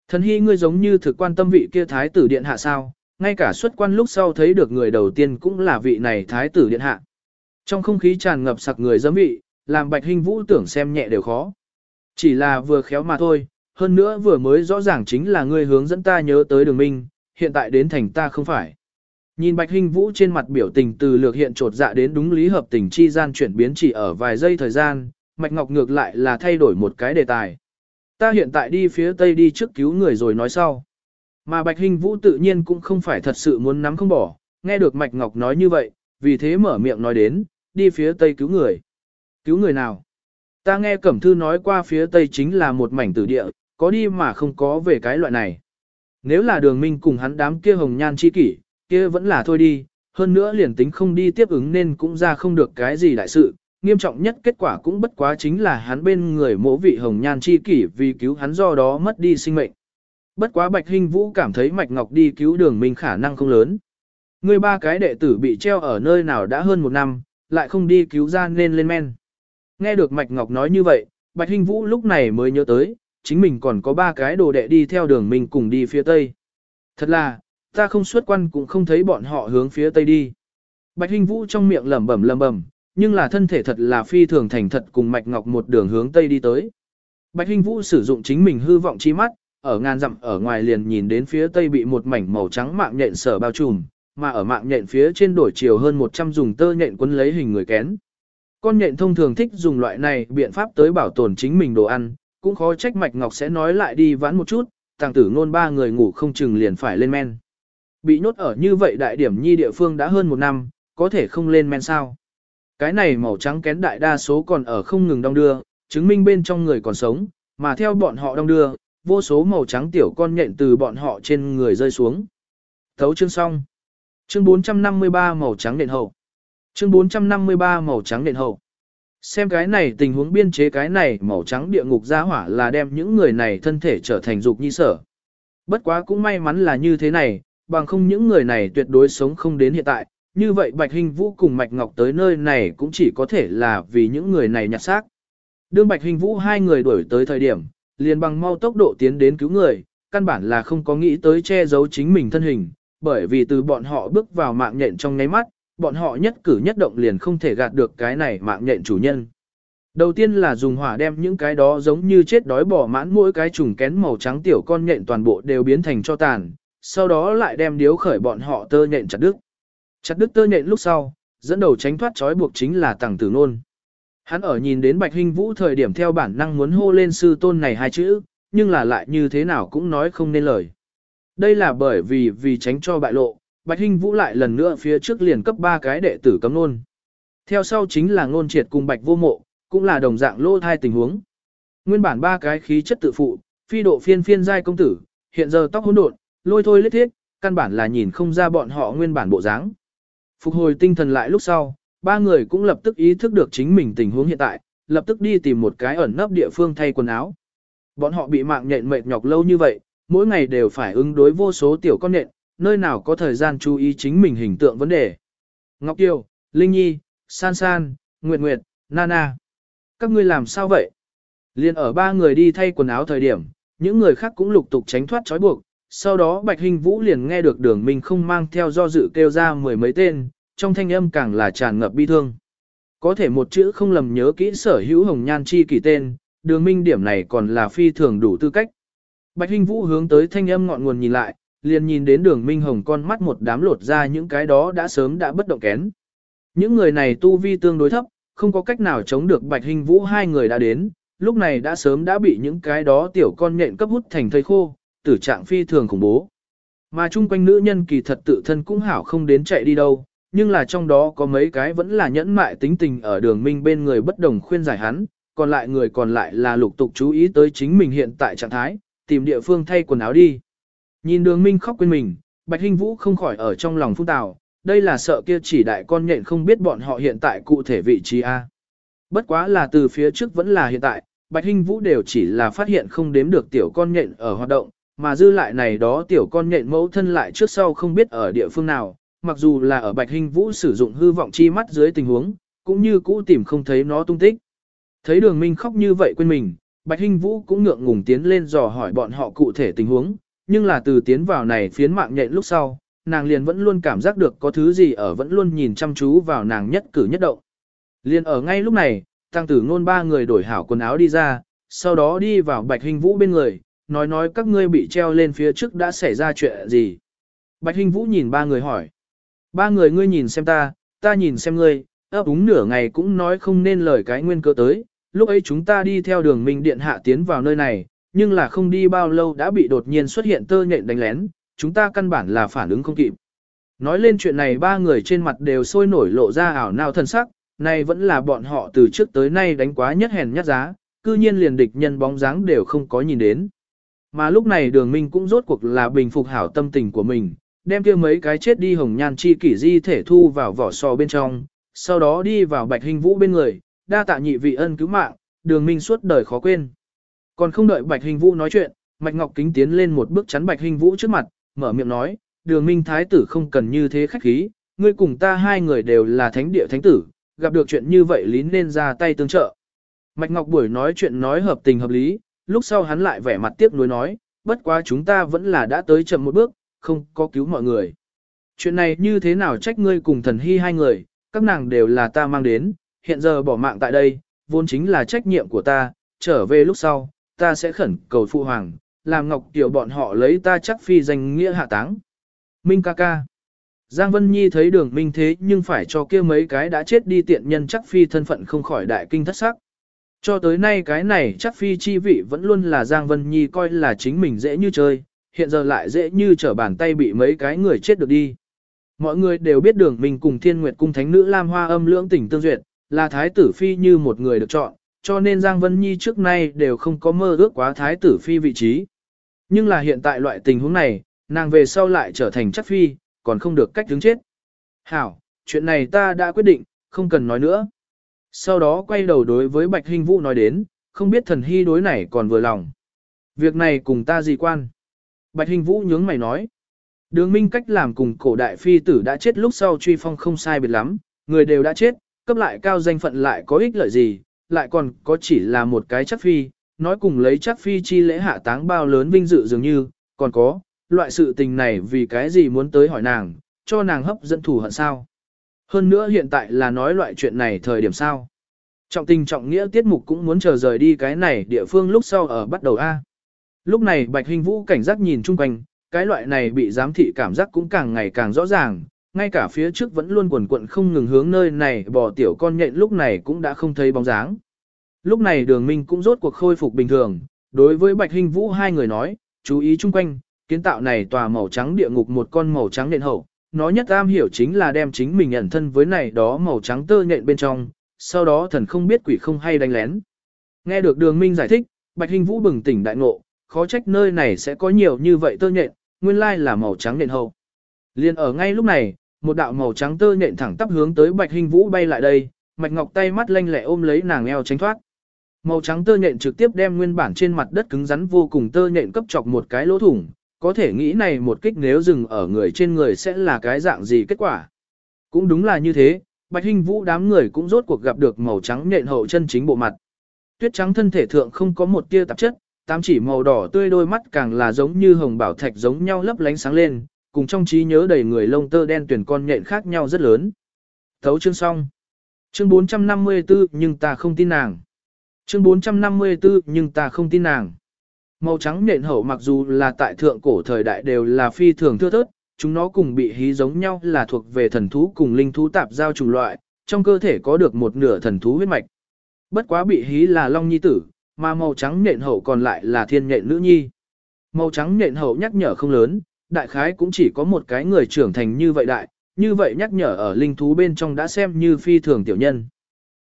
Thần hy ngươi giống như thực quan tâm vị kia thái tử điện hạ sao, ngay cả xuất quan lúc sau thấy được người đầu tiên cũng là vị này thái tử điện hạ. Trong không khí tràn ngập sặc người dâm vị, làm bạch hình vũ tưởng xem nhẹ đều khó. Chỉ là vừa khéo mà thôi, hơn nữa vừa mới rõ ràng chính là ngươi hướng dẫn ta nhớ tới đường minh, hiện tại đến thành ta không phải. Nhìn Bạch Hinh Vũ trên mặt biểu tình từ lược hiện trột dạ đến đúng lý hợp tình chi gian chuyển biến chỉ ở vài giây thời gian, Mạch Ngọc ngược lại là thay đổi một cái đề tài. Ta hiện tại đi phía tây đi trước cứu người rồi nói sau. Mà Bạch Hinh Vũ tự nhiên cũng không phải thật sự muốn nắm không bỏ, nghe được Mạch Ngọc nói như vậy, vì thế mở miệng nói đến, đi phía tây cứu người. Cứu người nào? Ta nghe Cẩm Thư nói qua phía tây chính là một mảnh tử địa, có đi mà không có về cái loại này. Nếu là đường minh cùng hắn đám kia hồng nhan chi kỷ, kia vẫn là thôi đi, hơn nữa liền tính không đi tiếp ứng nên cũng ra không được cái gì đại sự, nghiêm trọng nhất kết quả cũng bất quá chính là hắn bên người mỗ vị hồng nhan chi kỷ vì cứu hắn do đó mất đi sinh mệnh. Bất quá Bạch Hinh Vũ cảm thấy Mạch Ngọc đi cứu đường minh khả năng không lớn. Người ba cái đệ tử bị treo ở nơi nào đã hơn một năm, lại không đi cứu ra nên lên men. Nghe được Mạch Ngọc nói như vậy, Bạch Hinh Vũ lúc này mới nhớ tới, chính mình còn có ba cái đồ đệ đi theo đường mình cùng đi phía tây. Thật là, ta không xuất quan cũng không thấy bọn họ hướng phía tây đi. Bạch Hinh Vũ trong miệng lẩm bẩm lẩm bẩm, nhưng là thân thể thật là phi thường thành thật cùng Mạch Ngọc một đường hướng tây đi tới. Bạch Hinh Vũ sử dụng chính mình hư vọng chi mắt, ở ngàn dặm ở ngoài liền nhìn đến phía tây bị một mảnh màu trắng mạng nhện sở bao trùm, mà ở mạng nhện phía trên đổi chiều hơn 100 dùng tơ nhện quấn lấy hình người kén. Con nhện thông thường thích dùng loại này biện pháp tới bảo tồn chính mình đồ ăn, cũng khó trách Mạch Ngọc sẽ nói lại đi vãn một chút, tàng tử ngôn ba người ngủ không chừng liền phải lên men. Bị nhốt ở như vậy đại điểm nhi địa phương đã hơn một năm, có thể không lên men sao. Cái này màu trắng kén đại đa số còn ở không ngừng đong đưa, chứng minh bên trong người còn sống, mà theo bọn họ đong đưa, vô số màu trắng tiểu con nhện từ bọn họ trên người rơi xuống. Thấu chương xong. Chương 453 màu trắng nền hậu. Chương 453 màu trắng nền hậu. Xem cái này tình huống biên chế cái này màu trắng địa ngục ra hỏa là đem những người này thân thể trở thành dục nhi sở. Bất quá cũng may mắn là như thế này, bằng không những người này tuyệt đối sống không đến hiện tại, như vậy Bạch Hình Vũ cùng Mạch Ngọc tới nơi này cũng chỉ có thể là vì những người này nhặt xác. Đương Bạch Hình Vũ hai người đuổi tới thời điểm, liền bằng mau tốc độ tiến đến cứu người, căn bản là không có nghĩ tới che giấu chính mình thân hình, bởi vì từ bọn họ bước vào mạng nhện trong nháy mắt, bọn họ nhất cử nhất động liền không thể gạt được cái này mạng nhện chủ nhân. Đầu tiên là dùng hỏa đem những cái đó giống như chết đói bỏ mãn mỗi cái trùng kén màu trắng tiểu con nhện toàn bộ đều biến thành cho tàn, sau đó lại đem điếu khởi bọn họ tơ nhện chặt đứt. Chặt đứt tơ nhện lúc sau, dẫn đầu tránh thoát trói buộc chính là tàng tử nôn. Hắn ở nhìn đến Bạch hình Vũ thời điểm theo bản năng muốn hô lên sư tôn này hai chữ, nhưng là lại như thế nào cũng nói không nên lời. Đây là bởi vì vì tránh cho bại lộ, Bạch Hinh Vũ lại lần nữa phía trước liền cấp ba cái đệ tử cấm nôn. Theo sau chính là ngôn triệt cùng bạch vô mộ, cũng là đồng dạng lô thai tình huống. Nguyên bản ba cái khí chất tự phụ, phi độ phiên phiên giai công tử, hiện giờ tóc hỗn độn, lôi thôi lết thiết, căn bản là nhìn không ra bọn họ nguyên bản bộ dáng. Phục hồi tinh thần lại lúc sau, ba người cũng lập tức ý thức được chính mình tình huống hiện tại, lập tức đi tìm một cái ẩn nấp địa phương thay quần áo. Bọn họ bị mạng nhện mệt nhọc lâu như vậy, mỗi ngày đều phải ứng đối vô số tiểu con nhện, nơi nào có thời gian chú ý chính mình hình tượng vấn đề. Ngọc Kiều, Linh Nhi, San San, Nguyệt Nguyệt, Nana. Các ngươi làm sao vậy? Liên ở ba người đi thay quần áo thời điểm, những người khác cũng lục tục tránh thoát trói buộc. Sau đó Bạch Hình Vũ liền nghe được đường mình không mang theo do dự kêu ra mười mấy tên, trong thanh âm càng là tràn ngập bi thương. Có thể một chữ không lầm nhớ kỹ sở hữu hồng nhan chi kỳ tên, đường minh điểm này còn là phi thường đủ tư cách. Bạch Hinh Vũ hướng tới thanh âm ngọn nguồn nhìn lại, liền nhìn đến đường minh hồng con mắt một đám lột ra những cái đó đã sớm đã bất động kén. Những người này tu vi tương đối thấp, không có cách nào chống được Bạch hình Vũ hai người đã đến, lúc này đã sớm đã bị những cái đó tiểu con nhện cấp hút thành thây khô, tử trạng phi thường khủng bố. Mà chung quanh nữ nhân kỳ thật tự thân cũng hảo không đến chạy đi đâu, nhưng là trong đó có mấy cái vẫn là nhẫn mại tính tình ở đường minh bên người bất đồng khuyên giải hắn, còn lại người còn lại là lục tục chú ý tới chính mình hiện tại trạng thái, tìm địa phương thay quần áo đi. Nhìn đường minh khóc quên mình, Bạch Hinh Vũ không khỏi ở trong lòng phung tào, đây là sợ kia chỉ đại con nhện không biết bọn họ hiện tại cụ thể vị trí A. Bất quá là từ phía trước vẫn là hiện tại, Bạch Hinh Vũ đều chỉ là phát hiện không đếm được tiểu con nhện ở hoạt động, mà dư lại này đó tiểu con nhện mẫu thân lại trước sau không biết ở địa phương nào, mặc dù là ở Bạch Hinh Vũ sử dụng hư vọng chi mắt dưới tình huống, cũng như cũ tìm không thấy nó tung tích. Thấy đường minh khóc như vậy quên mình, Bạch Hinh Vũ cũng ngượng ngùng tiến lên dò hỏi bọn họ cụ thể tình huống, nhưng là từ tiến vào này phiến mạng nhện lúc sau, nàng liền vẫn luôn cảm giác được có thứ gì ở vẫn luôn nhìn chăm chú vào nàng nhất cử nhất động. Liền ở ngay lúc này, tăng tử ngôn ba người đổi hảo quần áo đi ra, sau đó đi vào Bạch Hinh Vũ bên người, nói nói các ngươi bị treo lên phía trước đã xảy ra chuyện gì. Bạch Hinh Vũ nhìn ba người hỏi. Ba người ngươi nhìn xem ta, ta nhìn xem ngươi, ấp úng nửa ngày cũng nói không nên lời cái nguyên cơ tới. Lúc ấy chúng ta đi theo đường Minh Điện Hạ tiến vào nơi này, nhưng là không đi bao lâu đã bị đột nhiên xuất hiện tơ nhện đánh lén, chúng ta căn bản là phản ứng không kịp. Nói lên chuyện này ba người trên mặt đều sôi nổi lộ ra ảo nào thân sắc, này vẫn là bọn họ từ trước tới nay đánh quá nhất hèn nhất giá, cư nhiên liền địch nhân bóng dáng đều không có nhìn đến. Mà lúc này đường minh cũng rốt cuộc là bình phục hảo tâm tình của mình, đem kia mấy cái chết đi hồng nhan chi kỷ di thể thu vào vỏ sò bên trong, sau đó đi vào bạch hình vũ bên người, đa tạ nhị vị ân cứu mạng, đường minh suốt đời khó quên. Còn không đợi bạch hình vũ nói chuyện, mạch ngọc kính tiến lên một bước chắn bạch hình vũ trước mặt, mở miệng nói, đường minh thái tử không cần như thế khách khí, ngươi cùng ta hai người đều là thánh địa thánh tử, gặp được chuyện như vậy lý nên ra tay tương trợ. Mạch Ngọc Buổi nói chuyện nói hợp tình hợp lý, lúc sau hắn lại vẻ mặt tiếc nuối nói, bất quá chúng ta vẫn là đã tới chậm một bước, không có cứu mọi người. Chuyện này như thế nào trách ngươi cùng thần hy hai người, các nàng đều là ta mang đến, hiện giờ bỏ mạng tại đây, vốn chính là trách nhiệm của ta, trở về lúc sau, ta sẽ khẩn cầu phụ hoàng, làm ngọc tiểu bọn họ lấy ta chắc phi danh nghĩa hạ táng. Minh ca ca. Giang Vân Nhi thấy đường minh thế nhưng phải cho kia mấy cái đã chết đi tiện nhân chắc phi thân phận không khỏi đại kinh thất sắc. Cho tới nay cái này chắc phi chi vị vẫn luôn là Giang Vân Nhi coi là chính mình dễ như chơi, hiện giờ lại dễ như trở bàn tay bị mấy cái người chết được đi. Mọi người đều biết đường mình cùng thiên nguyệt cung thánh nữ Lam Hoa âm lưỡng tỉnh tương duyệt, là thái tử phi như một người được chọn, cho nên Giang Vân Nhi trước nay đều không có mơ ước quá thái tử phi vị trí. Nhưng là hiện tại loại tình huống này, nàng về sau lại trở thành chắc phi, còn không được cách đứng chết. Hảo, chuyện này ta đã quyết định, không cần nói nữa. Sau đó quay đầu đối với Bạch Hình Vũ nói đến, không biết thần hy đối này còn vừa lòng. Việc này cùng ta gì quan? Bạch Hình Vũ nhướng mày nói. Đường minh cách làm cùng cổ đại phi tử đã chết lúc sau truy phong không sai biệt lắm, người đều đã chết, cấp lại cao danh phận lại có ích lợi gì, lại còn có chỉ là một cái chắc phi, nói cùng lấy chắc phi chi lễ hạ táng bao lớn vinh dự dường như, còn có, loại sự tình này vì cái gì muốn tới hỏi nàng, cho nàng hấp dẫn thủ hận sao. Hơn nữa hiện tại là nói loại chuyện này thời điểm sao. Trọng tình trọng nghĩa tiết mục cũng muốn chờ rời đi cái này địa phương lúc sau ở bắt đầu A. Lúc này Bạch Hình Vũ cảnh giác nhìn chung quanh, cái loại này bị giám thị cảm giác cũng càng ngày càng rõ ràng, ngay cả phía trước vẫn luôn quần quận không ngừng hướng nơi này bỏ tiểu con nhện lúc này cũng đã không thấy bóng dáng. Lúc này đường minh cũng rốt cuộc khôi phục bình thường, đối với Bạch Hinh Vũ hai người nói, chú ý chung quanh, kiến tạo này tòa màu trắng địa ngục một con màu trắng nện hậu, nó nhất am hiểu chính là đem chính mình ẩn thân với này đó màu trắng tơ nhện bên trong, sau đó thần không biết quỷ không hay đánh lén. Nghe được đường minh giải thích, Bạch Hinh Vũ bừng tỉnh đại ngộ, khó trách nơi này sẽ có nhiều như vậy tơ nhện, nguyên lai là màu trắng nện hậu. Liên ở ngay lúc này, một đạo màu trắng tơ nện thẳng tắp hướng tới Bạch Hình Vũ bay lại đây, Mạch Ngọc tay mắt lanh lẹ ôm lấy nàng eo tránh thoát. Màu trắng tơ nện trực tiếp đem nguyên bản trên mặt đất cứng rắn vô cùng tơ nện cấp chọc một cái lỗ thủng, có thể nghĩ này một kích nếu dừng ở người trên người sẽ là cái dạng gì kết quả. Cũng đúng là như thế, Bạch Hinh Vũ đám người cũng rốt cuộc gặp được màu trắng nện hậu chân chính bộ mặt. Tuyết trắng thân thể thượng không có một tia tạp chất, tám chỉ màu đỏ tươi đôi mắt càng là giống như hồng bảo thạch giống nhau lấp lánh sáng lên, cùng trong trí nhớ đầy người lông tơ đen tuyển con nhện khác nhau rất lớn. Thấu chương xong. Chương 454 nhưng ta không tin nàng. Chương 454 nhưng ta không tin nàng. Màu trắng nhện hậu mặc dù là tại thượng cổ thời đại đều là phi thường thưa thớt, chúng nó cùng bị hí giống nhau là thuộc về thần thú cùng linh thú tạp giao chủng loại, trong cơ thể có được một nửa thần thú huyết mạch. Bất quá bị hí là long nhi tử, mà màu trắng nhện hậu còn lại là thiên nhện nữ nhi. Màu trắng nhện hậu nhắc nhở không lớn, đại khái cũng chỉ có một cái người trưởng thành như vậy đại, như vậy nhắc nhở ở linh thú bên trong đã xem như phi thường tiểu nhân.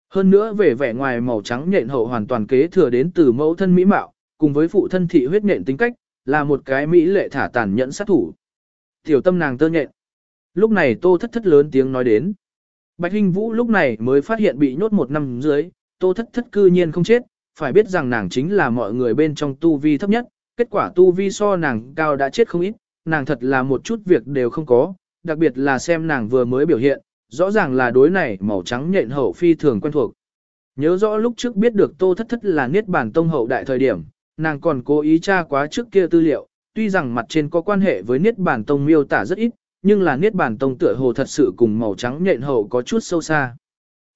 Hơn nữa về vẻ ngoài màu trắng nhện hậu hoàn toàn kế thừa đến từ mẫu thân mỹ mạo, cùng với phụ thân thị huyết nhện tính cách, là một cái mỹ lệ thả tàn nhẫn sát thủ. Tiểu tâm nàng tơ nhện. Lúc này tô thất thất lớn tiếng nói đến. Bạch Hinh Vũ lúc này mới phát hiện bị nhốt một năm dưới, tô thất thất cư nhiên không chết, phải biết rằng nàng chính là mọi người bên trong tu vi thấp nhất, kết quả tu vi so nàng cao đã chết không ít, nàng thật là một chút việc đều không có, đặc biệt là xem nàng vừa mới biểu hiện, rõ ràng là đối này màu trắng nhện hậu phi thường quen thuộc. Nhớ rõ lúc trước biết được tô thất thất là niết bản tông hậu đại thời điểm, nàng còn cố ý tra quá trước kia tư liệu, tuy rằng mặt trên có quan hệ với niết bản tông miêu tả rất ít, nhưng là niết bản tông tựa hồ thật sự cùng màu trắng nhện hậu có chút sâu xa.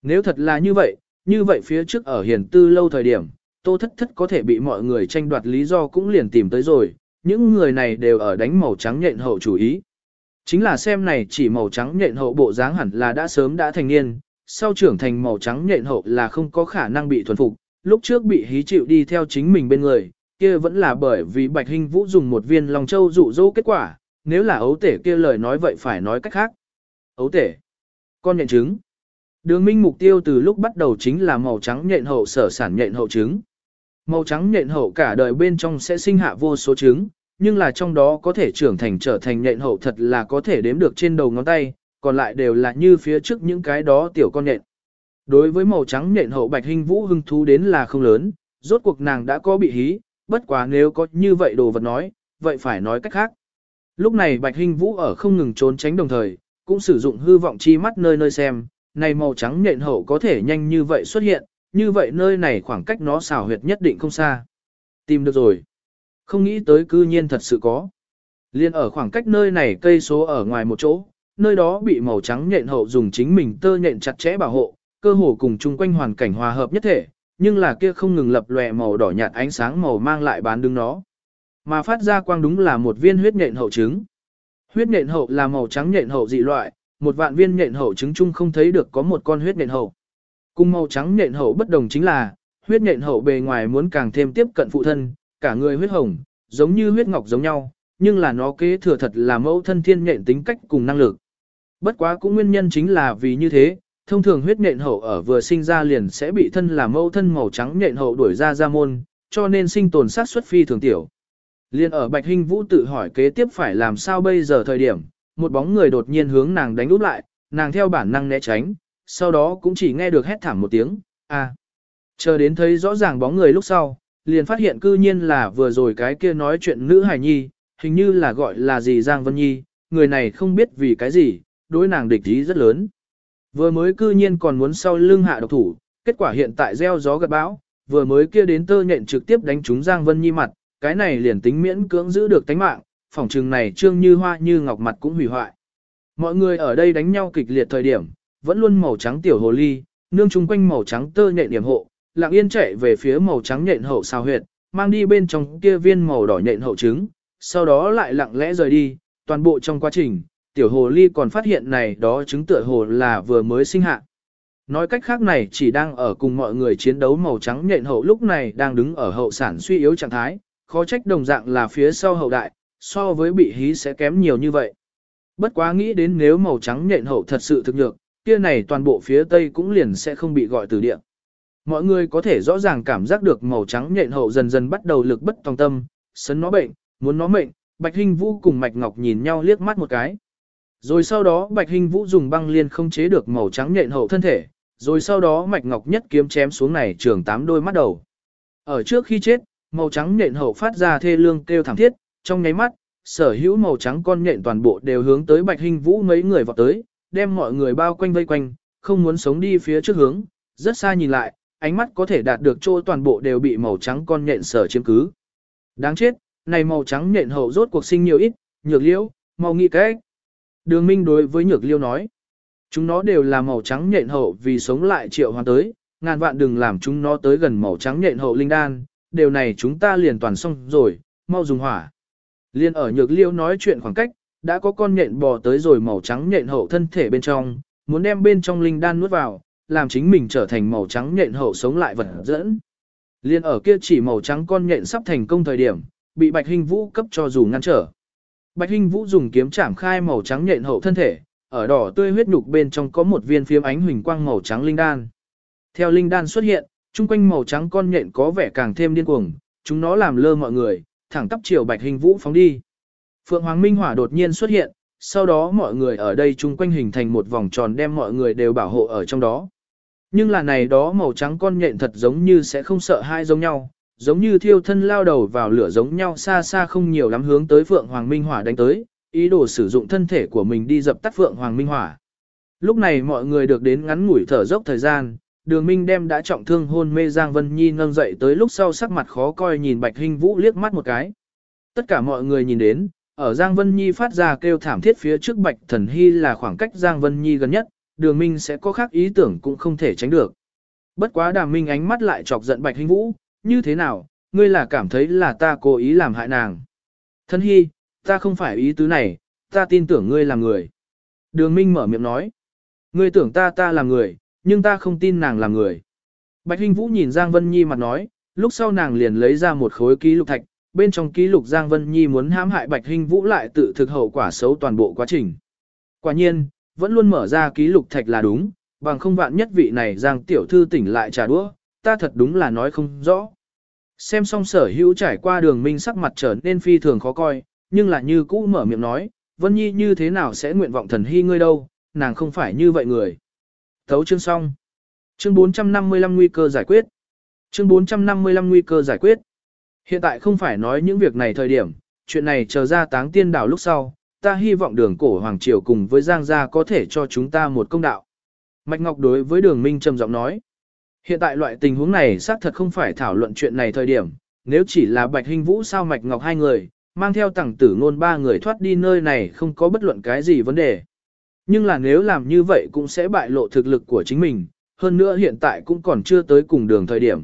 Nếu thật là như vậy, như vậy phía trước ở hiển tư lâu thời điểm, tô thất thất có thể bị mọi người tranh đoạt lý do cũng liền tìm tới rồi, những người này đều ở đánh màu trắng nhện hậu chủ ý. Chính là xem này chỉ màu trắng nhện hậu bộ dáng hẳn là đã sớm đã thành niên, sau trưởng thành màu trắng nhện hậu là không có khả năng bị thuần phục, lúc trước bị hí chịu đi theo chính mình bên người, kia vẫn là bởi vì Bạch Hinh Vũ dùng một viên lòng châu dụ dỗ kết quả, nếu là ấu tể kia lời nói vậy phải nói cách khác. Ấu tể, con nhện trứng. Đường minh mục tiêu từ lúc bắt đầu chính là màu trắng nhện hậu sở sản nhện hậu trứng. Màu trắng nhện hậu cả đời bên trong sẽ sinh hạ vô số trứng, nhưng là trong đó có thể trưởng thành trở thành nhện hậu thật là có thể đếm được trên đầu ngón tay, còn lại đều là như phía trước những cái đó tiểu con nhện. Đối với màu trắng nhện hậu bạch hình vũ hưng thú đến là không lớn, rốt cuộc nàng đã có bị hí, bất quá nếu có như vậy đồ vật nói, vậy phải nói cách khác. Lúc này bạch hình vũ ở không ngừng trốn tránh đồng thời, cũng sử dụng hư vọng chi mắt nơi nơi xem, này màu trắng nhện hậu có thể nhanh như vậy xuất hiện, như vậy nơi này khoảng cách nó xảo huyệt nhất định không xa. Tìm được rồi. Không nghĩ tới cư nhiên thật sự có. Liên ở khoảng cách nơi này cây số ở ngoài một chỗ, nơi đó bị màu trắng nhện hậu dùng chính mình tơ nhện chặt chẽ bảo hộ, cơ hồ cùng chung quanh hoàn cảnh hòa hợp nhất thể, nhưng là kia không ngừng lập lòe màu đỏ nhạt ánh sáng màu mang lại bán đứng nó. Mà phát ra quang đúng là một viên huyết nhện hậu trứng. Huyết nhện hậu là màu trắng nhện hậu dị loại, một vạn viên nhện hậu trứng chung không thấy được có một con huyết nhện hậu. Cùng màu trắng nhện hậu bất đồng chính là, huyết nhện hậu bề ngoài muốn càng thêm tiếp cận phụ thân, cả người huyết hồng, giống như huyết ngọc giống nhau, nhưng là nó kế thừa thật là mẫu thân thiên nhện tính cách cùng năng lực. Bất quá cũng nguyên nhân chính là vì như thế, thông thường huyết nhện hậu ở vừa sinh ra liền sẽ bị thân là mẫu thân màu trắng nhện hậu đuổi ra ra môn, cho nên sinh tồn sát xuất phi thường tiểu. Liên ở Bạch Hinh Vũ tự hỏi kế tiếp phải làm sao bây giờ thời điểm, một bóng người đột nhiên hướng nàng đánh úp lại, nàng theo bản năng né tránh, sau đó cũng chỉ nghe được hét thảm một tiếng, a. Chờ đến thấy rõ ràng bóng người lúc sau, liền phát hiện cư nhiên là vừa rồi cái kia nói chuyện nữ hài nhi, hình như là gọi là gì Giang Vân Nhi, người này không biết vì cái gì, đối nàng địch ý rất lớn. Vừa mới cư nhiên còn muốn sau lưng hạ độc thủ, kết quả hiện tại gieo gió gặt bão, vừa mới kia đến tơ nhện trực tiếp đánh trúng Giang Vân Nhi mặt, cái này liền tính miễn cưỡng giữ được tánh mạng, phòng trừng này trương như hoa như ngọc mặt cũng hủy hoại. Mọi người ở đây đánh nhau kịch liệt thời điểm, vẫn luôn màu trắng tiểu hồ ly, nương chung quanh màu trắng tơ nhện điểm hộ, lặng yên chạy về phía màu trắng nhện hậu sao huyệt, mang đi bên trong kia viên màu đỏ nhện hậu trứng, sau đó lại lặng lẽ rời đi, toàn bộ trong quá trình, tiểu hồ ly còn phát hiện này đó trứng tựa hồ là vừa mới sinh hạ. Nói cách khác này chỉ đang ở cùng mọi người chiến đấu màu trắng nhện hậu lúc này đang đứng ở hậu sản suy yếu trạng thái, khó trách đồng dạng là phía sau hậu đại, so với bị hí sẽ kém nhiều như vậy. Bất quá nghĩ đến nếu màu trắng nhện hậu thật sự thực nhược, kia này toàn bộ phía tây cũng liền sẽ không bị gọi từ địa. Mọi người có thể rõ ràng cảm giác được màu trắng nhện hậu dần dần bắt đầu lực bất tòng tâm, sấn nó bệnh, muốn nó mệnh, Bạch Hinh Vũ cùng Mạch Ngọc nhìn nhau liếc mắt một cái. Rồi sau đó Bạch Hinh Vũ dùng băng liên không chế được màu trắng nhện hậu thân thể, rồi sau đó Mạch Ngọc nhất kiếm chém xuống này trường tám đôi mắt đầu. Ở trước khi chết, màu trắng nhện hậu phát ra thê lương kêu thảm thiết, trong nháy mắt, sở hữu màu trắng con nhện toàn bộ đều hướng tới Bạch Hinh Vũ mấy người vọt tới, đem mọi người bao quanh vây quanh, không muốn sống đi phía trước hướng, rất xa nhìn lại, ánh mắt có thể đạt được chỗ toàn bộ đều bị màu trắng con nhện sở chiếm cứ. Đáng chết, này màu trắng nhện hậu rốt cuộc sinh nhiều ít, nhược liễu, mau nghĩ cách. Đường Minh đối với nhược liêu nói, chúng nó đều là màu trắng nhện hậu vì sống lại triệu hoàn tới, ngàn vạn đừng làm chúng nó tới gần màu trắng nhện hậu linh đan, điều này chúng ta liền toàn xong rồi, mau dùng hỏa. Liên ở nhược liêu nói chuyện khoảng cách, đã có con nhện bò tới rồi màu trắng nhện hậu thân thể bên trong, muốn đem bên trong linh đan nuốt vào, làm chính mình trở thành màu trắng nhện hậu sống lại vật dẫn. Liên ở kia chỉ màu trắng con nhện sắp thành công thời điểm, bị Bạch hình Vũ cấp cho dù ngăn trở. Bạch hình Vũ dùng kiếm chạm khai màu trắng nhện hậu thân thể, ở đỏ tươi huyết nhục bên trong có một viên phiếm ánh huỳnh quang màu trắng linh đan. Theo linh đan xuất hiện, chung quanh màu trắng con nhện có vẻ càng thêm điên cuồng, chúng nó làm lơ mọi người, thẳng tắp chiều Bạch hình Vũ phóng đi. Phượng Hoàng Minh Hỏa đột nhiên xuất hiện, sau đó mọi người ở đây chung quanh hình thành một vòng tròn đem mọi người đều bảo hộ ở trong đó. Nhưng là này đó màu trắng con nhện thật giống như sẽ không sợ hai giống nhau, giống như thiêu thân lao đầu vào lửa giống nhau xa xa không nhiều lắm hướng tới Phượng Hoàng Minh Hỏa đánh tới, ý đồ sử dụng thân thể của mình đi dập tắt Phượng Hoàng Minh Hỏa. Lúc này mọi người được đến ngắn ngủi thở dốc thời gian, đường minh đem đã trọng thương hôn mê Giang Vân Nhi nâng dậy tới lúc sau sắc mặt khó coi nhìn Bạch Hinh Vũ liếc mắt một cái. Tất cả mọi người nhìn đến, ở Giang Vân Nhi phát ra kêu thảm thiết phía trước Bạch Thần Hy là khoảng cách Giang Vân Nhi gần nhất, đường minh sẽ có khác ý tưởng cũng không thể tránh được. Bất quá đàm minh ánh mắt lại chọc giận Bạch Hinh Vũ, như thế nào, ngươi là cảm thấy là ta cố ý làm hại nàng. Thần Hy, ta không phải ý tứ này, ta tin tưởng ngươi là người. Đường minh mở miệng nói, ngươi tưởng ta ta là người, nhưng ta không tin nàng là người. Bạch Hinh Vũ nhìn Giang Vân Nhi mặt nói, lúc sau nàng liền lấy ra một khối ký lục thạch, bên trong ký lục Giang Vân Nhi muốn hãm hại Bạch Hinh Vũ lại tự thực hậu quả xấu toàn bộ quá trình. Quả nhiên, vẫn luôn mở ra ký lục thạch là đúng, bằng không vạn nhất vị này Giang tiểu thư tỉnh lại trả đũa, ta thật đúng là nói không rõ. Xem xong sở hữu trải qua đường minh sắc mặt trở nên phi thường khó coi, nhưng là như cũ mở miệng nói, Vân Nhi như thế nào sẽ nguyện vọng thần hy ngươi đâu, nàng không phải như vậy người. Thấu chương xong. Chương 455 nguy cơ giải quyết. Chương 455 nguy cơ giải quyết. Hiện tại không phải nói những việc này thời điểm, chuyện này chờ ra táng tiên đảo lúc sau, ta hy vọng đường cổ Hoàng Triều cùng với Giang Gia có thể cho chúng ta một công đạo. Mạch Ngọc đối với đường Minh trầm giọng nói. Hiện tại loại tình huống này xác thật không phải thảo luận chuyện này thời điểm, nếu chỉ là Bạch Hinh Vũ sao Mạch Ngọc hai người, mang theo tẳng tử ngôn ba người thoát đi nơi này không có bất luận cái gì vấn đề. Nhưng là nếu làm như vậy cũng sẽ bại lộ thực lực của chính mình, hơn nữa hiện tại cũng còn chưa tới cùng đường thời điểm.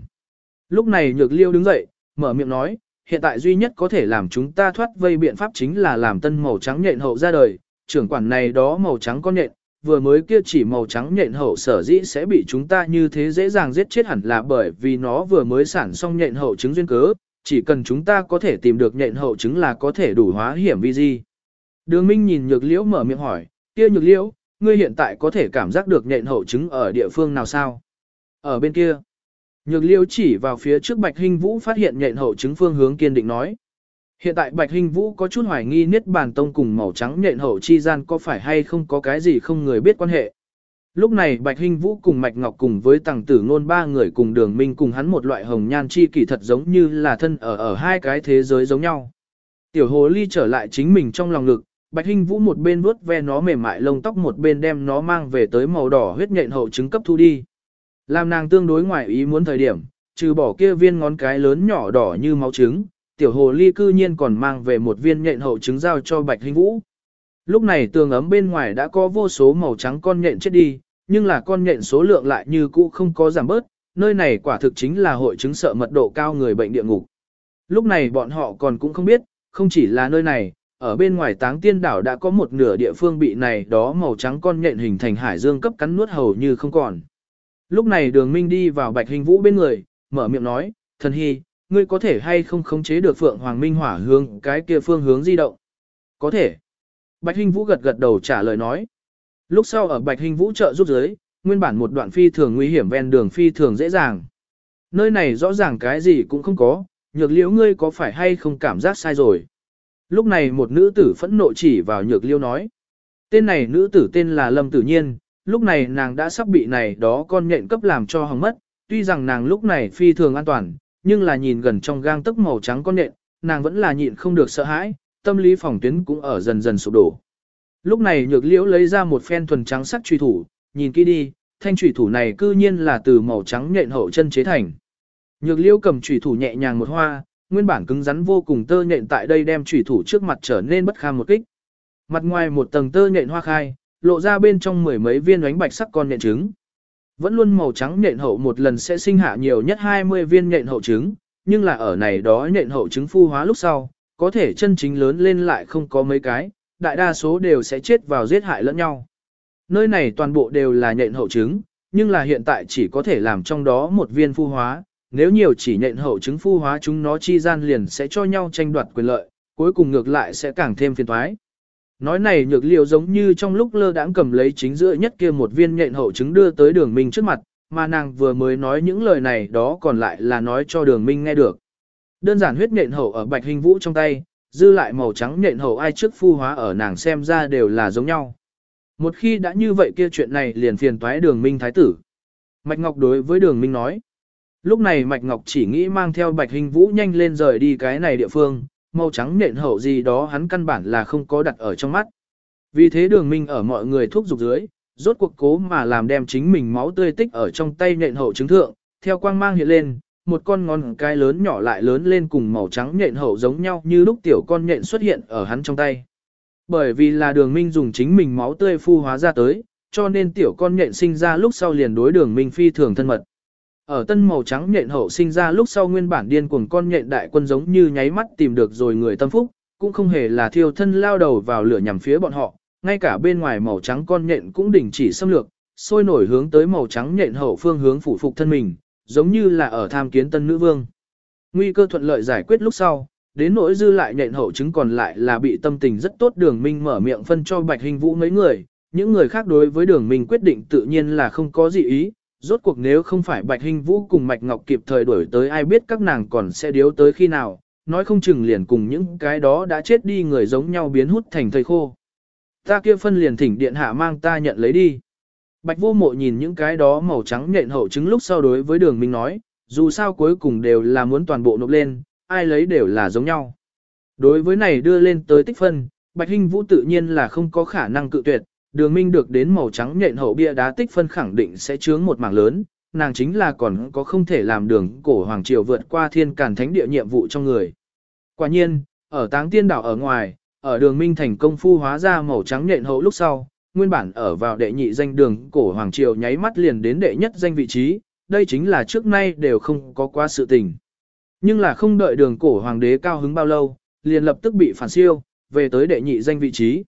Lúc này Nhược Liêu đứng dậy, mở miệng nói, hiện tại duy nhất có thể làm chúng ta thoát vây biện pháp chính là làm tân màu trắng nhện hậu ra đời, trưởng quản này đó màu trắng con nhện, vừa mới kia chỉ màu trắng nhện hậu sở dĩ sẽ bị chúng ta như thế dễ dàng giết chết hẳn là bởi vì nó vừa mới sản xong nhện hậu trứng duyên cớ, chỉ cần chúng ta có thể tìm được nhện hậu trứng là có thể đủ hóa hiểm vi di. Đường Minh nhìn nhược liễu mở miệng hỏi, kia nhược liễu, ngươi hiện tại có thể cảm giác được nhện hậu trứng ở địa phương nào sao? Ở bên kia. Nhược Liêu chỉ vào phía trước Bạch Hinh Vũ phát hiện nhện hậu trứng phương hướng kiên định nói. Hiện tại Bạch Hinh Vũ có chút hoài nghi Niết Bàn Tông cùng màu trắng nhện hậu chi gian có phải hay không có cái gì không người biết quan hệ. Lúc này Bạch Hinh Vũ cùng Mạch Ngọc cùng với tàng Tử Ngôn ba người cùng Đường Minh cùng hắn một loại hồng nhan chi kỳ thật giống như là thân ở ở hai cái thế giới giống nhau. Tiểu hồ ly trở lại chính mình trong lòng ngực, Bạch Hinh Vũ một bên vuốt ve nó mềm mại lông tóc một bên đem nó mang về tới màu đỏ huyết nhện hậu trứng cấp thu đi. Làm nàng tương đối ngoài ý muốn thời điểm, trừ bỏ kia viên ngón cái lớn nhỏ đỏ như máu trứng, tiểu hồ ly cư nhiên còn mang về một viên nhện hậu trứng giao cho Bạch Hinh Vũ. Lúc này tường ấm bên ngoài đã có vô số màu trắng con nhện chết đi, nhưng là con nhện số lượng lại như cũ không có giảm bớt, nơi này quả thực chính là hội chứng sợ mật độ cao người bệnh địa ngục. Lúc này bọn họ còn cũng không biết, không chỉ là nơi này, ở bên ngoài táng tiên đảo đã có một nửa địa phương bị này đó màu trắng con nhện hình thành hải dương cấp cắn nuốt hầu như không còn. Lúc này đường minh đi vào bạch hình vũ bên người, mở miệng nói, thần hy, ngươi có thể hay không khống chế được Phượng Hoàng Minh Hỏa hướng cái kia phương hướng di động? Có thể. Bạch Hinh Vũ gật gật đầu trả lời nói. Lúc sau ở Bạch Hinh Vũ trợ rút giới, nguyên bản một đoạn phi thường nguy hiểm ven đường phi thường dễ dàng. Nơi này rõ ràng cái gì cũng không có, nhược liễu ngươi có phải hay không cảm giác sai rồi. Lúc này một nữ tử phẫn nộ chỉ vào nhược liễu nói. Tên này nữ tử tên là Lâm Tử Nhiên, lúc này nàng đã sắp bị này đó con nhện cấp làm cho hỏng mất, tuy rằng nàng lúc này phi thường an toàn, nhưng là nhìn gần trong gang tấc màu trắng con nhện, nàng vẫn là nhịn không được sợ hãi, tâm lý phòng tuyến cũng ở dần dần sụp đổ. Lúc này nhược liễu lấy ra một phen thuần trắng sắc truy thủ, nhìn kỹ đi, thanh truy thủ này cư nhiên là từ màu trắng nhện hậu chân chế thành. Nhược liễu cầm truy thủ nhẹ nhàng một hoa, nguyên bản cứng rắn vô cùng tơ nhện tại đây đem truy thủ trước mặt trở nên bất kham một kích. Mặt ngoài một tầng tơ nhện hoa khai, lộ ra bên trong mười mấy viên ánh bạch sắc con nhện trứng. Vẫn luôn màu trắng nhện hậu một lần sẽ sinh hạ nhiều nhất 20 viên nhện hậu trứng, nhưng là ở này đó nhện hậu trứng phu hóa lúc sau, có thể chân chính lớn lên lại không có mấy cái, đại đa số đều sẽ chết vào giết hại lẫn nhau. Nơi này toàn bộ đều là nhện hậu trứng, nhưng là hiện tại chỉ có thể làm trong đó một viên phu hóa, nếu nhiều chỉ nhện hậu trứng phu hóa chúng nó chi gian liền sẽ cho nhau tranh đoạt quyền lợi, cuối cùng ngược lại sẽ càng thêm phiền toái. Nói này nhược liệu giống như trong lúc lơ đãng cầm lấy chính giữa nhất kia một viên nhện hậu trứng đưa tới đường minh trước mặt, mà nàng vừa mới nói những lời này đó còn lại là nói cho đường minh nghe được. Đơn giản huyết nhện hậu ở bạch hình vũ trong tay, dư lại màu trắng nhện hậu ai trước phu hóa ở nàng xem ra đều là giống nhau. Một khi đã như vậy kia chuyện này liền phiền toái đường minh thái tử. Mạch Ngọc đối với đường minh nói. Lúc này Mạch Ngọc chỉ nghĩ mang theo bạch hình vũ nhanh lên rời đi cái này địa phương, màu trắng nện hậu gì đó hắn căn bản là không có đặt ở trong mắt. Vì thế đường minh ở mọi người thuốc dục dưới, rốt cuộc cố mà làm đem chính mình máu tươi tích ở trong tay nện hậu chứng thượng, theo quang mang hiện lên, một con ngón cái lớn nhỏ lại lớn lên cùng màu trắng nện hậu giống nhau như lúc tiểu con nện xuất hiện ở hắn trong tay. Bởi vì là đường minh dùng chính mình máu tươi phu hóa ra tới, cho nên tiểu con nện sinh ra lúc sau liền đối đường minh phi thường thân mật. Ở tân màu trắng nhện hậu sinh ra lúc sau nguyên bản điên cuồng con nhện đại quân giống như nháy mắt tìm được rồi người tâm phúc, cũng không hề là thiêu thân lao đầu vào lửa nhằm phía bọn họ, ngay cả bên ngoài màu trắng con nhện cũng đình chỉ xâm lược, sôi nổi hướng tới màu trắng nhện hậu phương hướng phủ phục thân mình, giống như là ở tham kiến tân nữ vương. Nguy cơ thuận lợi giải quyết lúc sau, đến nỗi dư lại nhện hậu chứng còn lại là bị tâm tình rất tốt đường minh mở miệng phân cho bạch hình vũ mấy người, những người khác đối với đường minh quyết định tự nhiên là không có gì ý, rốt cuộc nếu không phải Bạch Hinh Vũ cùng Mạch Ngọc kịp thời đuổi tới ai biết các nàng còn sẽ điếu tới khi nào, nói không chừng liền cùng những cái đó đã chết đi người giống nhau biến hút thành thầy khô. Ta kia phân liền thỉnh điện hạ mang ta nhận lấy đi. Bạch vô mộ nhìn những cái đó màu trắng nhện hậu trứng lúc sau đối với đường minh nói, dù sao cuối cùng đều là muốn toàn bộ nộp lên, ai lấy đều là giống nhau. Đối với này đưa lên tới tích phân, Bạch Hinh Vũ tự nhiên là không có khả năng cự tuyệt, đường minh được đến màu trắng nhện hậu bia đá tích phân khẳng định sẽ chướng một mảng lớn, nàng chính là còn có không thể làm đường cổ hoàng triều vượt qua thiên càn thánh địa nhiệm vụ trong người. Quả nhiên, ở táng tiên đảo ở ngoài, ở đường minh thành công phu hóa ra màu trắng nhện hậu lúc sau, nguyên bản ở vào đệ nhị danh đường cổ hoàng triều nháy mắt liền đến đệ nhất danh vị trí, đây chính là trước nay đều không có quá sự tình. Nhưng là không đợi đường cổ hoàng đế cao hứng bao lâu, liền lập tức bị phản siêu, về tới đệ nhị danh vị trí.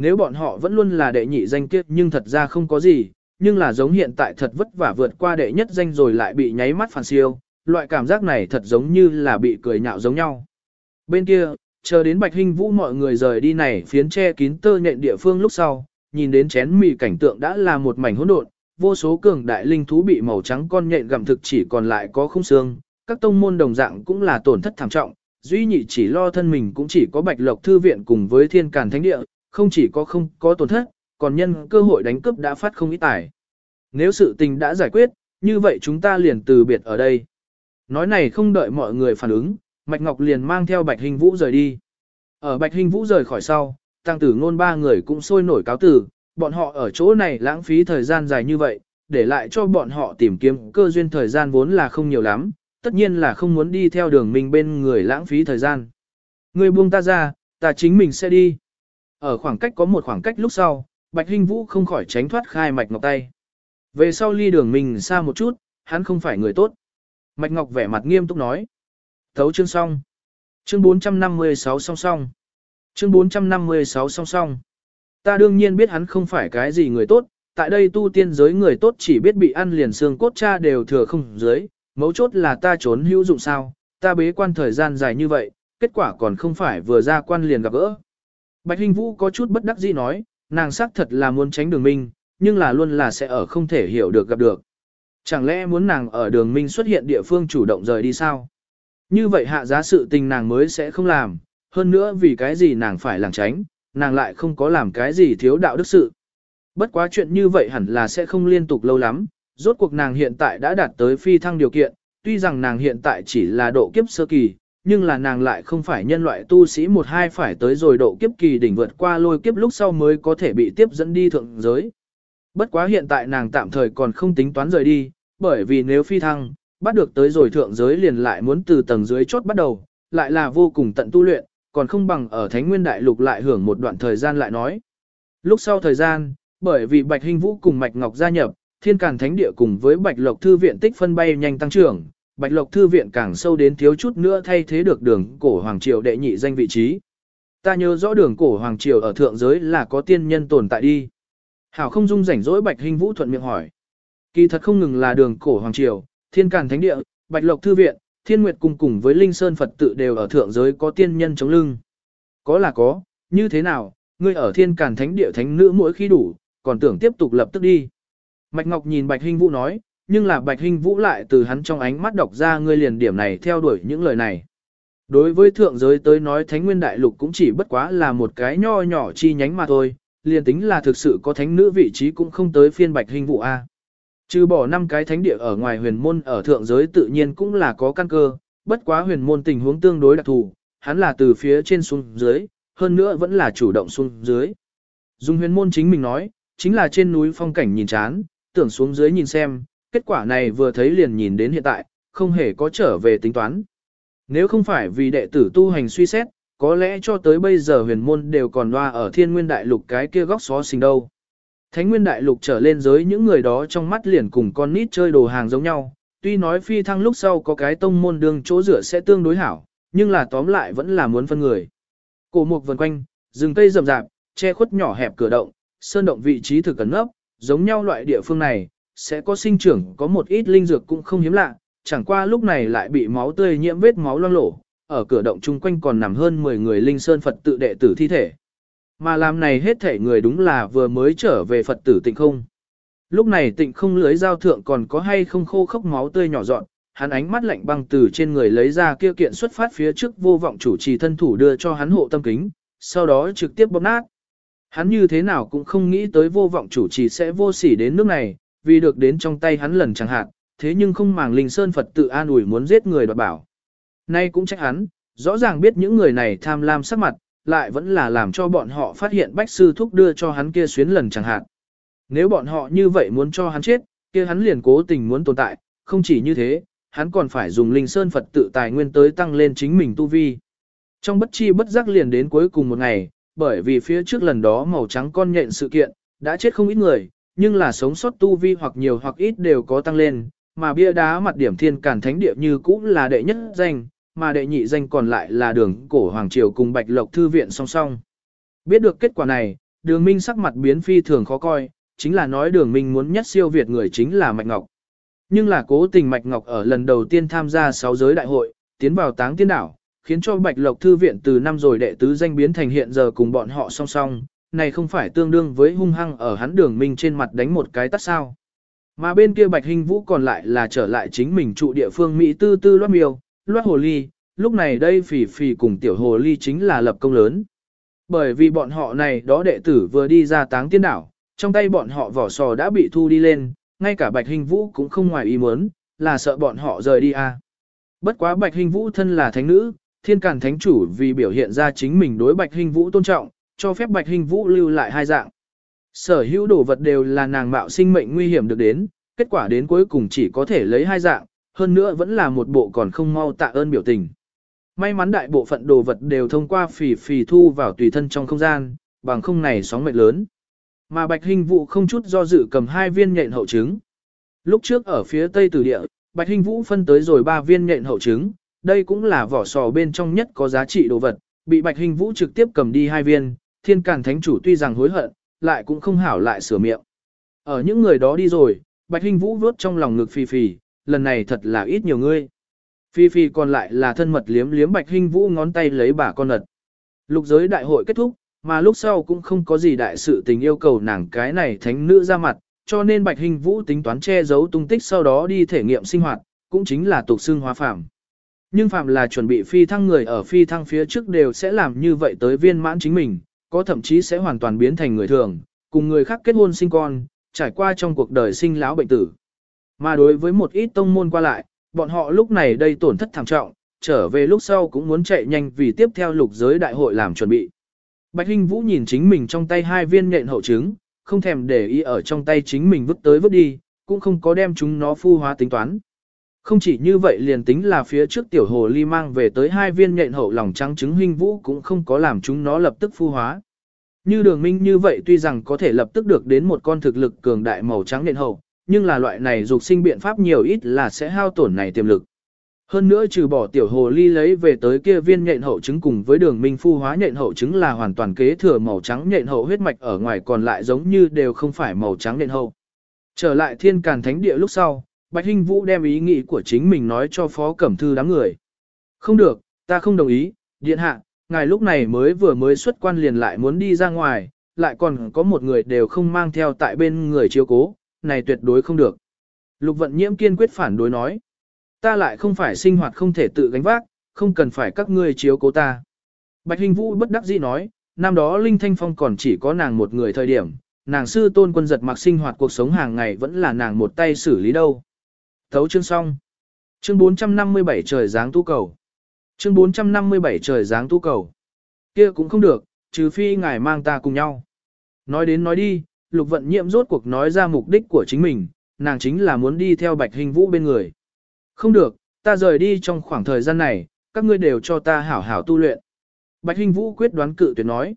Nếu bọn họ vẫn luôn là đệ nhị danh kiếp nhưng thật ra không có gì, nhưng là giống hiện tại thật vất vả vượt qua đệ nhất danh rồi lại bị nháy mắt phản siêu, loại cảm giác này thật giống như là bị cười nhạo giống nhau. Bên kia, chờ đến Bạch Hinh Vũ mọi người rời đi này phiến che kín tơ nhện địa phương lúc sau, nhìn đến chén mì cảnh tượng đã là một mảnh hỗn độn, vô số cường đại linh thú bị màu trắng con nhện gặm thực chỉ còn lại có khung xương, các tông môn đồng dạng cũng là tổn thất thảm trọng, duy nhị chỉ lo thân mình cũng chỉ có Bạch Lộc thư viện cùng với Thiên Càn Thánh địa, không chỉ có không có tổn thất, còn nhân cơ hội đánh cướp đã phát không ít tài. Nếu sự tình đã giải quyết, như vậy chúng ta liền từ biệt ở đây. Nói này không đợi mọi người phản ứng, Mạch Ngọc liền mang theo Bạch Hình Vũ rời đi. Ở Bạch Hình Vũ rời khỏi sau, tăng tử ngôn ba người cũng sôi nổi cáo tử, bọn họ ở chỗ này lãng phí thời gian dài như vậy, để lại cho bọn họ tìm kiếm cơ duyên thời gian vốn là không nhiều lắm, tất nhiên là không muốn đi theo đường mình bên người lãng phí thời gian. Người buông ta ra, ta chính mình sẽ đi. Ở khoảng cách có một khoảng cách lúc sau, Bạch Hinh Vũ không khỏi tránh thoát khai Mạch Ngọc tay. Về sau ly đường mình xa một chút, hắn không phải người tốt. Mạch Ngọc vẻ mặt nghiêm túc nói. Thấu chương xong. Chương 456 song song. Chương 456 song song. Ta đương nhiên biết hắn không phải cái gì người tốt, tại đây tu tiên giới người tốt chỉ biết bị ăn liền xương cốt cha đều thừa không dưới, mấu chốt là ta trốn hữu dụng sao, ta bế quan thời gian dài như vậy, kết quả còn không phải vừa ra quan liền gặp gỡ. Bạch Hinh Vũ có chút bất đắc dĩ nói, nàng xác thật là muốn tránh đường minh, nhưng là luôn là sẽ ở không thể hiểu được gặp được. Chẳng lẽ muốn nàng ở đường minh xuất hiện địa phương chủ động rời đi sao? Như vậy hạ giá sự tình nàng mới sẽ không làm, hơn nữa vì cái gì nàng phải làng tránh, nàng lại không có làm cái gì thiếu đạo đức sự. Bất quá chuyện như vậy hẳn là sẽ không liên tục lâu lắm, rốt cuộc nàng hiện tại đã đạt tới phi thăng điều kiện, tuy rằng nàng hiện tại chỉ là độ kiếp sơ kỳ, nhưng là nàng lại không phải nhân loại tu sĩ một hai phải tới rồi độ kiếp kỳ đỉnh vượt qua lôi kiếp lúc sau mới có thể bị tiếp dẫn đi thượng giới. Bất quá hiện tại nàng tạm thời còn không tính toán rời đi, bởi vì nếu phi thăng, bắt được tới rồi thượng giới liền lại muốn từ tầng dưới chốt bắt đầu, lại là vô cùng tận tu luyện, còn không bằng ở Thánh Nguyên Đại Lục lại hưởng một đoạn thời gian lại nói. Lúc sau thời gian, bởi vì Bạch Hinh Vũ cùng Mạch Ngọc gia nhập, Thiên Càn Thánh Địa cùng với Bạch Lộc Thư Viện tích phân bay nhanh tăng trưởng, Bạch Lộc Thư Viện càng sâu đến thiếu chút nữa thay thế được đường cổ Hoàng Triều đệ nhị danh vị trí. Ta nhớ rõ đường cổ Hoàng Triều ở thượng giới là có tiên nhân tồn tại đi. Hảo không dung rảnh rỗi Bạch Hinh Vũ thuận miệng hỏi. Kỳ thật không ngừng là đường cổ Hoàng Triều, Thiên Càn Thánh Địa, Bạch Lộc Thư Viện, Thiên Nguyệt Cung cùng với Linh Sơn Phật tự đều ở thượng giới có tiên nhân chống lưng. Có là có, như thế nào, ngươi ở Thiên Càn Thánh Địa Thánh Nữ mỗi khi đủ, còn tưởng tiếp tục lập tức đi. Mạch Ngọc nhìn Bạch Hinh Vũ nói, nhưng là Bạch Hinh Vũ lại từ hắn trong ánh mắt đọc ra ngươi liền điểm này theo đuổi những lời này. Đối với thượng giới tới nói Thánh Nguyên Đại Lục cũng chỉ bất quá là một cái nho nhỏ chi nhánh mà thôi, liền tính là thực sự có thánh nữ vị trí cũng không tới phiên Bạch Hinh Vũ A. Trừ bỏ năm cái thánh địa ở ngoài huyền môn ở thượng giới tự nhiên cũng là có căn cơ, bất quá huyền môn tình huống tương đối đặc thù, hắn là từ phía trên xuống dưới, hơn nữa vẫn là chủ động xuống dưới. Dùng huyền môn chính mình nói, chính là trên núi phong cảnh nhìn chán, tưởng xuống dưới nhìn xem, kết quả này vừa thấy liền nhìn đến hiện tại, không hề có trở về tính toán. Nếu không phải vì đệ tử tu hành suy xét, có lẽ cho tới bây giờ huyền môn đều còn loa ở thiên nguyên đại lục cái kia góc xó xình đâu. Thánh nguyên đại lục trở lên giới những người đó trong mắt liền cùng con nít chơi đồ hàng giống nhau, tuy nói phi thăng lúc sau có cái tông môn đường chỗ rửa sẽ tương đối hảo, nhưng là tóm lại vẫn là muốn phân người. Cổ mục vần quanh, rừng cây rậm rạp, che khuất nhỏ hẹp cửa động, sơn động vị trí thực cẩn nấp, giống nhau loại địa phương này, sẽ có sinh trưởng có một ít linh dược cũng không hiếm lạ, chẳng qua lúc này lại bị máu tươi nhiễm vết máu loang lổ, ở cửa động chung quanh còn nằm hơn 10 người linh sơn Phật tự đệ tử thi thể. Mà làm này hết thể người đúng là vừa mới trở về Phật tử tịnh không. Lúc này tịnh không lưới giao thượng còn có hay không khô khốc máu tươi nhỏ dọn, hắn ánh mắt lạnh băng từ trên người lấy ra kia kiện xuất phát phía trước vô vọng chủ trì thân thủ đưa cho hắn hộ tâm kính, sau đó trực tiếp bóp nát. Hắn như thế nào cũng không nghĩ tới vô vọng chủ trì sẽ vô sỉ đến nước này, vì được đến trong tay hắn lần chẳng hạn, thế nhưng không màng linh sơn Phật tự an ủi muốn giết người đoạt bảo. Nay cũng trách hắn, rõ ràng biết những người này tham lam sắc mặt, lại vẫn là làm cho bọn họ phát hiện bách sư thúc đưa cho hắn kia xuyến lần chẳng hạn. Nếu bọn họ như vậy muốn cho hắn chết, kia hắn liền cố tình muốn tồn tại, không chỉ như thế, hắn còn phải dùng linh sơn Phật tự tài nguyên tới tăng lên chính mình tu vi. Trong bất chi bất giác liền đến cuối cùng một ngày, bởi vì phía trước lần đó màu trắng con nhện sự kiện, đã chết không ít người, nhưng là sống sót tu vi hoặc nhiều hoặc ít đều có tăng lên, mà bia đá mặt điểm thiên cản thánh địa như cũng là đệ nhất danh, mà đệ nhị danh còn lại là đường cổ Hoàng Triều cùng Bạch Lộc Thư Viện song song. Biết được kết quả này, đường minh sắc mặt biến phi thường khó coi, chính là nói đường minh muốn nhất siêu việt người chính là Mạch Ngọc. Nhưng là cố tình Mạch Ngọc ở lần đầu tiên tham gia sáu giới đại hội, tiến vào táng tiên đảo, khiến cho Bạch Lộc Thư Viện từ năm rồi đệ tứ danh biến thành hiện giờ cùng bọn họ song song, này không phải tương đương với hung hăng ở hắn đường minh trên mặt đánh một cái tắt sao. Mà bên kia Bạch Hình Vũ còn lại là trở lại chính mình trụ địa phương Mỹ tư tư loát miêu, loát hồ ly, lúc này đây phỉ phỉ cùng tiểu hồ ly chính là lập công lớn. Bởi vì bọn họ này đó đệ tử vừa đi ra táng tiên đảo, trong tay bọn họ vỏ sò đã bị thu đi lên, ngay cả Bạch Hình Vũ cũng không ngoài ý muốn, là sợ bọn họ rời đi à. Bất quá Bạch Hình Vũ thân là thánh nữ, thiên càn thánh chủ vì biểu hiện ra chính mình đối Bạch Hình Vũ tôn trọng, cho phép Bạch Hình Vũ lưu lại hai dạng. Sở hữu đồ vật đều là nàng mạo sinh mệnh nguy hiểm được đến, kết quả đến cuối cùng chỉ có thể lấy hai dạng, hơn nữa vẫn là một bộ còn không mau tạ ơn biểu tình. May mắn đại bộ phận đồ vật đều thông qua phì phì thu vào tùy thân trong không gian, bằng không này sóng mệnh lớn. Mà Bạch Hình Vũ không chút do dự cầm hai viên nhện hậu trứng. Lúc trước ở phía tây tử địa, Bạch Hình Vũ phân tới rồi ba viên nhện hậu trứng, đây cũng là vỏ sò bên trong nhất có giá trị đồ vật, bị Bạch Hình Vũ trực tiếp cầm đi hai viên, Thiên Càn Thánh chủ tuy rằng hối hận, lại cũng không hảo lại sửa miệng. Ở những người đó đi rồi, Bạch Hinh Vũ vớt trong lòng ngực Phi Phi, lần này thật là ít nhiều ngươi. Phi Phi còn lại là thân mật liếm liếm Bạch Hinh Vũ ngón tay lấy bà con ật. Lục giới đại hội kết thúc, mà lúc sau cũng không có gì đại sự tình yêu cầu nàng cái này thánh nữ ra mặt, cho nên Bạch hinh Vũ tính toán che giấu tung tích sau đó đi thể nghiệm sinh hoạt, cũng chính là tục xương hóa phạm. Nhưng phạm là chuẩn bị phi thăng người ở phi thăng phía trước đều sẽ làm như vậy tới viên mãn chính mình, có thậm chí sẽ hoàn toàn biến thành người thường, cùng người khác kết hôn sinh con, trải qua trong cuộc đời sinh lão bệnh tử. Mà đối với một ít tông môn qua lại, bọn họ lúc này đây tổn thất thảm trọng, trở về lúc sau cũng muốn chạy nhanh vì tiếp theo lục giới đại hội làm chuẩn bị. Bạch Hinh Vũ nhìn chính mình trong tay hai viên nện hậu trứng, không thèm để ý ở trong tay chính mình vứt tới vứt đi, cũng không có đem chúng nó phu hóa tính toán. Không chỉ như vậy liền tính là phía trước tiểu hồ ly mang về tới hai viên nhện hậu lòng trắng trứng Hinh Vũ cũng không có làm chúng nó lập tức phu hóa. Như đường minh như vậy tuy rằng có thể lập tức được đến một con thực lực cường đại màu trắng nhện hậu, nhưng là loại này dục sinh biện pháp nhiều ít là sẽ hao tổn này tiềm lực. Hơn nữa trừ bỏ tiểu hồ ly lấy về tới kia viên nhện hậu trứng cùng với đường minh phu hóa nhện hậu trứng là hoàn toàn kế thừa màu trắng nhện hậu huyết mạch ở ngoài còn lại giống như đều không phải màu trắng nhện hậu. Trở lại thiên càn thánh địa lúc sau, Bạch Hinh Vũ đem ý nghĩ của chính mình nói cho Phó Cẩm Thư đám người. Không được, ta không đồng ý, điện hạ, ngài lúc này mới vừa mới xuất quan liền lại muốn đi ra ngoài, lại còn có một người đều không mang theo tại bên người chiếu cố, này tuyệt đối không được. Lục vận nhiễm kiên quyết phản đối nói. Ta lại không phải sinh hoạt không thể tự gánh vác, không cần phải các ngươi chiếu cố ta. Bạch Hình Vũ bất đắc dĩ nói, năm đó Linh Thanh Phong còn chỉ có nàng một người thời điểm, nàng sư tôn quân giật mặc sinh hoạt cuộc sống hàng ngày vẫn là nàng một tay xử lý đâu. Thấu chương xong. Chương 457 trời dáng tu cầu. Chương 457 trời dáng tu cầu. Kia cũng không được, trừ phi ngài mang ta cùng nhau. Nói đến nói đi, lục vận nhiệm rốt cuộc nói ra mục đích của chính mình, nàng chính là muốn đi theo bạch hình vũ bên người. Không được, ta rời đi trong khoảng thời gian này, các ngươi đều cho ta hảo hảo tu luyện. Bạch hình vũ quyết đoán cự tuyệt nói.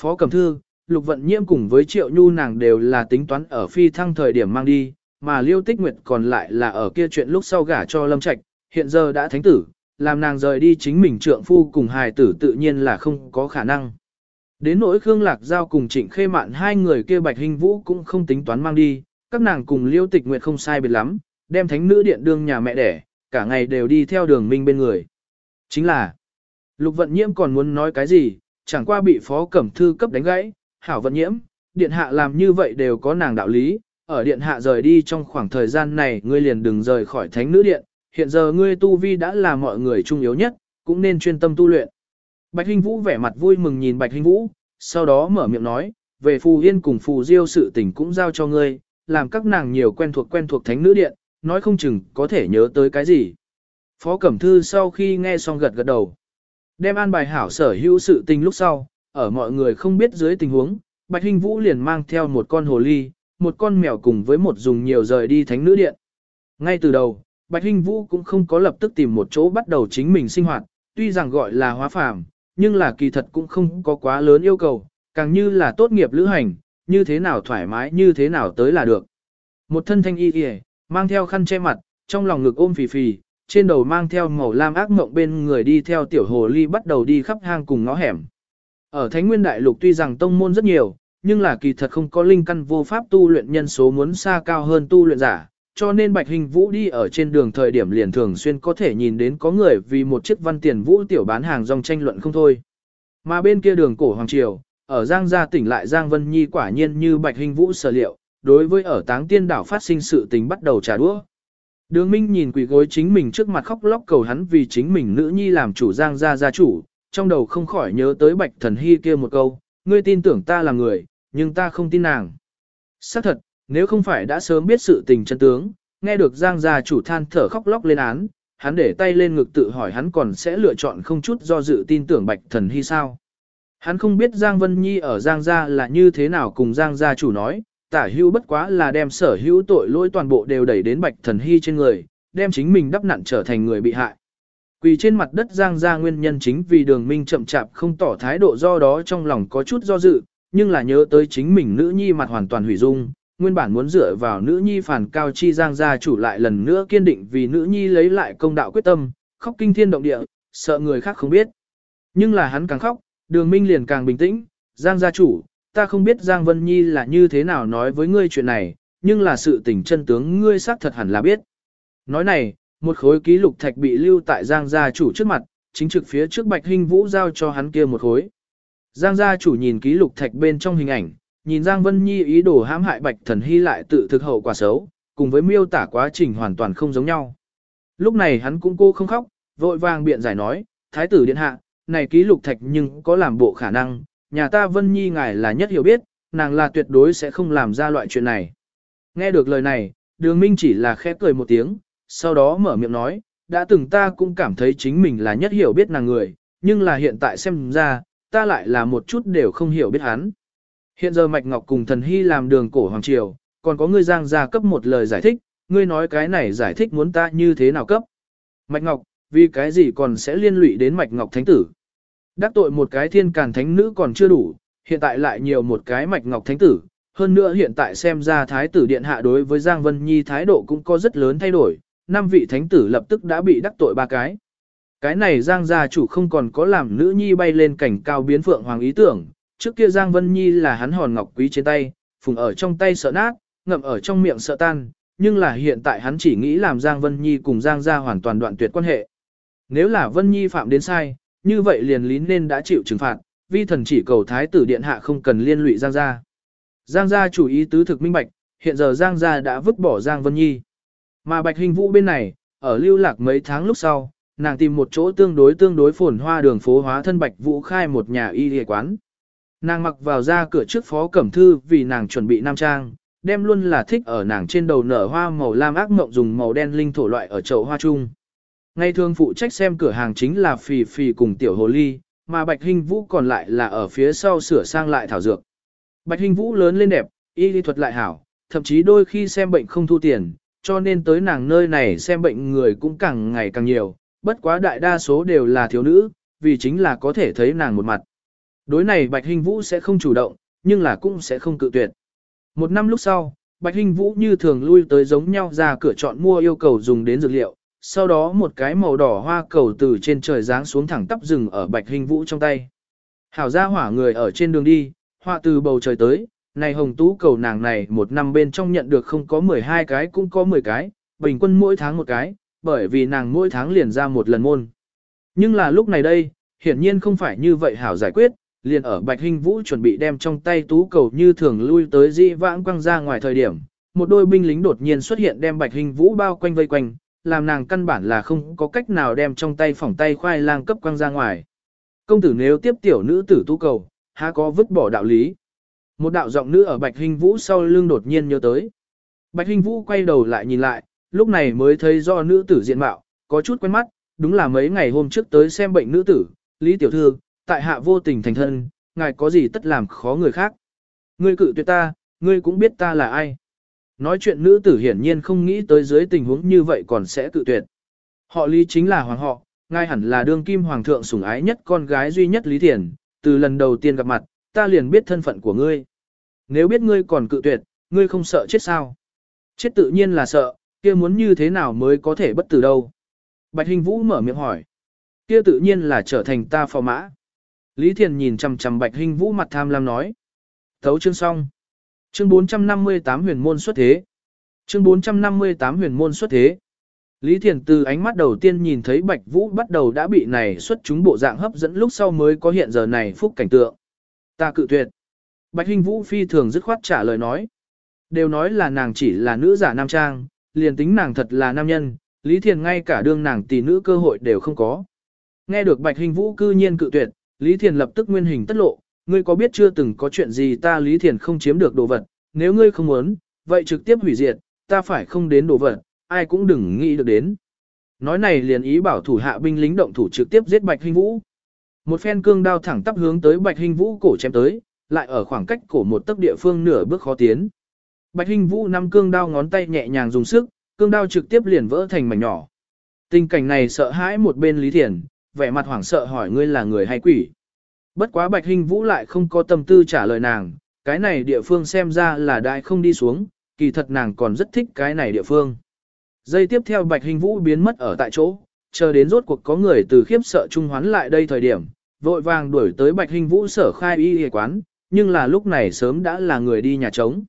Phó Cẩm Thư, Lục Vận Nhiễm cùng với Triệu Nhu nàng đều là tính toán ở phi thăng thời điểm mang đi, mà Liêu Tích Nguyệt còn lại là ở kia chuyện lúc sau gả cho Lâm Trạch, hiện giờ đã thánh tử, làm nàng rời đi chính mình trượng phu cùng hài tử tự nhiên là không có khả năng. Đến nỗi Khương Lạc Giao cùng Trịnh Khê Mạn hai người kia Bạch Hình Vũ cũng không tính toán mang đi, các nàng cùng Liêu Tịch Nguyệt không sai biệt lắm, đem thánh nữ điện đương nhà mẹ đẻ, cả ngày đều đi theo đường minh bên người. Chính là, Lục Vận Nhiễm còn muốn nói cái gì, chẳng qua bị Phó Cẩm Thư cấp đánh gãy, Hảo Vận Nhiễm, điện hạ làm như vậy đều có nàng đạo lý, ở điện hạ rời đi trong khoảng thời gian này ngươi liền đừng rời khỏi thánh nữ điện, hiện giờ ngươi tu vi đã là mọi người trung yếu nhất, cũng nên chuyên tâm tu luyện. Bạch Hinh Vũ vẻ mặt vui mừng nhìn Bạch Hinh Vũ, sau đó mở miệng nói, về Phù Yên cùng Phù Diêu sự tình cũng giao cho ngươi, làm các nàng nhiều quen thuộc quen thuộc thánh nữ điện, nói không chừng có thể nhớ tới cái gì. Phó Cẩm Thư sau khi nghe xong gật gật đầu, đem an bài hảo sở hữu sự tình lúc sau, ở mọi người không biết dưới tình huống, Bạch Hinh Vũ liền mang theo một con hồ ly, một con mèo cùng với một dùng nhiều rời đi thánh nữ điện. Ngay từ đầu, Bạch Hinh Vũ cũng không có lập tức tìm một chỗ bắt đầu chính mình sinh hoạt, tuy rằng gọi là hóa phàm, nhưng là kỳ thật cũng không có quá lớn yêu cầu, càng như là tốt nghiệp lữ hành, như thế nào thoải mái như thế nào tới là được. Một thân thanh y kìa, mang theo khăn che mặt, trong lòng ngực ôm phì phì, trên đầu mang theo màu lam ác mộng bên người đi theo tiểu hồ ly bắt đầu đi khắp hang cùng ngõ hẻm. Ở Thánh Nguyên Đại Lục tuy rằng tông môn rất nhiều, nhưng là kỳ thật không có linh căn vô pháp tu luyện nhân số muốn xa cao hơn tu luyện giả, cho nên Bạch Hình Vũ đi ở trên đường thời điểm liền thường xuyên có thể nhìn đến có người vì một chiếc văn tiền vũ tiểu bán hàng rong tranh luận không thôi. Mà bên kia đường cổ Hoàng Triều, ở Giang Gia tỉnh lại Giang Vân Nhi quả nhiên như Bạch Hình Vũ sở liệu, đối với ở táng tiên đảo phát sinh sự tình bắt đầu trả đũa. Đường Minh nhìn quỷ gối chính mình trước mặt khóc lóc cầu hắn vì chính mình nữ nhi làm chủ Giang Gia gia chủ, trong đầu không khỏi nhớ tới Bạch Thần Hy kia một câu, ngươi tin tưởng ta là người, nhưng ta không tin nàng. Xác thật, nếu không phải đã sớm biết sự tình chân tướng, nghe được Giang gia chủ than thở khóc lóc lên án, hắn để tay lên ngực tự hỏi hắn còn sẽ lựa chọn không chút do dự tin tưởng Bạch Thần Hy sao. Hắn không biết Giang Vân Nhi ở Giang gia là như thế nào cùng Giang gia chủ nói, tả hữu bất quá là đem sở hữu tội lỗi toàn bộ đều đẩy đến Bạch Thần Hy trên người, đem chính mình đắp nặn trở thành người bị hại. Quỳ trên mặt đất Giang gia nguyên nhân chính vì đường minh chậm chạp không tỏ thái độ do đó trong lòng có chút do dự, nhưng là nhớ tới chính mình nữ nhi mặt hoàn toàn hủy dung, nguyên bản muốn dựa vào nữ nhi phản cao chi giang gia chủ lại lần nữa kiên định vì nữ nhi lấy lại công đạo quyết tâm, khóc kinh thiên động địa, sợ người khác không biết. Nhưng là hắn càng khóc, đường minh liền càng bình tĩnh, giang gia chủ, ta không biết giang vân nhi là như thế nào nói với ngươi chuyện này, nhưng là sự tình chân tướng ngươi xác thật hẳn là biết. Nói này, một khối ký lục thạch bị lưu tại giang gia chủ trước mặt, chính trực phía trước bạch hình vũ giao cho hắn kia một khối. Giang gia chủ nhìn ký lục thạch bên trong hình ảnh, nhìn Giang Vân Nhi ý đồ hãm hại Bạch Thần Hy lại tự thực hậu quả xấu, cùng với miêu tả quá trình hoàn toàn không giống nhau. Lúc này hắn cũng cô không khóc, vội vàng biện giải nói, Thái tử điện hạ, này ký lục thạch nhưng có làm bộ khả năng, nhà ta Vân Nhi ngài là nhất hiểu biết, nàng là tuyệt đối sẽ không làm ra loại chuyện này. Nghe được lời này, đường minh chỉ là khẽ cười một tiếng, sau đó mở miệng nói, đã từng ta cũng cảm thấy chính mình là nhất hiểu biết nàng người, nhưng là hiện tại xem ra, ta lại là một chút đều không hiểu biết hắn. Hiện giờ Mạch Ngọc cùng thần hy làm đường cổ Hoàng Triều, còn có ngươi giang gia cấp một lời giải thích, ngươi nói cái này giải thích muốn ta như thế nào cấp. Mạch Ngọc, vì cái gì còn sẽ liên lụy đến Mạch Ngọc Thánh Tử. Đắc tội một cái thiên càn thánh nữ còn chưa đủ, hiện tại lại nhiều một cái Mạch Ngọc Thánh Tử. Hơn nữa hiện tại xem ra Thái tử Điện Hạ đối với Giang Vân Nhi thái độ cũng có rất lớn thay đổi, năm vị thánh tử lập tức đã bị đắc tội ba cái. Cái này Giang gia chủ không còn có làm nữ nhi bay lên cảnh cao biến phượng hoàng ý tưởng, trước kia Giang Vân Nhi là hắn hòn ngọc quý trên tay, phùng ở trong tay sợ nát, ngậm ở trong miệng sợ tan, nhưng là hiện tại hắn chỉ nghĩ làm Giang Vân Nhi cùng Giang gia hoàn toàn đoạn tuyệt quan hệ. Nếu là Vân Nhi phạm đến sai, như vậy liền lý nên đã chịu trừng phạt, vi thần chỉ cầu thái tử điện hạ không cần liên lụy Giang gia. Giang gia chủ ý tứ thực minh bạch, hiện giờ Giang gia đã vứt bỏ Giang Vân Nhi. Mà Bạch Hình Vũ bên này, ở lưu lạc mấy tháng lúc sau, nàng tìm một chỗ tương đối tương đối phồn hoa đường phố hóa thân Bạch Vũ khai một nhà y y quán. Nàng mặc vào ra cửa trước phó cẩm thư vì nàng chuẩn bị nam trang, đem luôn là thích ở nàng trên đầu nở hoa màu lam ác mộng dùng màu đen linh thổ loại ở chậu hoa chung. Ngày thường phụ trách xem cửa hàng chính là Phì Phì cùng Tiểu Hồ Ly, mà Bạch Hình Vũ còn lại là ở phía sau sửa sang lại thảo dược. Bạch Hình Vũ lớn lên đẹp, y lý thuật lại hảo, thậm chí đôi khi xem bệnh không thu tiền, cho nên tới nàng nơi này xem bệnh người cũng càng ngày càng nhiều, bất quá đại đa số đều là thiếu nữ, vì chính là có thể thấy nàng một mặt. Đối này Bạch Hình Vũ sẽ không chủ động, nhưng là cũng sẽ không cự tuyệt. Một năm lúc sau, Bạch Hình Vũ như thường lui tới giống nhau ra cửa chọn mua yêu cầu dùng đến dược liệu, sau đó một cái màu đỏ hoa cầu từ trên trời giáng xuống thẳng tắp rừng ở Bạch Hình Vũ trong tay. Hảo ra hỏa người ở trên đường đi, hoa từ bầu trời tới, này hồng tú cầu nàng này một năm bên trong nhận được không có 12 cái cũng có 10 cái, bình quân mỗi tháng một cái, bởi vì nàng mỗi tháng liền ra một lần môn. Nhưng là lúc này đây, hiển nhiên không phải như vậy hảo giải quyết, liền ở Bạch Hinh Vũ chuẩn bị đem trong tay tú cầu như thường lui tới di vãng quăng ra ngoài thời điểm, một đôi binh lính đột nhiên xuất hiện đem Bạch Hinh Vũ bao quanh vây quanh, làm nàng căn bản là không có cách nào đem trong tay phỏng tay khoai lang cấp quăng ra ngoài. Công tử nếu tiếp tiểu nữ tử tú cầu, há có vứt bỏ đạo lý. Một đạo giọng nữ ở Bạch Hinh Vũ sau lưng đột nhiên nhớ tới. Bạch Hinh Vũ quay đầu lại nhìn lại, lúc này mới thấy do nữ tử diện mạo, có chút quen mắt, đúng là mấy ngày hôm trước tới xem bệnh nữ tử, Lý Tiểu Thư, tại hạ vô tình thành thân, ngài có gì tất làm khó người khác. Ngươi cự tuyệt ta, ngươi cũng biết ta là ai. Nói chuyện nữ tử hiển nhiên không nghĩ tới dưới tình huống như vậy còn sẽ cự tuyệt. Họ Lý chính là hoàng họ, ngay hẳn là đương kim hoàng thượng sủng ái nhất con gái duy nhất Lý Thiền, từ lần đầu tiên gặp mặt, ta liền biết thân phận của ngươi. Nếu biết ngươi còn cự tuyệt, ngươi không sợ chết sao? Chết tự nhiên là sợ, kia muốn như thế nào mới có thể bất tử đâu? Bạch Hình Vũ mở miệng hỏi. Kia tự nhiên là trở thành ta phò mã. Lý Thiền nhìn chằm chằm Bạch Hình Vũ mặt tham lam nói. Thấu chương xong. Chương 458 huyền môn xuất thế. Chương 458 huyền môn xuất thế. Lý Thiền từ ánh mắt đầu tiên nhìn thấy Bạch Vũ bắt đầu đã bị này xuất chúng bộ dạng hấp dẫn lúc sau mới có hiện giờ này phúc cảnh tượng. Ta cự tuyệt. Bạch Hinh Vũ phi thường dứt khoát trả lời nói. Đều nói là nàng chỉ là nữ giả nam trang, liền tính nàng thật là nam nhân, Lý Thiền ngay cả đương nàng tỷ nữ cơ hội đều không có. Nghe được Bạch Hinh Vũ cư nhiên cự tuyệt, Lý Thiền lập tức nguyên hình tất lộ, ngươi có biết chưa từng có chuyện gì ta Lý Thiền không chiếm được đồ vật, nếu ngươi không muốn, vậy trực tiếp hủy diệt, ta phải không đến đồ vật, ai cũng đừng nghĩ được đến. Nói này liền ý bảo thủ hạ binh lính động thủ trực tiếp giết Bạch Hinh Vũ. Một phen cương đao thẳng tắp hướng tới Bạch Hinh Vũ cổ chém tới, lại ở khoảng cách cổ một tấc địa phương nửa bước khó tiến. Bạch Hinh Vũ nắm cương đao ngón tay nhẹ nhàng dùng sức, cương đao trực tiếp liền vỡ thành mảnh nhỏ. Tình cảnh này sợ hãi một bên Lý Thiền, vẻ mặt hoảng sợ hỏi ngươi là người hay quỷ. Bất quá Bạch Hinh Vũ lại không có tâm tư trả lời nàng, cái này địa phương xem ra là đại không đi xuống, kỳ thật nàng còn rất thích cái này địa phương. Giây tiếp theo Bạch Hinh Vũ biến mất ở tại chỗ, chờ đến rốt cuộc có người từ khiếp sợ trung hoán lại đây thời điểm, vội vàng đuổi tới Bạch Hình Vũ sở khai y y quán, nhưng là lúc này sớm đã là người đi nhà trống.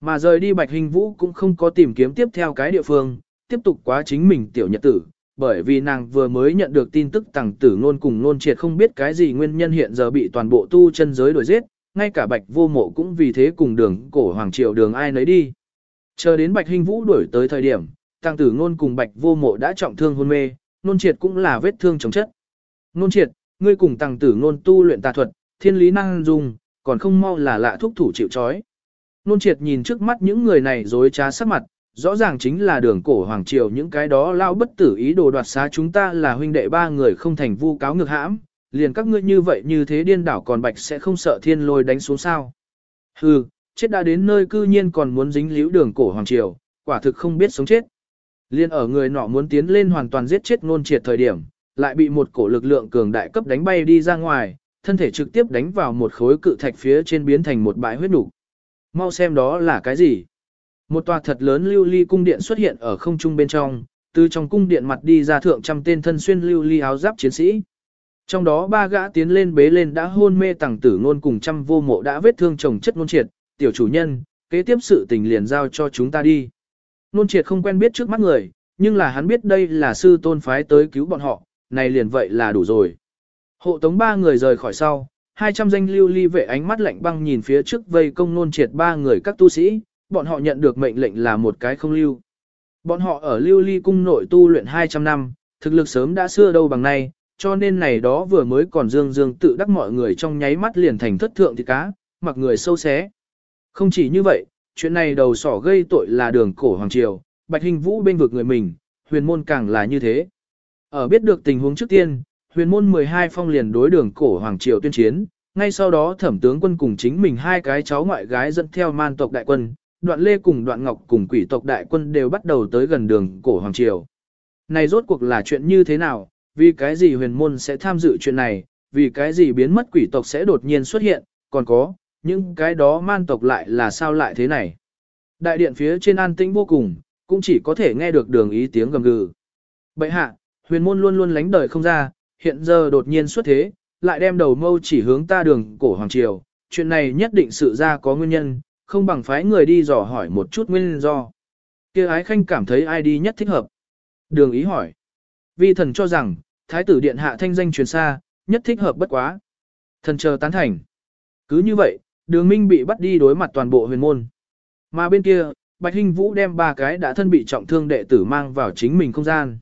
Mà rời đi Bạch Hình Vũ cũng không có tìm kiếm tiếp theo cái địa phương, tiếp tục quá chính mình tiểu nhật tử, bởi vì nàng vừa mới nhận được tin tức tàng tử ngôn cùng ngôn triệt không biết cái gì nguyên nhân hiện giờ bị toàn bộ tu chân giới đuổi giết, ngay cả bạch vô mộ cũng vì thế cùng đường cổ hoàng triều đường ai nấy đi. Chờ đến bạch hình vũ đuổi tới thời điểm, tàng tử ngôn cùng bạch vô mộ đã trọng thương hôn mê, ngôn triệt cũng là vết thương chống chất. Ngôn triệt, ngươi cùng tàng tử ngôn tu luyện tà thuật, thiên lý năng dùng, còn không mau là lạ thúc thủ chịu chói. Nôn triệt nhìn trước mắt những người này dối trá sắc mặt, rõ ràng chính là đường cổ hoàng triều những cái đó lao bất tử ý đồ đoạt xá chúng ta là huynh đệ ba người không thành vu cáo ngược hãm, liền các ngươi như vậy như thế điên đảo còn bạch sẽ không sợ thiên lôi đánh xuống sao. Hừ, chết đã đến nơi cư nhiên còn muốn dính líu đường cổ hoàng triều, quả thực không biết sống chết. Liên ở người nọ muốn tiến lên hoàn toàn giết chết nôn triệt thời điểm, lại bị một cổ lực lượng cường đại cấp đánh bay đi ra ngoài, thân thể trực tiếp đánh vào một khối cự thạch phía trên biến thành một bãi huyết đủ. Mau xem đó là cái gì? Một tòa thật lớn lưu ly cung điện xuất hiện ở không trung bên trong, từ trong cung điện mặt đi ra thượng trăm tên thân xuyên lưu ly áo giáp chiến sĩ. Trong đó ba gã tiến lên bế lên đã hôn mê tàng tử ngôn cùng trăm vô mộ đã vết thương chồng chất ngôn triệt, tiểu chủ nhân, kế tiếp sự tình liền giao cho chúng ta đi. Ngôn triệt không quen biết trước mắt người, nhưng là hắn biết đây là sư tôn phái tới cứu bọn họ, này liền vậy là đủ rồi. Hộ tống ba người rời khỏi sau, 200 danh lưu ly vệ ánh mắt lạnh băng nhìn phía trước vây công nôn triệt ba người các tu sĩ, bọn họ nhận được mệnh lệnh là một cái không lưu. Bọn họ ở lưu ly cung nội tu luyện 200 năm, thực lực sớm đã xưa đâu bằng nay, cho nên này đó vừa mới còn dương dương tự đắc mọi người trong nháy mắt liền thành thất thượng thì cá, mặc người sâu xé. Không chỉ như vậy, chuyện này đầu sỏ gây tội là đường cổ hoàng triều, bạch hình vũ bên vực người mình, huyền môn càng là như thế. Ở biết được tình huống trước tiên, huyền môn 12 phong liền đối đường cổ Hoàng Triều tuyên chiến, ngay sau đó thẩm tướng quân cùng chính mình hai cái cháu ngoại gái dẫn theo man tộc đại quân, đoạn lê cùng đoạn ngọc cùng quỷ tộc đại quân đều bắt đầu tới gần đường cổ Hoàng Triều. Này rốt cuộc là chuyện như thế nào, vì cái gì huyền môn sẽ tham dự chuyện này, vì cái gì biến mất quỷ tộc sẽ đột nhiên xuất hiện, còn có, những cái đó man tộc lại là sao lại thế này. Đại điện phía trên an tĩnh vô cùng, cũng chỉ có thể nghe được đường ý tiếng gầm gừ. Bệ hạ, huyền môn luôn luôn lánh đời không ra, hiện giờ đột nhiên xuất thế, lại đem đầu mâu chỉ hướng ta đường cổ hoàng triều, chuyện này nhất định sự ra có nguyên nhân, không bằng phái người đi dò hỏi một chút nguyên do. kia ái khanh cảm thấy ai đi nhất thích hợp. Đường ý hỏi. Vi thần cho rằng, thái tử điện hạ thanh danh truyền xa, nhất thích hợp bất quá. Thần chờ tán thành. Cứ như vậy, đường minh bị bắt đi đối mặt toàn bộ huyền môn. Mà bên kia, Bạch Hinh Vũ đem ba cái đã thân bị trọng thương đệ tử mang vào chính mình không gian.